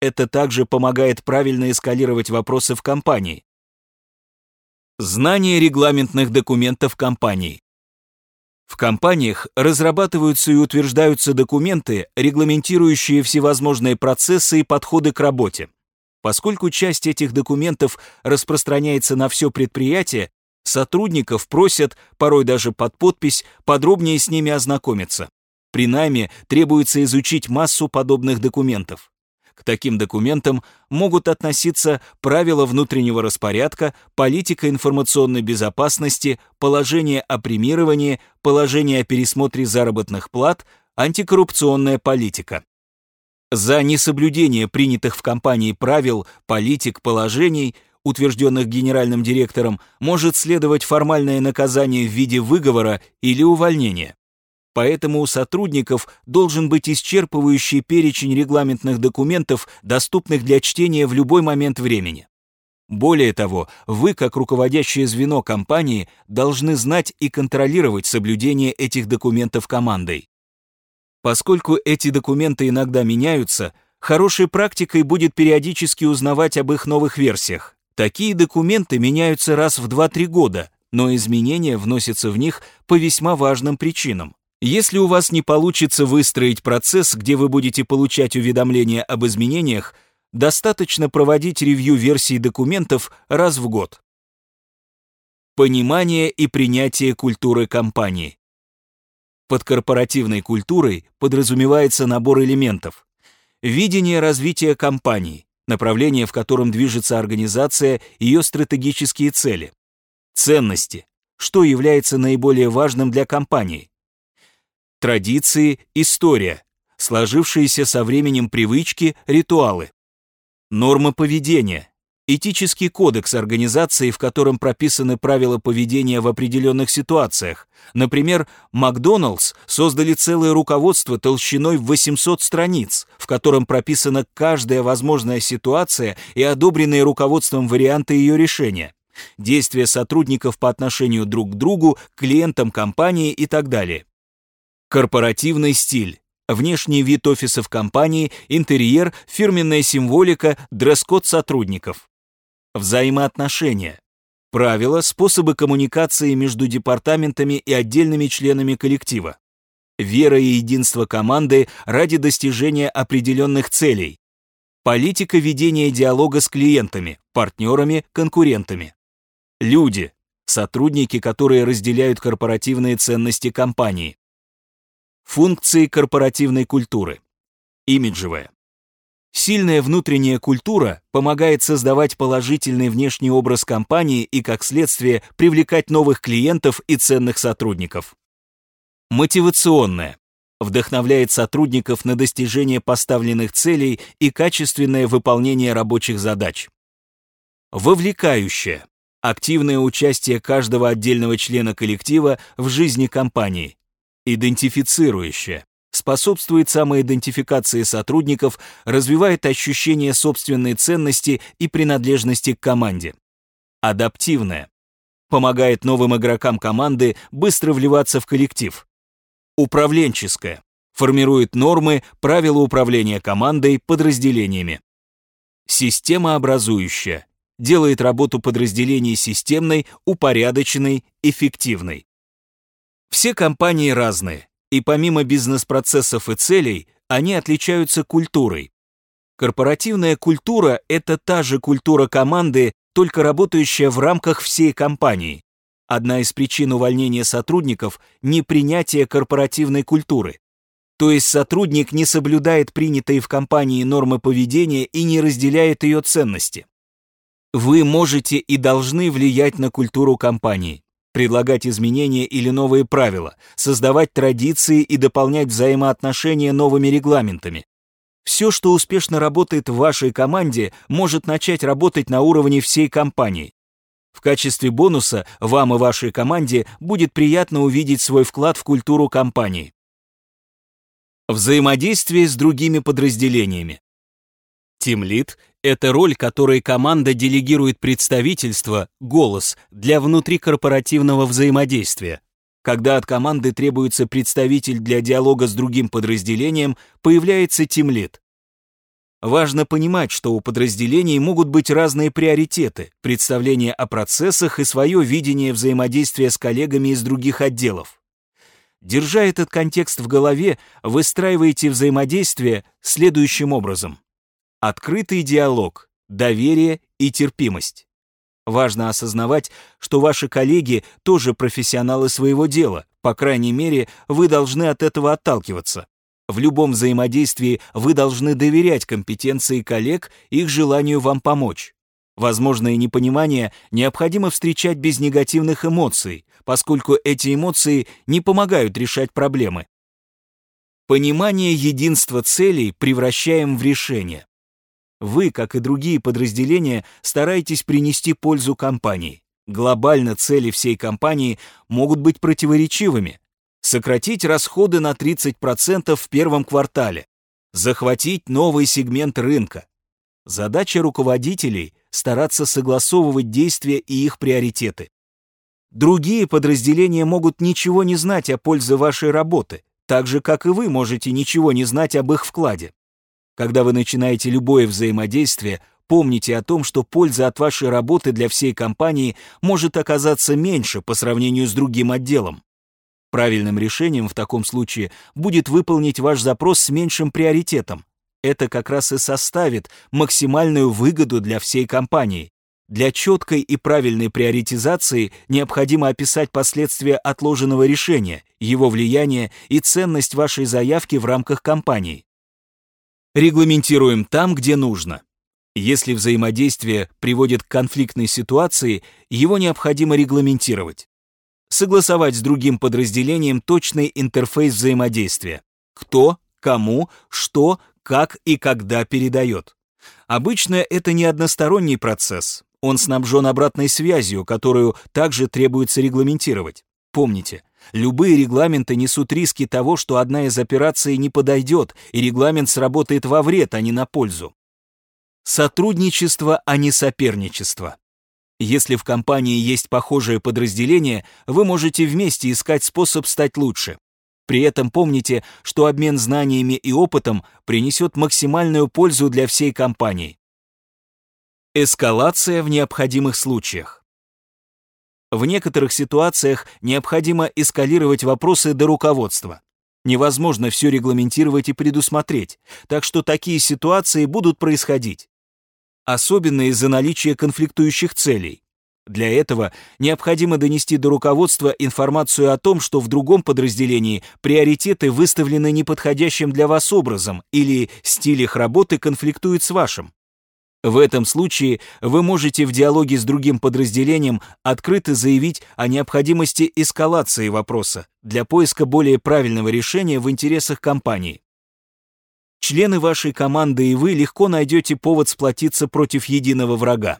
Это также помогает правильно эскалировать вопросы в компании. Знание регламентных документов компании. В компаниях разрабатываются и утверждаются документы, регламентирующие всевозможные процессы и подходы к работе. Поскольку часть этих документов распространяется на все предприятие, сотрудников просят, порой даже под подпись, подробнее с ними ознакомиться. При найме требуется изучить массу подобных документов. К таким документам могут относиться правила внутреннего распорядка, политика информационной безопасности, положение о премировании, положение о пересмотре заработных плат, антикоррупционная политика. За несоблюдение принятых в компании правил, политик, положений, утвержденных генеральным директором, может следовать формальное наказание в виде выговора или увольнения. Поэтому у сотрудников должен быть исчерпывающий перечень регламентных документов, доступных для чтения в любой момент времени. Более того, вы, как руководящее звено компании, должны знать и контролировать соблюдение этих документов командой. Поскольку эти документы иногда меняются, хорошей практикой будет периодически узнавать об их новых версиях. Такие документы меняются раз в 2-3 года, но изменения вносятся в них по весьма важным причинам. Если у вас не получится выстроить процесс, где вы будете получать уведомления об изменениях, достаточно проводить ревью версий документов раз в год. Понимание и принятие культуры компании. Под корпоративной культурой подразумевается набор элементов. Видение развития компании, направление, в котором движется организация, ее стратегические цели. Ценности, что является наиболее важным для компании. Традиции, история, сложившиеся со временем привычки, ритуалы. Нормы поведения, этический кодекс организации, в котором прописаны правила поведения в определенных ситуациях. Например, Макдоналдс создали целое руководство толщиной в 800 страниц, в котором прописана каждая возможная ситуация и одобренные руководством варианты ее решения действия сотрудников по отношению друг к другу, клиентам компании и так далее. Корпоративный стиль. Внешний вид офисов компании, интерьер, фирменная символика, дресс-код сотрудников. Взаимоотношения. Правила, способы коммуникации между департаментами и отдельными членами коллектива. Вера и единство команды ради достижения определенных целей. Политика ведения диалога с клиентами, партнерами, конкурентами. Люди, сотрудники, которые разделяют корпоративные ценности компании. Функции корпоративной культуры. Имиджевая. Сильная внутренняя культура помогает создавать положительный внешний образ компании и, как следствие, привлекать новых клиентов и ценных сотрудников. Мотивационная. Вдохновляет сотрудников на достижение поставленных целей и качественное выполнение рабочих задач. Вовлекающая активное участие каждого отдельного члена коллектива в жизни компании, идентифицирующее, способствует самоидентификации сотрудников, развивает ощущение собственной ценности и принадлежности к команде. Адаптивное, помогает новым игрокам команды быстро вливаться в коллектив. Управленческое, формирует нормы, правила управления командой, подразделениями. Системообразующая, делает работу подразделений системной, упорядоченной, эффективной. Все компании разные, и помимо бизнес-процессов и целей, они отличаются культурой. Корпоративная культура – это та же культура команды, только работающая в рамках всей компании. Одна из причин увольнения сотрудников – непринятие корпоративной культуры. То есть сотрудник не соблюдает принятые в компании нормы поведения и не разделяет ее ценности. Вы можете и должны влиять на культуру компании, предлагать изменения или новые правила, создавать традиции и дополнять взаимоотношения новыми регламентами. Все, что успешно работает в вашей команде, может начать работать на уровне всей компании. В качестве бонуса вам и вашей команде будет приятно увидеть свой вклад в культуру компании. Взаимодействие с другими подразделениями. Тимлит — это роль, которой команда делегирует представительство, голос для внутрикорпоративного взаимодействия. Когда от команды требуется представитель для диалога с другим подразделением, появляется тимлит. Важно понимать, что у подразделений могут быть разные приоритеты, представления о процессах и свое видение взаимодействия с коллегами из других отделов. Держа этот контекст в голове, выстраивайте взаимодействие следующим образом. Открытый диалог, доверие и терпимость. Важно осознавать, что ваши коллеги тоже профессионалы своего дела, по крайней мере, вы должны от этого отталкиваться. В любом взаимодействии вы должны доверять компетенции коллег их желанию вам помочь. Возможное непонимание необходимо встречать без негативных эмоций, поскольку эти эмоции не помогают решать проблемы. Понимание единства целей превращаем в решение. Вы, как и другие подразделения, стараетесь принести пользу компании. Глобально цели всей компании могут быть противоречивыми. Сократить расходы на 30% в первом квартале. Захватить новый сегмент рынка. Задача руководителей – стараться согласовывать действия и их приоритеты. Другие подразделения могут ничего не знать о пользе вашей работы, так же, как и вы можете ничего не знать об их вкладе. Когда вы начинаете любое взаимодействие, помните о том, что польза от вашей работы для всей компании может оказаться меньше по сравнению с другим отделом. Правильным решением в таком случае будет выполнить ваш запрос с меньшим приоритетом. Это как раз и составит максимальную выгоду для всей компании. Для четкой и правильной приоритизации необходимо описать последствия отложенного решения, его влияние и ценность вашей заявки в рамках компании. Регламентируем там, где нужно. Если взаимодействие приводит к конфликтной ситуации, его необходимо регламентировать. Согласовать с другим подразделением точный интерфейс взаимодействия. Кто, кому, что, как и когда передает. Обычно это не односторонний процесс. Он снабжен обратной связью, которую также требуется регламентировать. Помните, любые регламенты несут риски того, что одна из операций не подойдет, и регламент сработает во вред, а не на пользу. Сотрудничество, а не соперничество. Если в компании есть похожее подразделение, вы можете вместе искать способ стать лучше. При этом помните, что обмен знаниями и опытом принесет максимальную пользу для всей компании. Эскалация в необходимых случаях. В некоторых ситуациях необходимо эскалировать вопросы до руководства. Невозможно все регламентировать и предусмотреть, так что такие ситуации будут происходить особенно из-за наличия конфликтующих целей. Для этого необходимо донести до руководства информацию о том, что в другом подразделении приоритеты выставлены неподходящим для вас образом или стиль их работы конфликтует с вашим. В этом случае вы можете в диалоге с другим подразделением открыто заявить о необходимости эскалации вопроса для поиска более правильного решения в интересах компании. Члены вашей команды и вы легко найдете повод сплотиться против единого врага.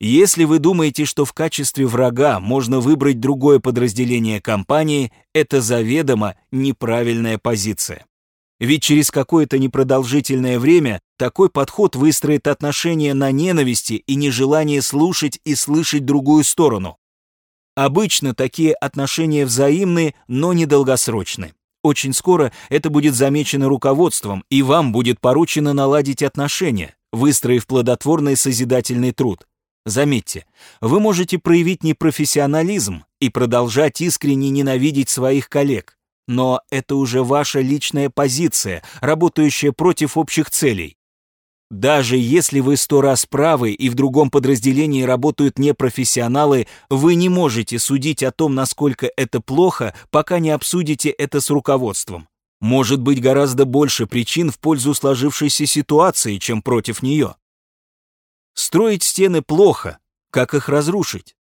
Если вы думаете, что в качестве врага можно выбрать другое подразделение компании, это заведомо неправильная позиция. Ведь через какое-то непродолжительное время такой подход выстроит отношения на ненависти и нежелание слушать и слышать другую сторону. Обычно такие отношения взаимны, но недолгосрочны. Очень скоро это будет замечено руководством, и вам будет поручено наладить отношения, выстроив плодотворный созидательный труд. Заметьте, вы можете проявить непрофессионализм и продолжать искренне ненавидеть своих коллег, но это уже ваша личная позиция, работающая против общих целей. Даже если вы сто раз правы и в другом подразделении работают непрофессионалы, вы не можете судить о том, насколько это плохо, пока не обсудите это с руководством. Может быть гораздо больше причин в пользу сложившейся ситуации, чем против нее. Строить стены плохо, как их разрушить?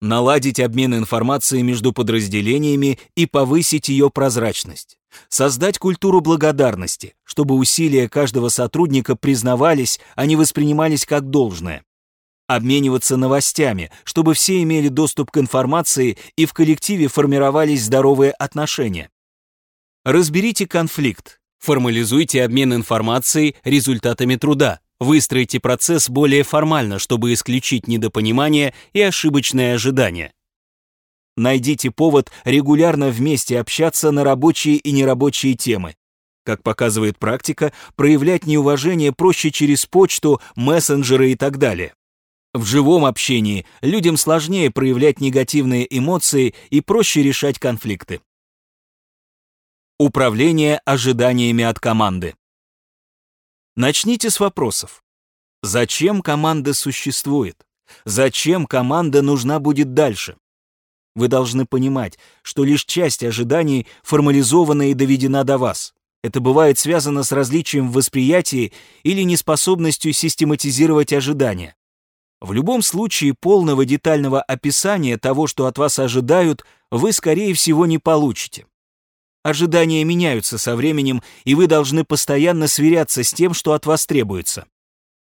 Наладить обмен информацией между подразделениями и повысить ее прозрачность, создать культуру благодарности, чтобы усилия каждого сотрудника признавались, а не воспринимались как должное, обмениваться новостями, чтобы все имели доступ к информации и в коллективе формировались здоровые отношения. Разберите конфликт, формализуйте обмен информацией результатами труда, Выстройте процесс более формально, чтобы исключить недопонимание и ошибочные ожидания. Найдите повод регулярно вместе общаться на рабочие и нерабочие темы. Как показывает практика, проявлять неуважение проще через почту, мессенджеры и так далее. В живом общении людям сложнее проявлять негативные эмоции и проще решать конфликты. Управление ожиданиями от команды. Начните с вопросов. Зачем команда существует? Зачем команда нужна будет дальше? Вы должны понимать, что лишь часть ожиданий формализована и доведена до вас. Это бывает связано с различием в восприятии или неспособностью систематизировать ожидания. В любом случае полного детального описания того, что от вас ожидают, вы, скорее всего, не получите. Ожидания меняются со временем, и вы должны постоянно сверяться с тем, что от вас требуется.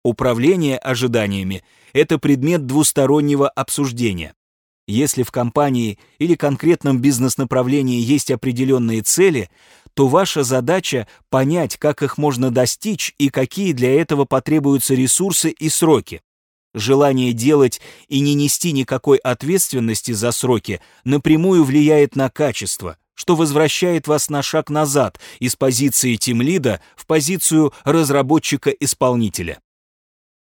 Управление ожиданиями – это предмет двустороннего обсуждения. Если в компании или конкретном бизнес-направлении есть определенные цели, то ваша задача – понять, как их можно достичь и какие для этого потребуются ресурсы и сроки. Желание делать и не нести никакой ответственности за сроки напрямую влияет на качество, что возвращает вас на шаг назад из позиции тимлида в позицию разработчика-исполнителя.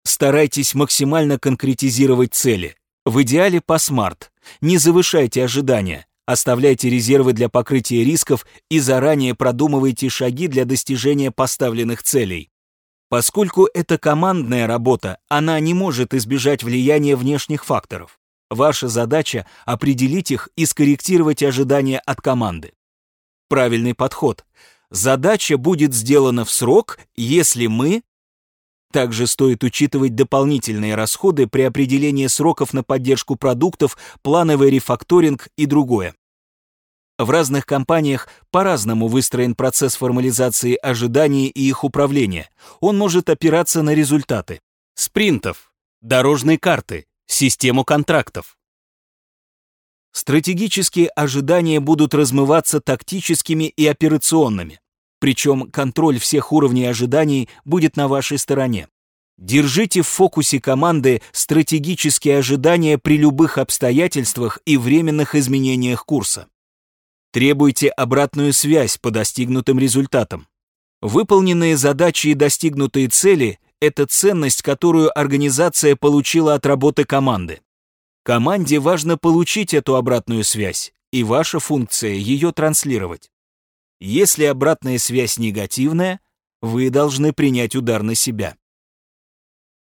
Старайтесь максимально конкретизировать цели. В идеале по смарт. Не завышайте ожидания. Оставляйте резервы для покрытия рисков и заранее продумывайте шаги для достижения поставленных целей. Поскольку это командная работа, она не может избежать влияния внешних факторов. Ваша задача — определить их и скорректировать ожидания от команды. Правильный подход. Задача будет сделана в срок, если мы Также стоит учитывать дополнительные расходы при определении сроков на поддержку продуктов, плановый рефакторинг и другое. В разных компаниях по-разному выстроен процесс формализации ожиданий и их управления. Он может опираться на результаты. Спринтов, дорожной карты, систему контрактов. Стратегические ожидания будут размываться тактическими и операционными. Причем контроль всех уровней ожиданий будет на вашей стороне. Держите в фокусе команды стратегические ожидания при любых обстоятельствах и временных изменениях курса. Требуйте обратную связь по достигнутым результатам. Выполненные задачи и достигнутые цели – это ценность, которую организация получила от работы команды. Команде важно получить эту обратную связь, и ваша функция – ее транслировать. Если обратная связь негативная, вы должны принять удар на себя.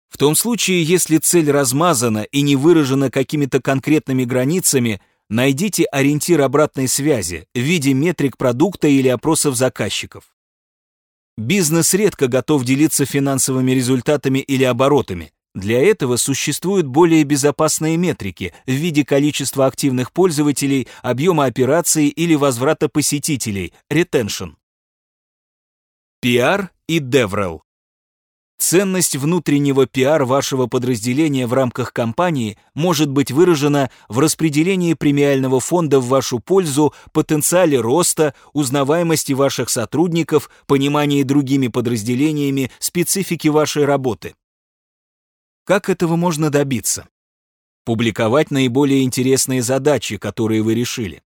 В том случае, если цель размазана и не выражена какими-то конкретными границами, найдите ориентир обратной связи в виде метрик продукта или опросов заказчиков. Бизнес редко готов делиться финансовыми результатами или оборотами. Для этого существуют более безопасные метрики в виде количества активных пользователей, объема операций или возврата посетителей, retention. PR и DevRel. Ценность внутреннего PR вашего подразделения в рамках компании может быть выражена в распределении премиального фонда в вашу пользу, потенциале роста, узнаваемости ваших сотрудников, понимании другими подразделениями специфики вашей работы. Как этого можно добиться? Публиковать наиболее интересные задачи, которые вы решили.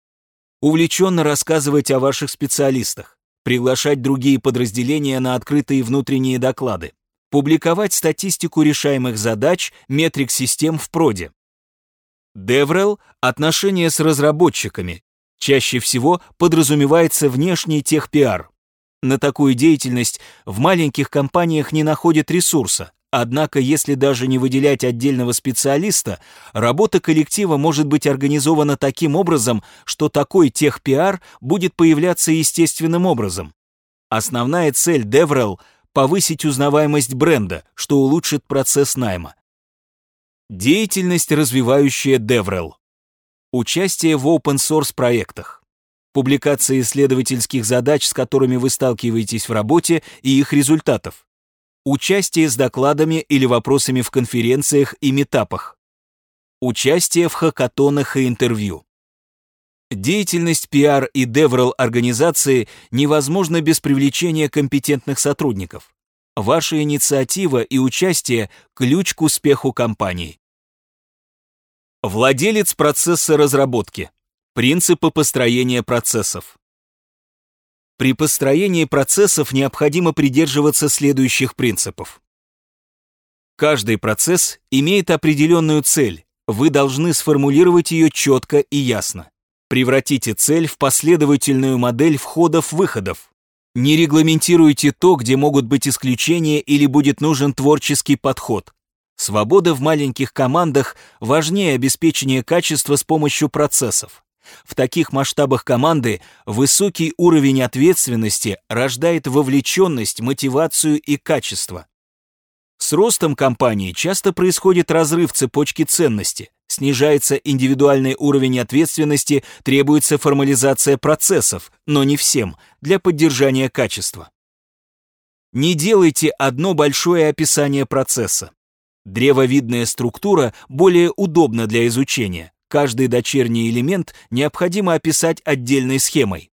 Увлеченно рассказывать о ваших специалистах. Приглашать другие подразделения на открытые внутренние доклады. Публиковать статистику решаемых задач, метрик систем в проде. Деврел – отношения с разработчиками. Чаще всего подразумевается внешний техпиар. На такую деятельность в маленьких компаниях не находят ресурса, Однако, если даже не выделять отдельного специалиста, работа коллектива может быть организована таким образом, что такой техпиар будет появляться естественным образом. Основная цель DevRel – повысить узнаваемость бренда, что улучшит процесс найма. Деятельность, развивающая DevRel. Участие в open-source проектах. Публикация исследовательских задач, с которыми вы сталкиваетесь в работе, и их результатов Участие с докладами или вопросами в конференциях и метапах. Участие в хакатонах и интервью. Деятельность PR и DevRel организации невозможна без привлечения компетентных сотрудников. Ваша инициатива и участие – ключ к успеху компании. Владелец процесса разработки. Принципы построения процессов. При построении процессов необходимо придерживаться следующих принципов. Каждый процесс имеет определенную цель, вы должны сформулировать ее четко и ясно. Превратите цель в последовательную модель входов-выходов. Не регламентируйте то, где могут быть исключения или будет нужен творческий подход. Свобода в маленьких командах важнее обеспечения качества с помощью процессов. В таких масштабах команды высокий уровень ответственности рождает вовлеченность, мотивацию и качество. С ростом компании часто происходит разрыв цепочки ценности, снижается индивидуальный уровень ответственности, требуется формализация процессов, но не всем, для поддержания качества. Не делайте одно большое описание процесса. Древовидная структура более удобна для изучения, Каждый дочерний элемент необходимо описать отдельной схемой.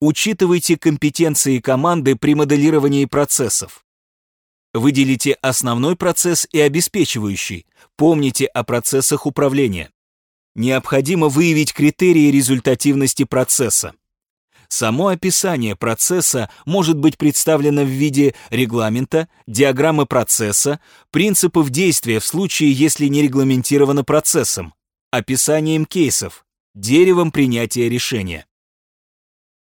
Учитывайте компетенции команды при моделировании процессов. Выделите основной процесс и обеспечивающий. Помните о процессах управления. Необходимо выявить критерии результативности процесса. Само описание процесса может быть представлено в виде регламента, диаграммы процесса, принципов действия в случае, если не регламентировано процессом, описанием кейсов, деревом принятия решения.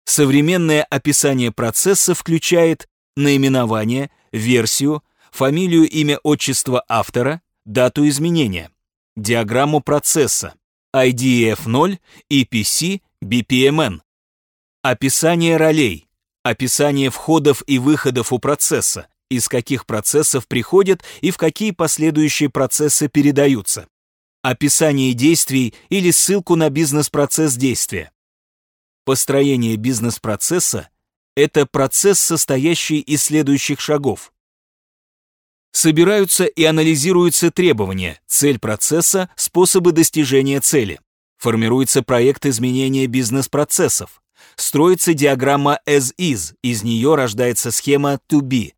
Современное описание процесса включает наименование, версию, фамилию, имя, отчество автора, дату изменения, диаграмму процесса, IDF0, EPC, BPMN, описание ролей, описание входов и выходов у процесса, из каких процессов приходят и в какие последующие процессы передаются. Описание действий или ссылку на бизнес-процесс действия. Построение бизнес-процесса – это процесс, состоящий из следующих шагов. Собираются и анализируются требования, цель процесса, способы достижения цели. Формируется проект изменения бизнес-процессов. Строится диаграмма as is, из нее рождается схема to be.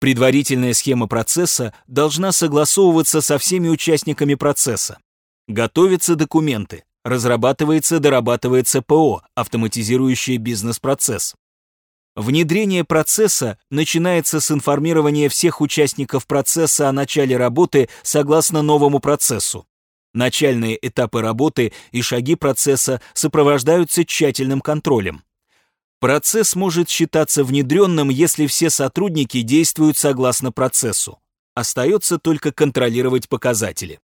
Предварительная схема процесса должна согласовываться со всеми участниками процесса. Готовятся документы, разрабатывается, дорабатывается ПО, автоматизирующее бизнес-процесс. Внедрение процесса начинается с информирования всех участников процесса о начале работы согласно новому процессу. Начальные этапы работы и шаги процесса сопровождаются тщательным контролем. Процесс может считаться внедренным, если все сотрудники действуют согласно процессу. Остается только контролировать показатели.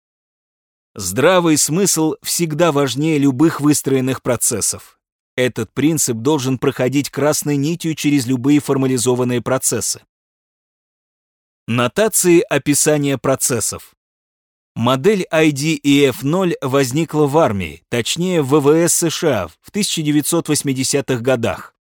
Здравый смысл всегда важнее любых выстроенных процессов. Этот принцип должен проходить красной нитью через любые формализованные процессы. Нотации описания процессов. Модель IDEF-0 возникла в армии, точнее ВВС США в 1980-х годах.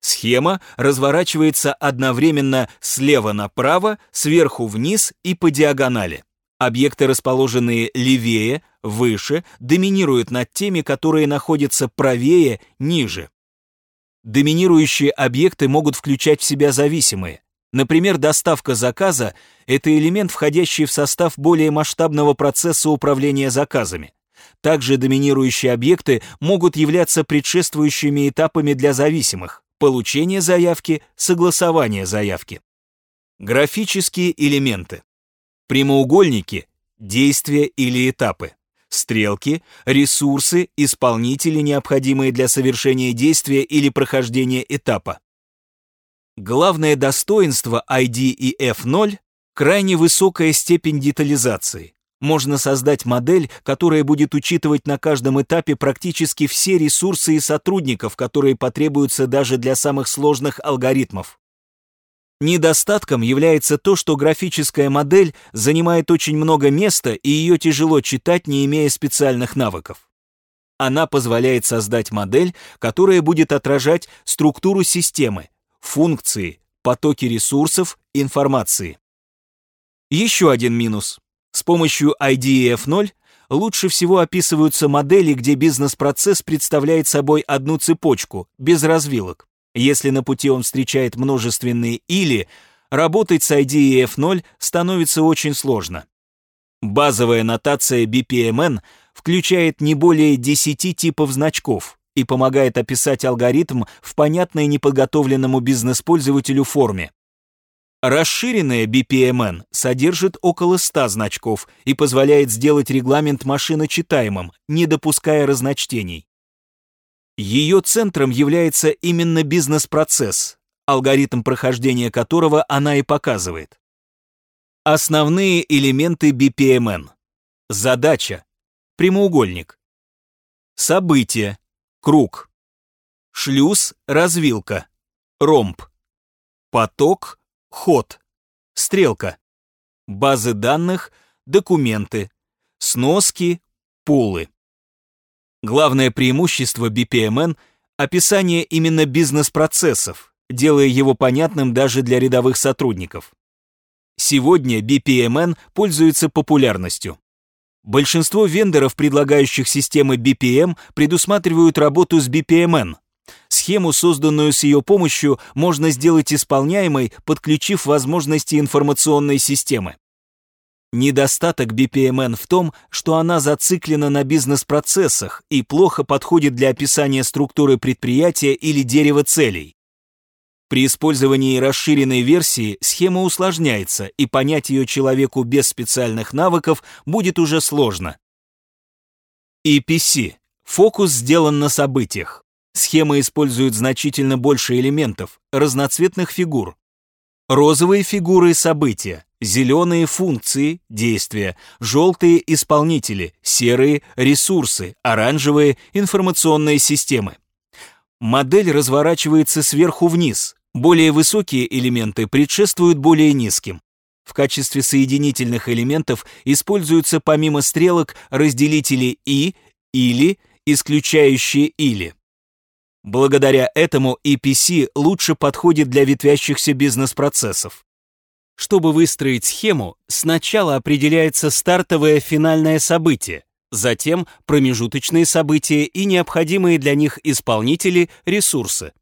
Схема разворачивается одновременно слева направо, сверху вниз и по диагонали. Объекты, расположенные левее, выше, доминируют над теми, которые находятся правее, ниже. Доминирующие объекты могут включать в себя зависимые. Например, доставка заказа – это элемент, входящий в состав более масштабного процесса управления заказами. Также доминирующие объекты могут являться предшествующими этапами для зависимых – получение заявки, согласование заявки. Графические элементы. Прямоугольники – действия или этапы. Стрелки – ресурсы, исполнители, необходимые для совершения действия или прохождения этапа. Главное достоинство IDEF 0 – крайне высокая степень детализации. Можно создать модель, которая будет учитывать на каждом этапе практически все ресурсы и сотрудников, которые потребуются даже для самых сложных алгоритмов. Недостатком является то, что графическая модель занимает очень много места и ее тяжело читать, не имея специальных навыков. Она позволяет создать модель, которая будет отражать структуру системы, функции, потоки ресурсов, информации. Еще один минус. С помощью IDEF0 лучше всего описываются модели, где бизнес-процесс представляет собой одну цепочку, без развилок. Если на пути он встречает множественные «или», работать с IDEF0 становится очень сложно. Базовая нотация BPMN включает не более 10 типов значков и помогает описать алгоритм в понятной неподготовленному бизнес-пользователю форме. Расширенная BPMN содержит около 100 значков и позволяет сделать регламент машиночитаемым, не допуская разночтений. Ее центром является именно бизнес-процесс, алгоритм прохождения которого она и показывает. Основные элементы BPMN. Задача. Прямоугольник. Событие. Круг. Шлюз. Развилка. Ромб. Поток. Ход. Стрелка. Базы данных. Документы. Сноски. Пулы. Главное преимущество BPMN – описание именно бизнес-процессов, делая его понятным даже для рядовых сотрудников. Сегодня BPMN пользуется популярностью. Большинство вендоров, предлагающих системы BPM, предусматривают работу с BPMN. Схему, созданную с ее помощью, можно сделать исполняемой, подключив возможности информационной системы. Недостаток BPMN в том, что она зациклена на бизнес-процессах и плохо подходит для описания структуры предприятия или дерева целей. При использовании расширенной версии схема усложняется, и понять ее человеку без специальных навыков будет уже сложно. EPC. Фокус сделан на событиях. Схема использует значительно больше элементов, разноцветных фигур. Розовые фигуры – события, Зеленые – функции, действия, желтые – исполнители, серые – ресурсы, оранжевые – информационные системы. Модель разворачивается сверху вниз, Более высокие элементы предшествуют более низким. В качестве соединительных элементов используются помимо стрелок разделители «и», «или», исключающие «или». Благодаря этому EPC лучше подходит для ветвящихся бизнес-процессов. Чтобы выстроить схему, сначала определяется стартовое финальное событие, затем промежуточные события и необходимые для них исполнители, ресурсы.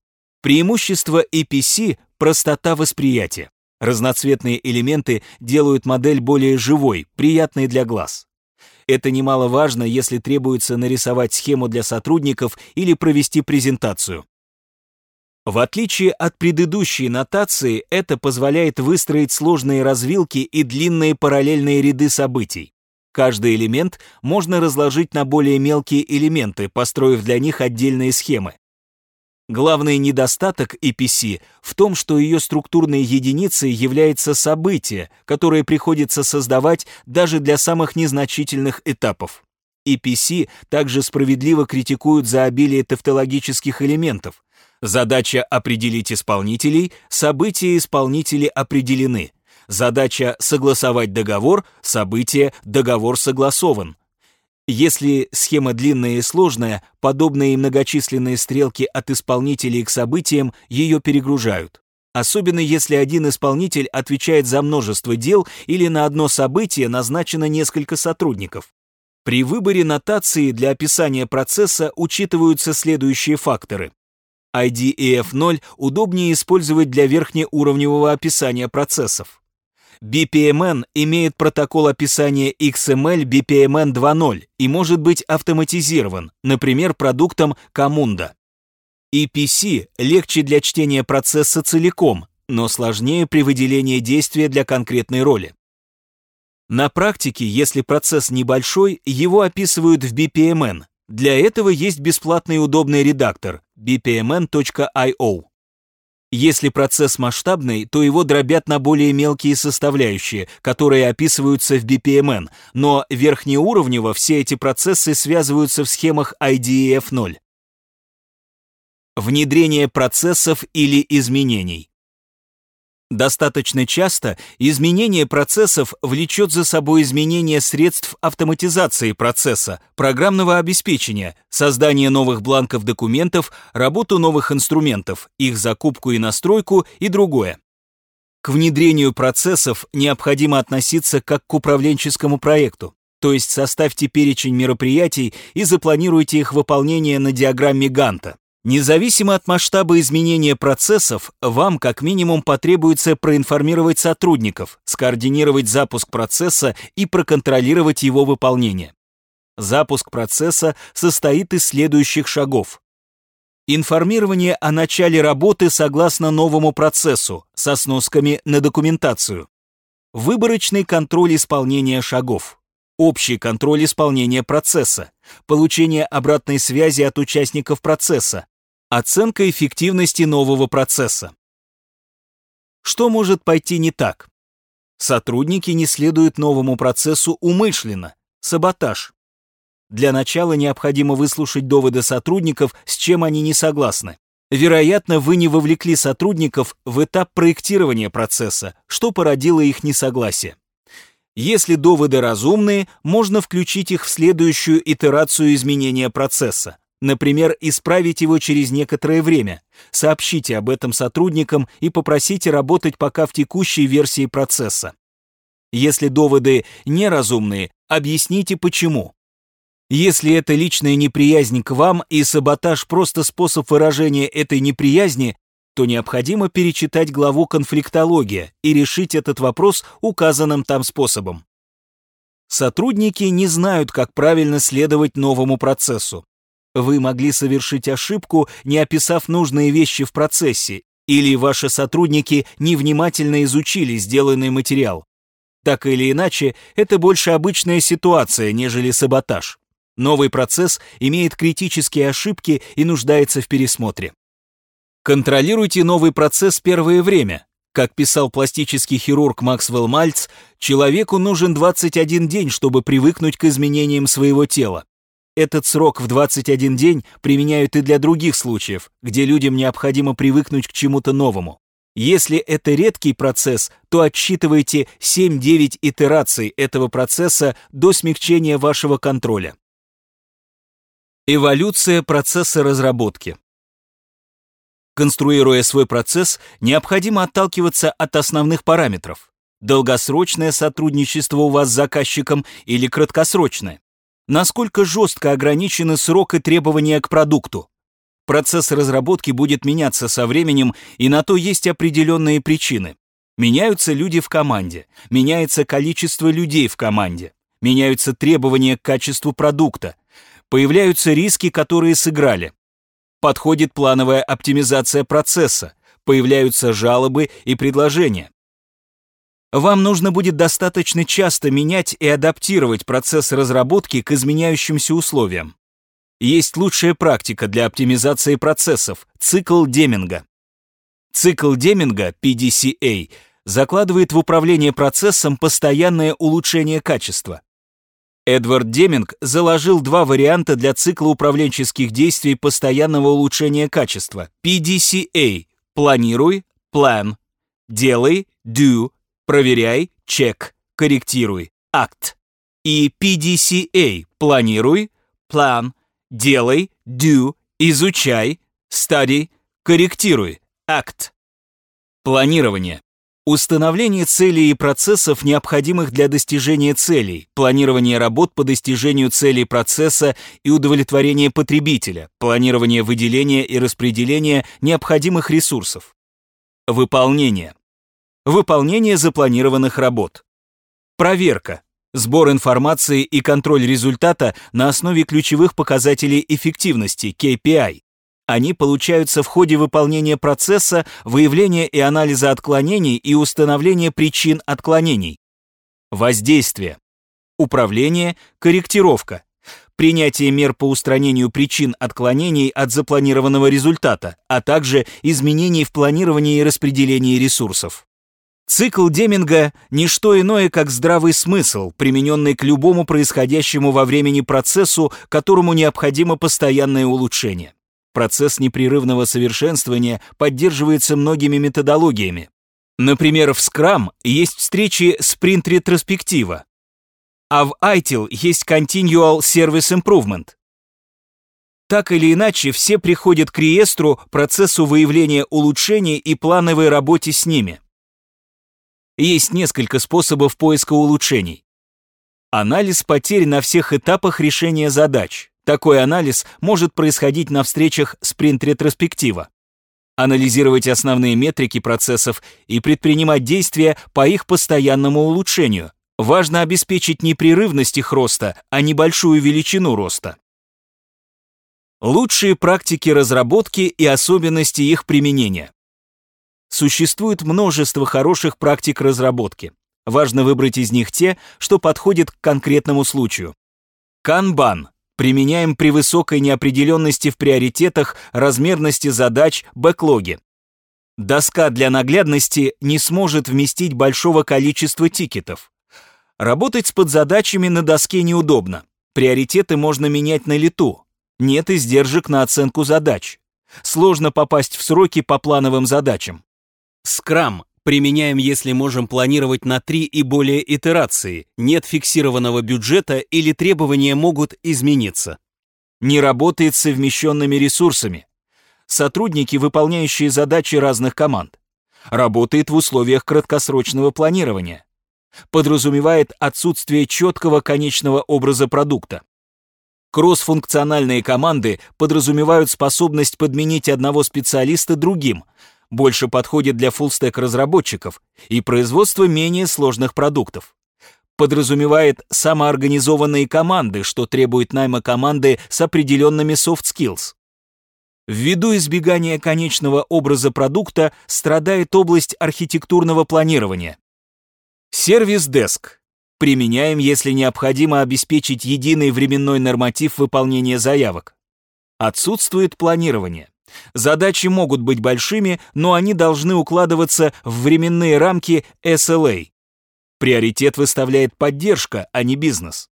Преимущество EPC – простота восприятия. Разноцветные элементы делают модель более живой, приятной для глаз. Это немаловажно, если требуется нарисовать схему для сотрудников или провести презентацию. В отличие от предыдущей нотации, это позволяет выстроить сложные развилки и длинные параллельные ряды событий. Каждый элемент можно разложить на более мелкие элементы, построив для них отдельные схемы. Главный недостаток EPC в том, что ее структурной единицей является событие, которое приходится создавать даже для самых незначительных этапов. EPC также справедливо критикуют за обилие тавтологических элементов. Задача определить исполнителей, события исполнителей определены. Задача согласовать договор, событие, договор согласован. Если схема длинная и сложная, подобные многочисленные стрелки от исполнителей к событиям ее перегружают. Особенно если один исполнитель отвечает за множество дел или на одно событие назначено несколько сотрудников. При выборе нотации для описания процесса учитываются следующие факторы. IDEF0 удобнее использовать для верхнеуровневого описания процессов. BPMN имеет протокол описания XML BPMN 2.0 и может быть автоматизирован, например, продуктом Camunda. EPC легче для чтения процесса целиком, но сложнее при выделении действия для конкретной роли. На практике, если процесс небольшой, его описывают в BPMN. Для этого есть бесплатный удобный редактор bpmn.io. Если процесс масштабный, то его дробят на более мелкие составляющие, которые описываются в BPMN, но верхнеуровнево все эти процессы связываются в схемах IDEF0. Внедрение процессов или изменений. Достаточно часто изменение процессов влечет за собой изменение средств автоматизации процесса, программного обеспечения, создание новых бланков документов, работу новых инструментов, их закупку и настройку и другое. К внедрению процессов необходимо относиться как к управленческому проекту, то есть составьте перечень мероприятий и запланируйте их выполнение на диаграмме Ганта. Независимо от масштаба изменения процессов, вам как минимум потребуется проинформировать сотрудников, скоординировать запуск процесса и проконтролировать его выполнение. Запуск процесса состоит из следующих шагов. Информирование о начале работы согласно новому процессу со сносками на документацию. Выборочный контроль исполнения шагов. Общий контроль исполнения процесса. Получение обратной связи от участников процесса Оценка эффективности нового процесса. Что может пойти не так? Сотрудники не следуют новому процессу умышленно. Саботаж. Для начала необходимо выслушать доводы сотрудников, с чем они не согласны. Вероятно, вы не вовлекли сотрудников в этап проектирования процесса, что породило их несогласие. Если доводы разумные, можно включить их в следующую итерацию изменения процесса. Например, исправить его через некоторое время. Сообщите об этом сотрудникам и попросите работать пока в текущей версии процесса. Если доводы неразумные, объясните почему. Если это личная неприязнь к вам и саботаж просто способ выражения этой неприязни, то необходимо перечитать главу «Конфликтология» и решить этот вопрос указанным там способом. Сотрудники не знают, как правильно следовать новому процессу. Вы могли совершить ошибку, не описав нужные вещи в процессе, или ваши сотрудники невнимательно изучили сделанный материал. Так или иначе, это больше обычная ситуация, нежели саботаж. Новый процесс имеет критические ошибки и нуждается в пересмотре. Контролируйте новый процесс первое время. Как писал пластический хирург Максвелл Мальц, человеку нужен 21 день, чтобы привыкнуть к изменениям своего тела. Этот срок в 21 день применяют и для других случаев, где людям необходимо привыкнуть к чему-то новому. Если это редкий процесс, то отсчитывайте 7-9 итераций этого процесса до смягчения вашего контроля. Эволюция процесса разработки. Конструируя свой процесс, необходимо отталкиваться от основных параметров. Долгосрочное сотрудничество у вас с заказчиком или краткосрочное? Насколько жестко ограничены срок и требования к продукту? Процесс разработки будет меняться со временем, и на то есть определенные причины. Меняются люди в команде, меняется количество людей в команде, меняются требования к качеству продукта, появляются риски, которые сыграли. Подходит плановая оптимизация процесса, появляются жалобы и предложения. Вам нужно будет достаточно часто менять и адаптировать процесс разработки к изменяющимся условиям. Есть лучшая практика для оптимизации процессов – цикл Деминга. Цикл Деминга, PDCA, закладывает в управление процессом постоянное улучшение качества. Эдвард Деминг заложил два варианта для цикла управленческих действий постоянного улучшения качества. PDCA – планируй, plan, делай, do, проверяй, check, корректируй, act. И PDCA – планируй, plan, делай, do, изучай, study, корректируй, act. Планирование. Установление целей и процессов, необходимых для достижения целей, планирование работ по достижению целей процесса и удовлетворение потребителя, планирование выделения и распределения необходимых ресурсов. Выполнение. Выполнение запланированных работ. Проверка. Сбор информации и контроль результата на основе ключевых показателей эффективности, KPI. Они получаются в ходе выполнения процесса выявления и анализа отклонений и установления причин отклонений. Воздействие. Управление, корректировка. Принятие мер по устранению причин отклонений от запланированного результата, а также изменений в планировании и распределении ресурсов. Цикл Деминга – не что иное, как здравый смысл, примененный к любому происходящему во времени процессу, которому необходимо постоянное улучшение. Процесс непрерывного совершенствования поддерживается многими методологиями. Например, в Scrum есть встречи спринт-ретроспектива, а в ITIL есть Continual Service Improvement. Так или иначе, все приходят к реестру, процессу выявления улучшений и плановой работе с ними. Есть несколько способов поиска улучшений. Анализ потерь на всех этапах решения задач. Такой анализ может происходить на встречах спринт-ретроспектива. Анализировать основные метрики процессов и предпринимать действия по их постоянному улучшению. Важно обеспечить непрерывность их роста, а не большую величину роста. Лучшие практики разработки и особенности их применения. Существует множество хороших практик разработки. Важно выбрать из них те, что подходят к конкретному случаю. Канбан. Применяем при высокой неопределенности в приоритетах, размерности задач, бэклоге. Доска для наглядности не сможет вместить большого количества тикетов. Работать с подзадачами на доске неудобно. Приоритеты можно менять на лету. Нет издержек на оценку задач. Сложно попасть в сроки по плановым задачам. Скрам применяем, если можем планировать на три и более итерации, нет фиксированного бюджета или требования могут измениться. Не работает совмещенными ресурсами. Сотрудники, выполняющие задачи разных команд. Работает в условиях краткосрочного планирования. Подразумевает отсутствие четкого конечного образа продукта. Кроссфункциональные команды подразумевают способность подменить одного специалиста другим – больше подходит для фуллстек разработчиков и производства менее сложных продуктов. Подразумевает самоорганизованные команды, что требует найма команды с определенными soft skills. Ввиду избегания конечного образа продукта страдает область архитектурного планирования. Сервис-деск. Применяем, если необходимо обеспечить единый временной норматив выполнения заявок. Отсутствует планирование. Задачи могут быть большими, но они должны укладываться в временные рамки SLA. Приоритет выставляет поддержка, а не бизнес.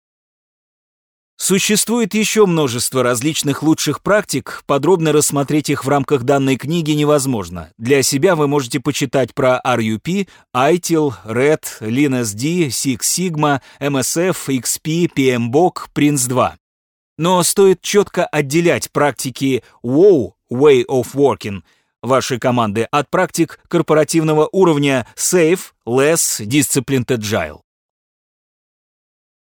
Существует еще множество различных лучших практик, подробно рассмотреть их в рамках данной книги невозможно. Для себя вы можете почитать про RUP, ITIL, RED, LeanSD, Six Sigma, MSF, XP, PMBOK, Prince2. Но стоит четко отделять практики WOW, Way of Working, вашей команды от практик корпоративного уровня SAFE, LESS, Disciplined Agile.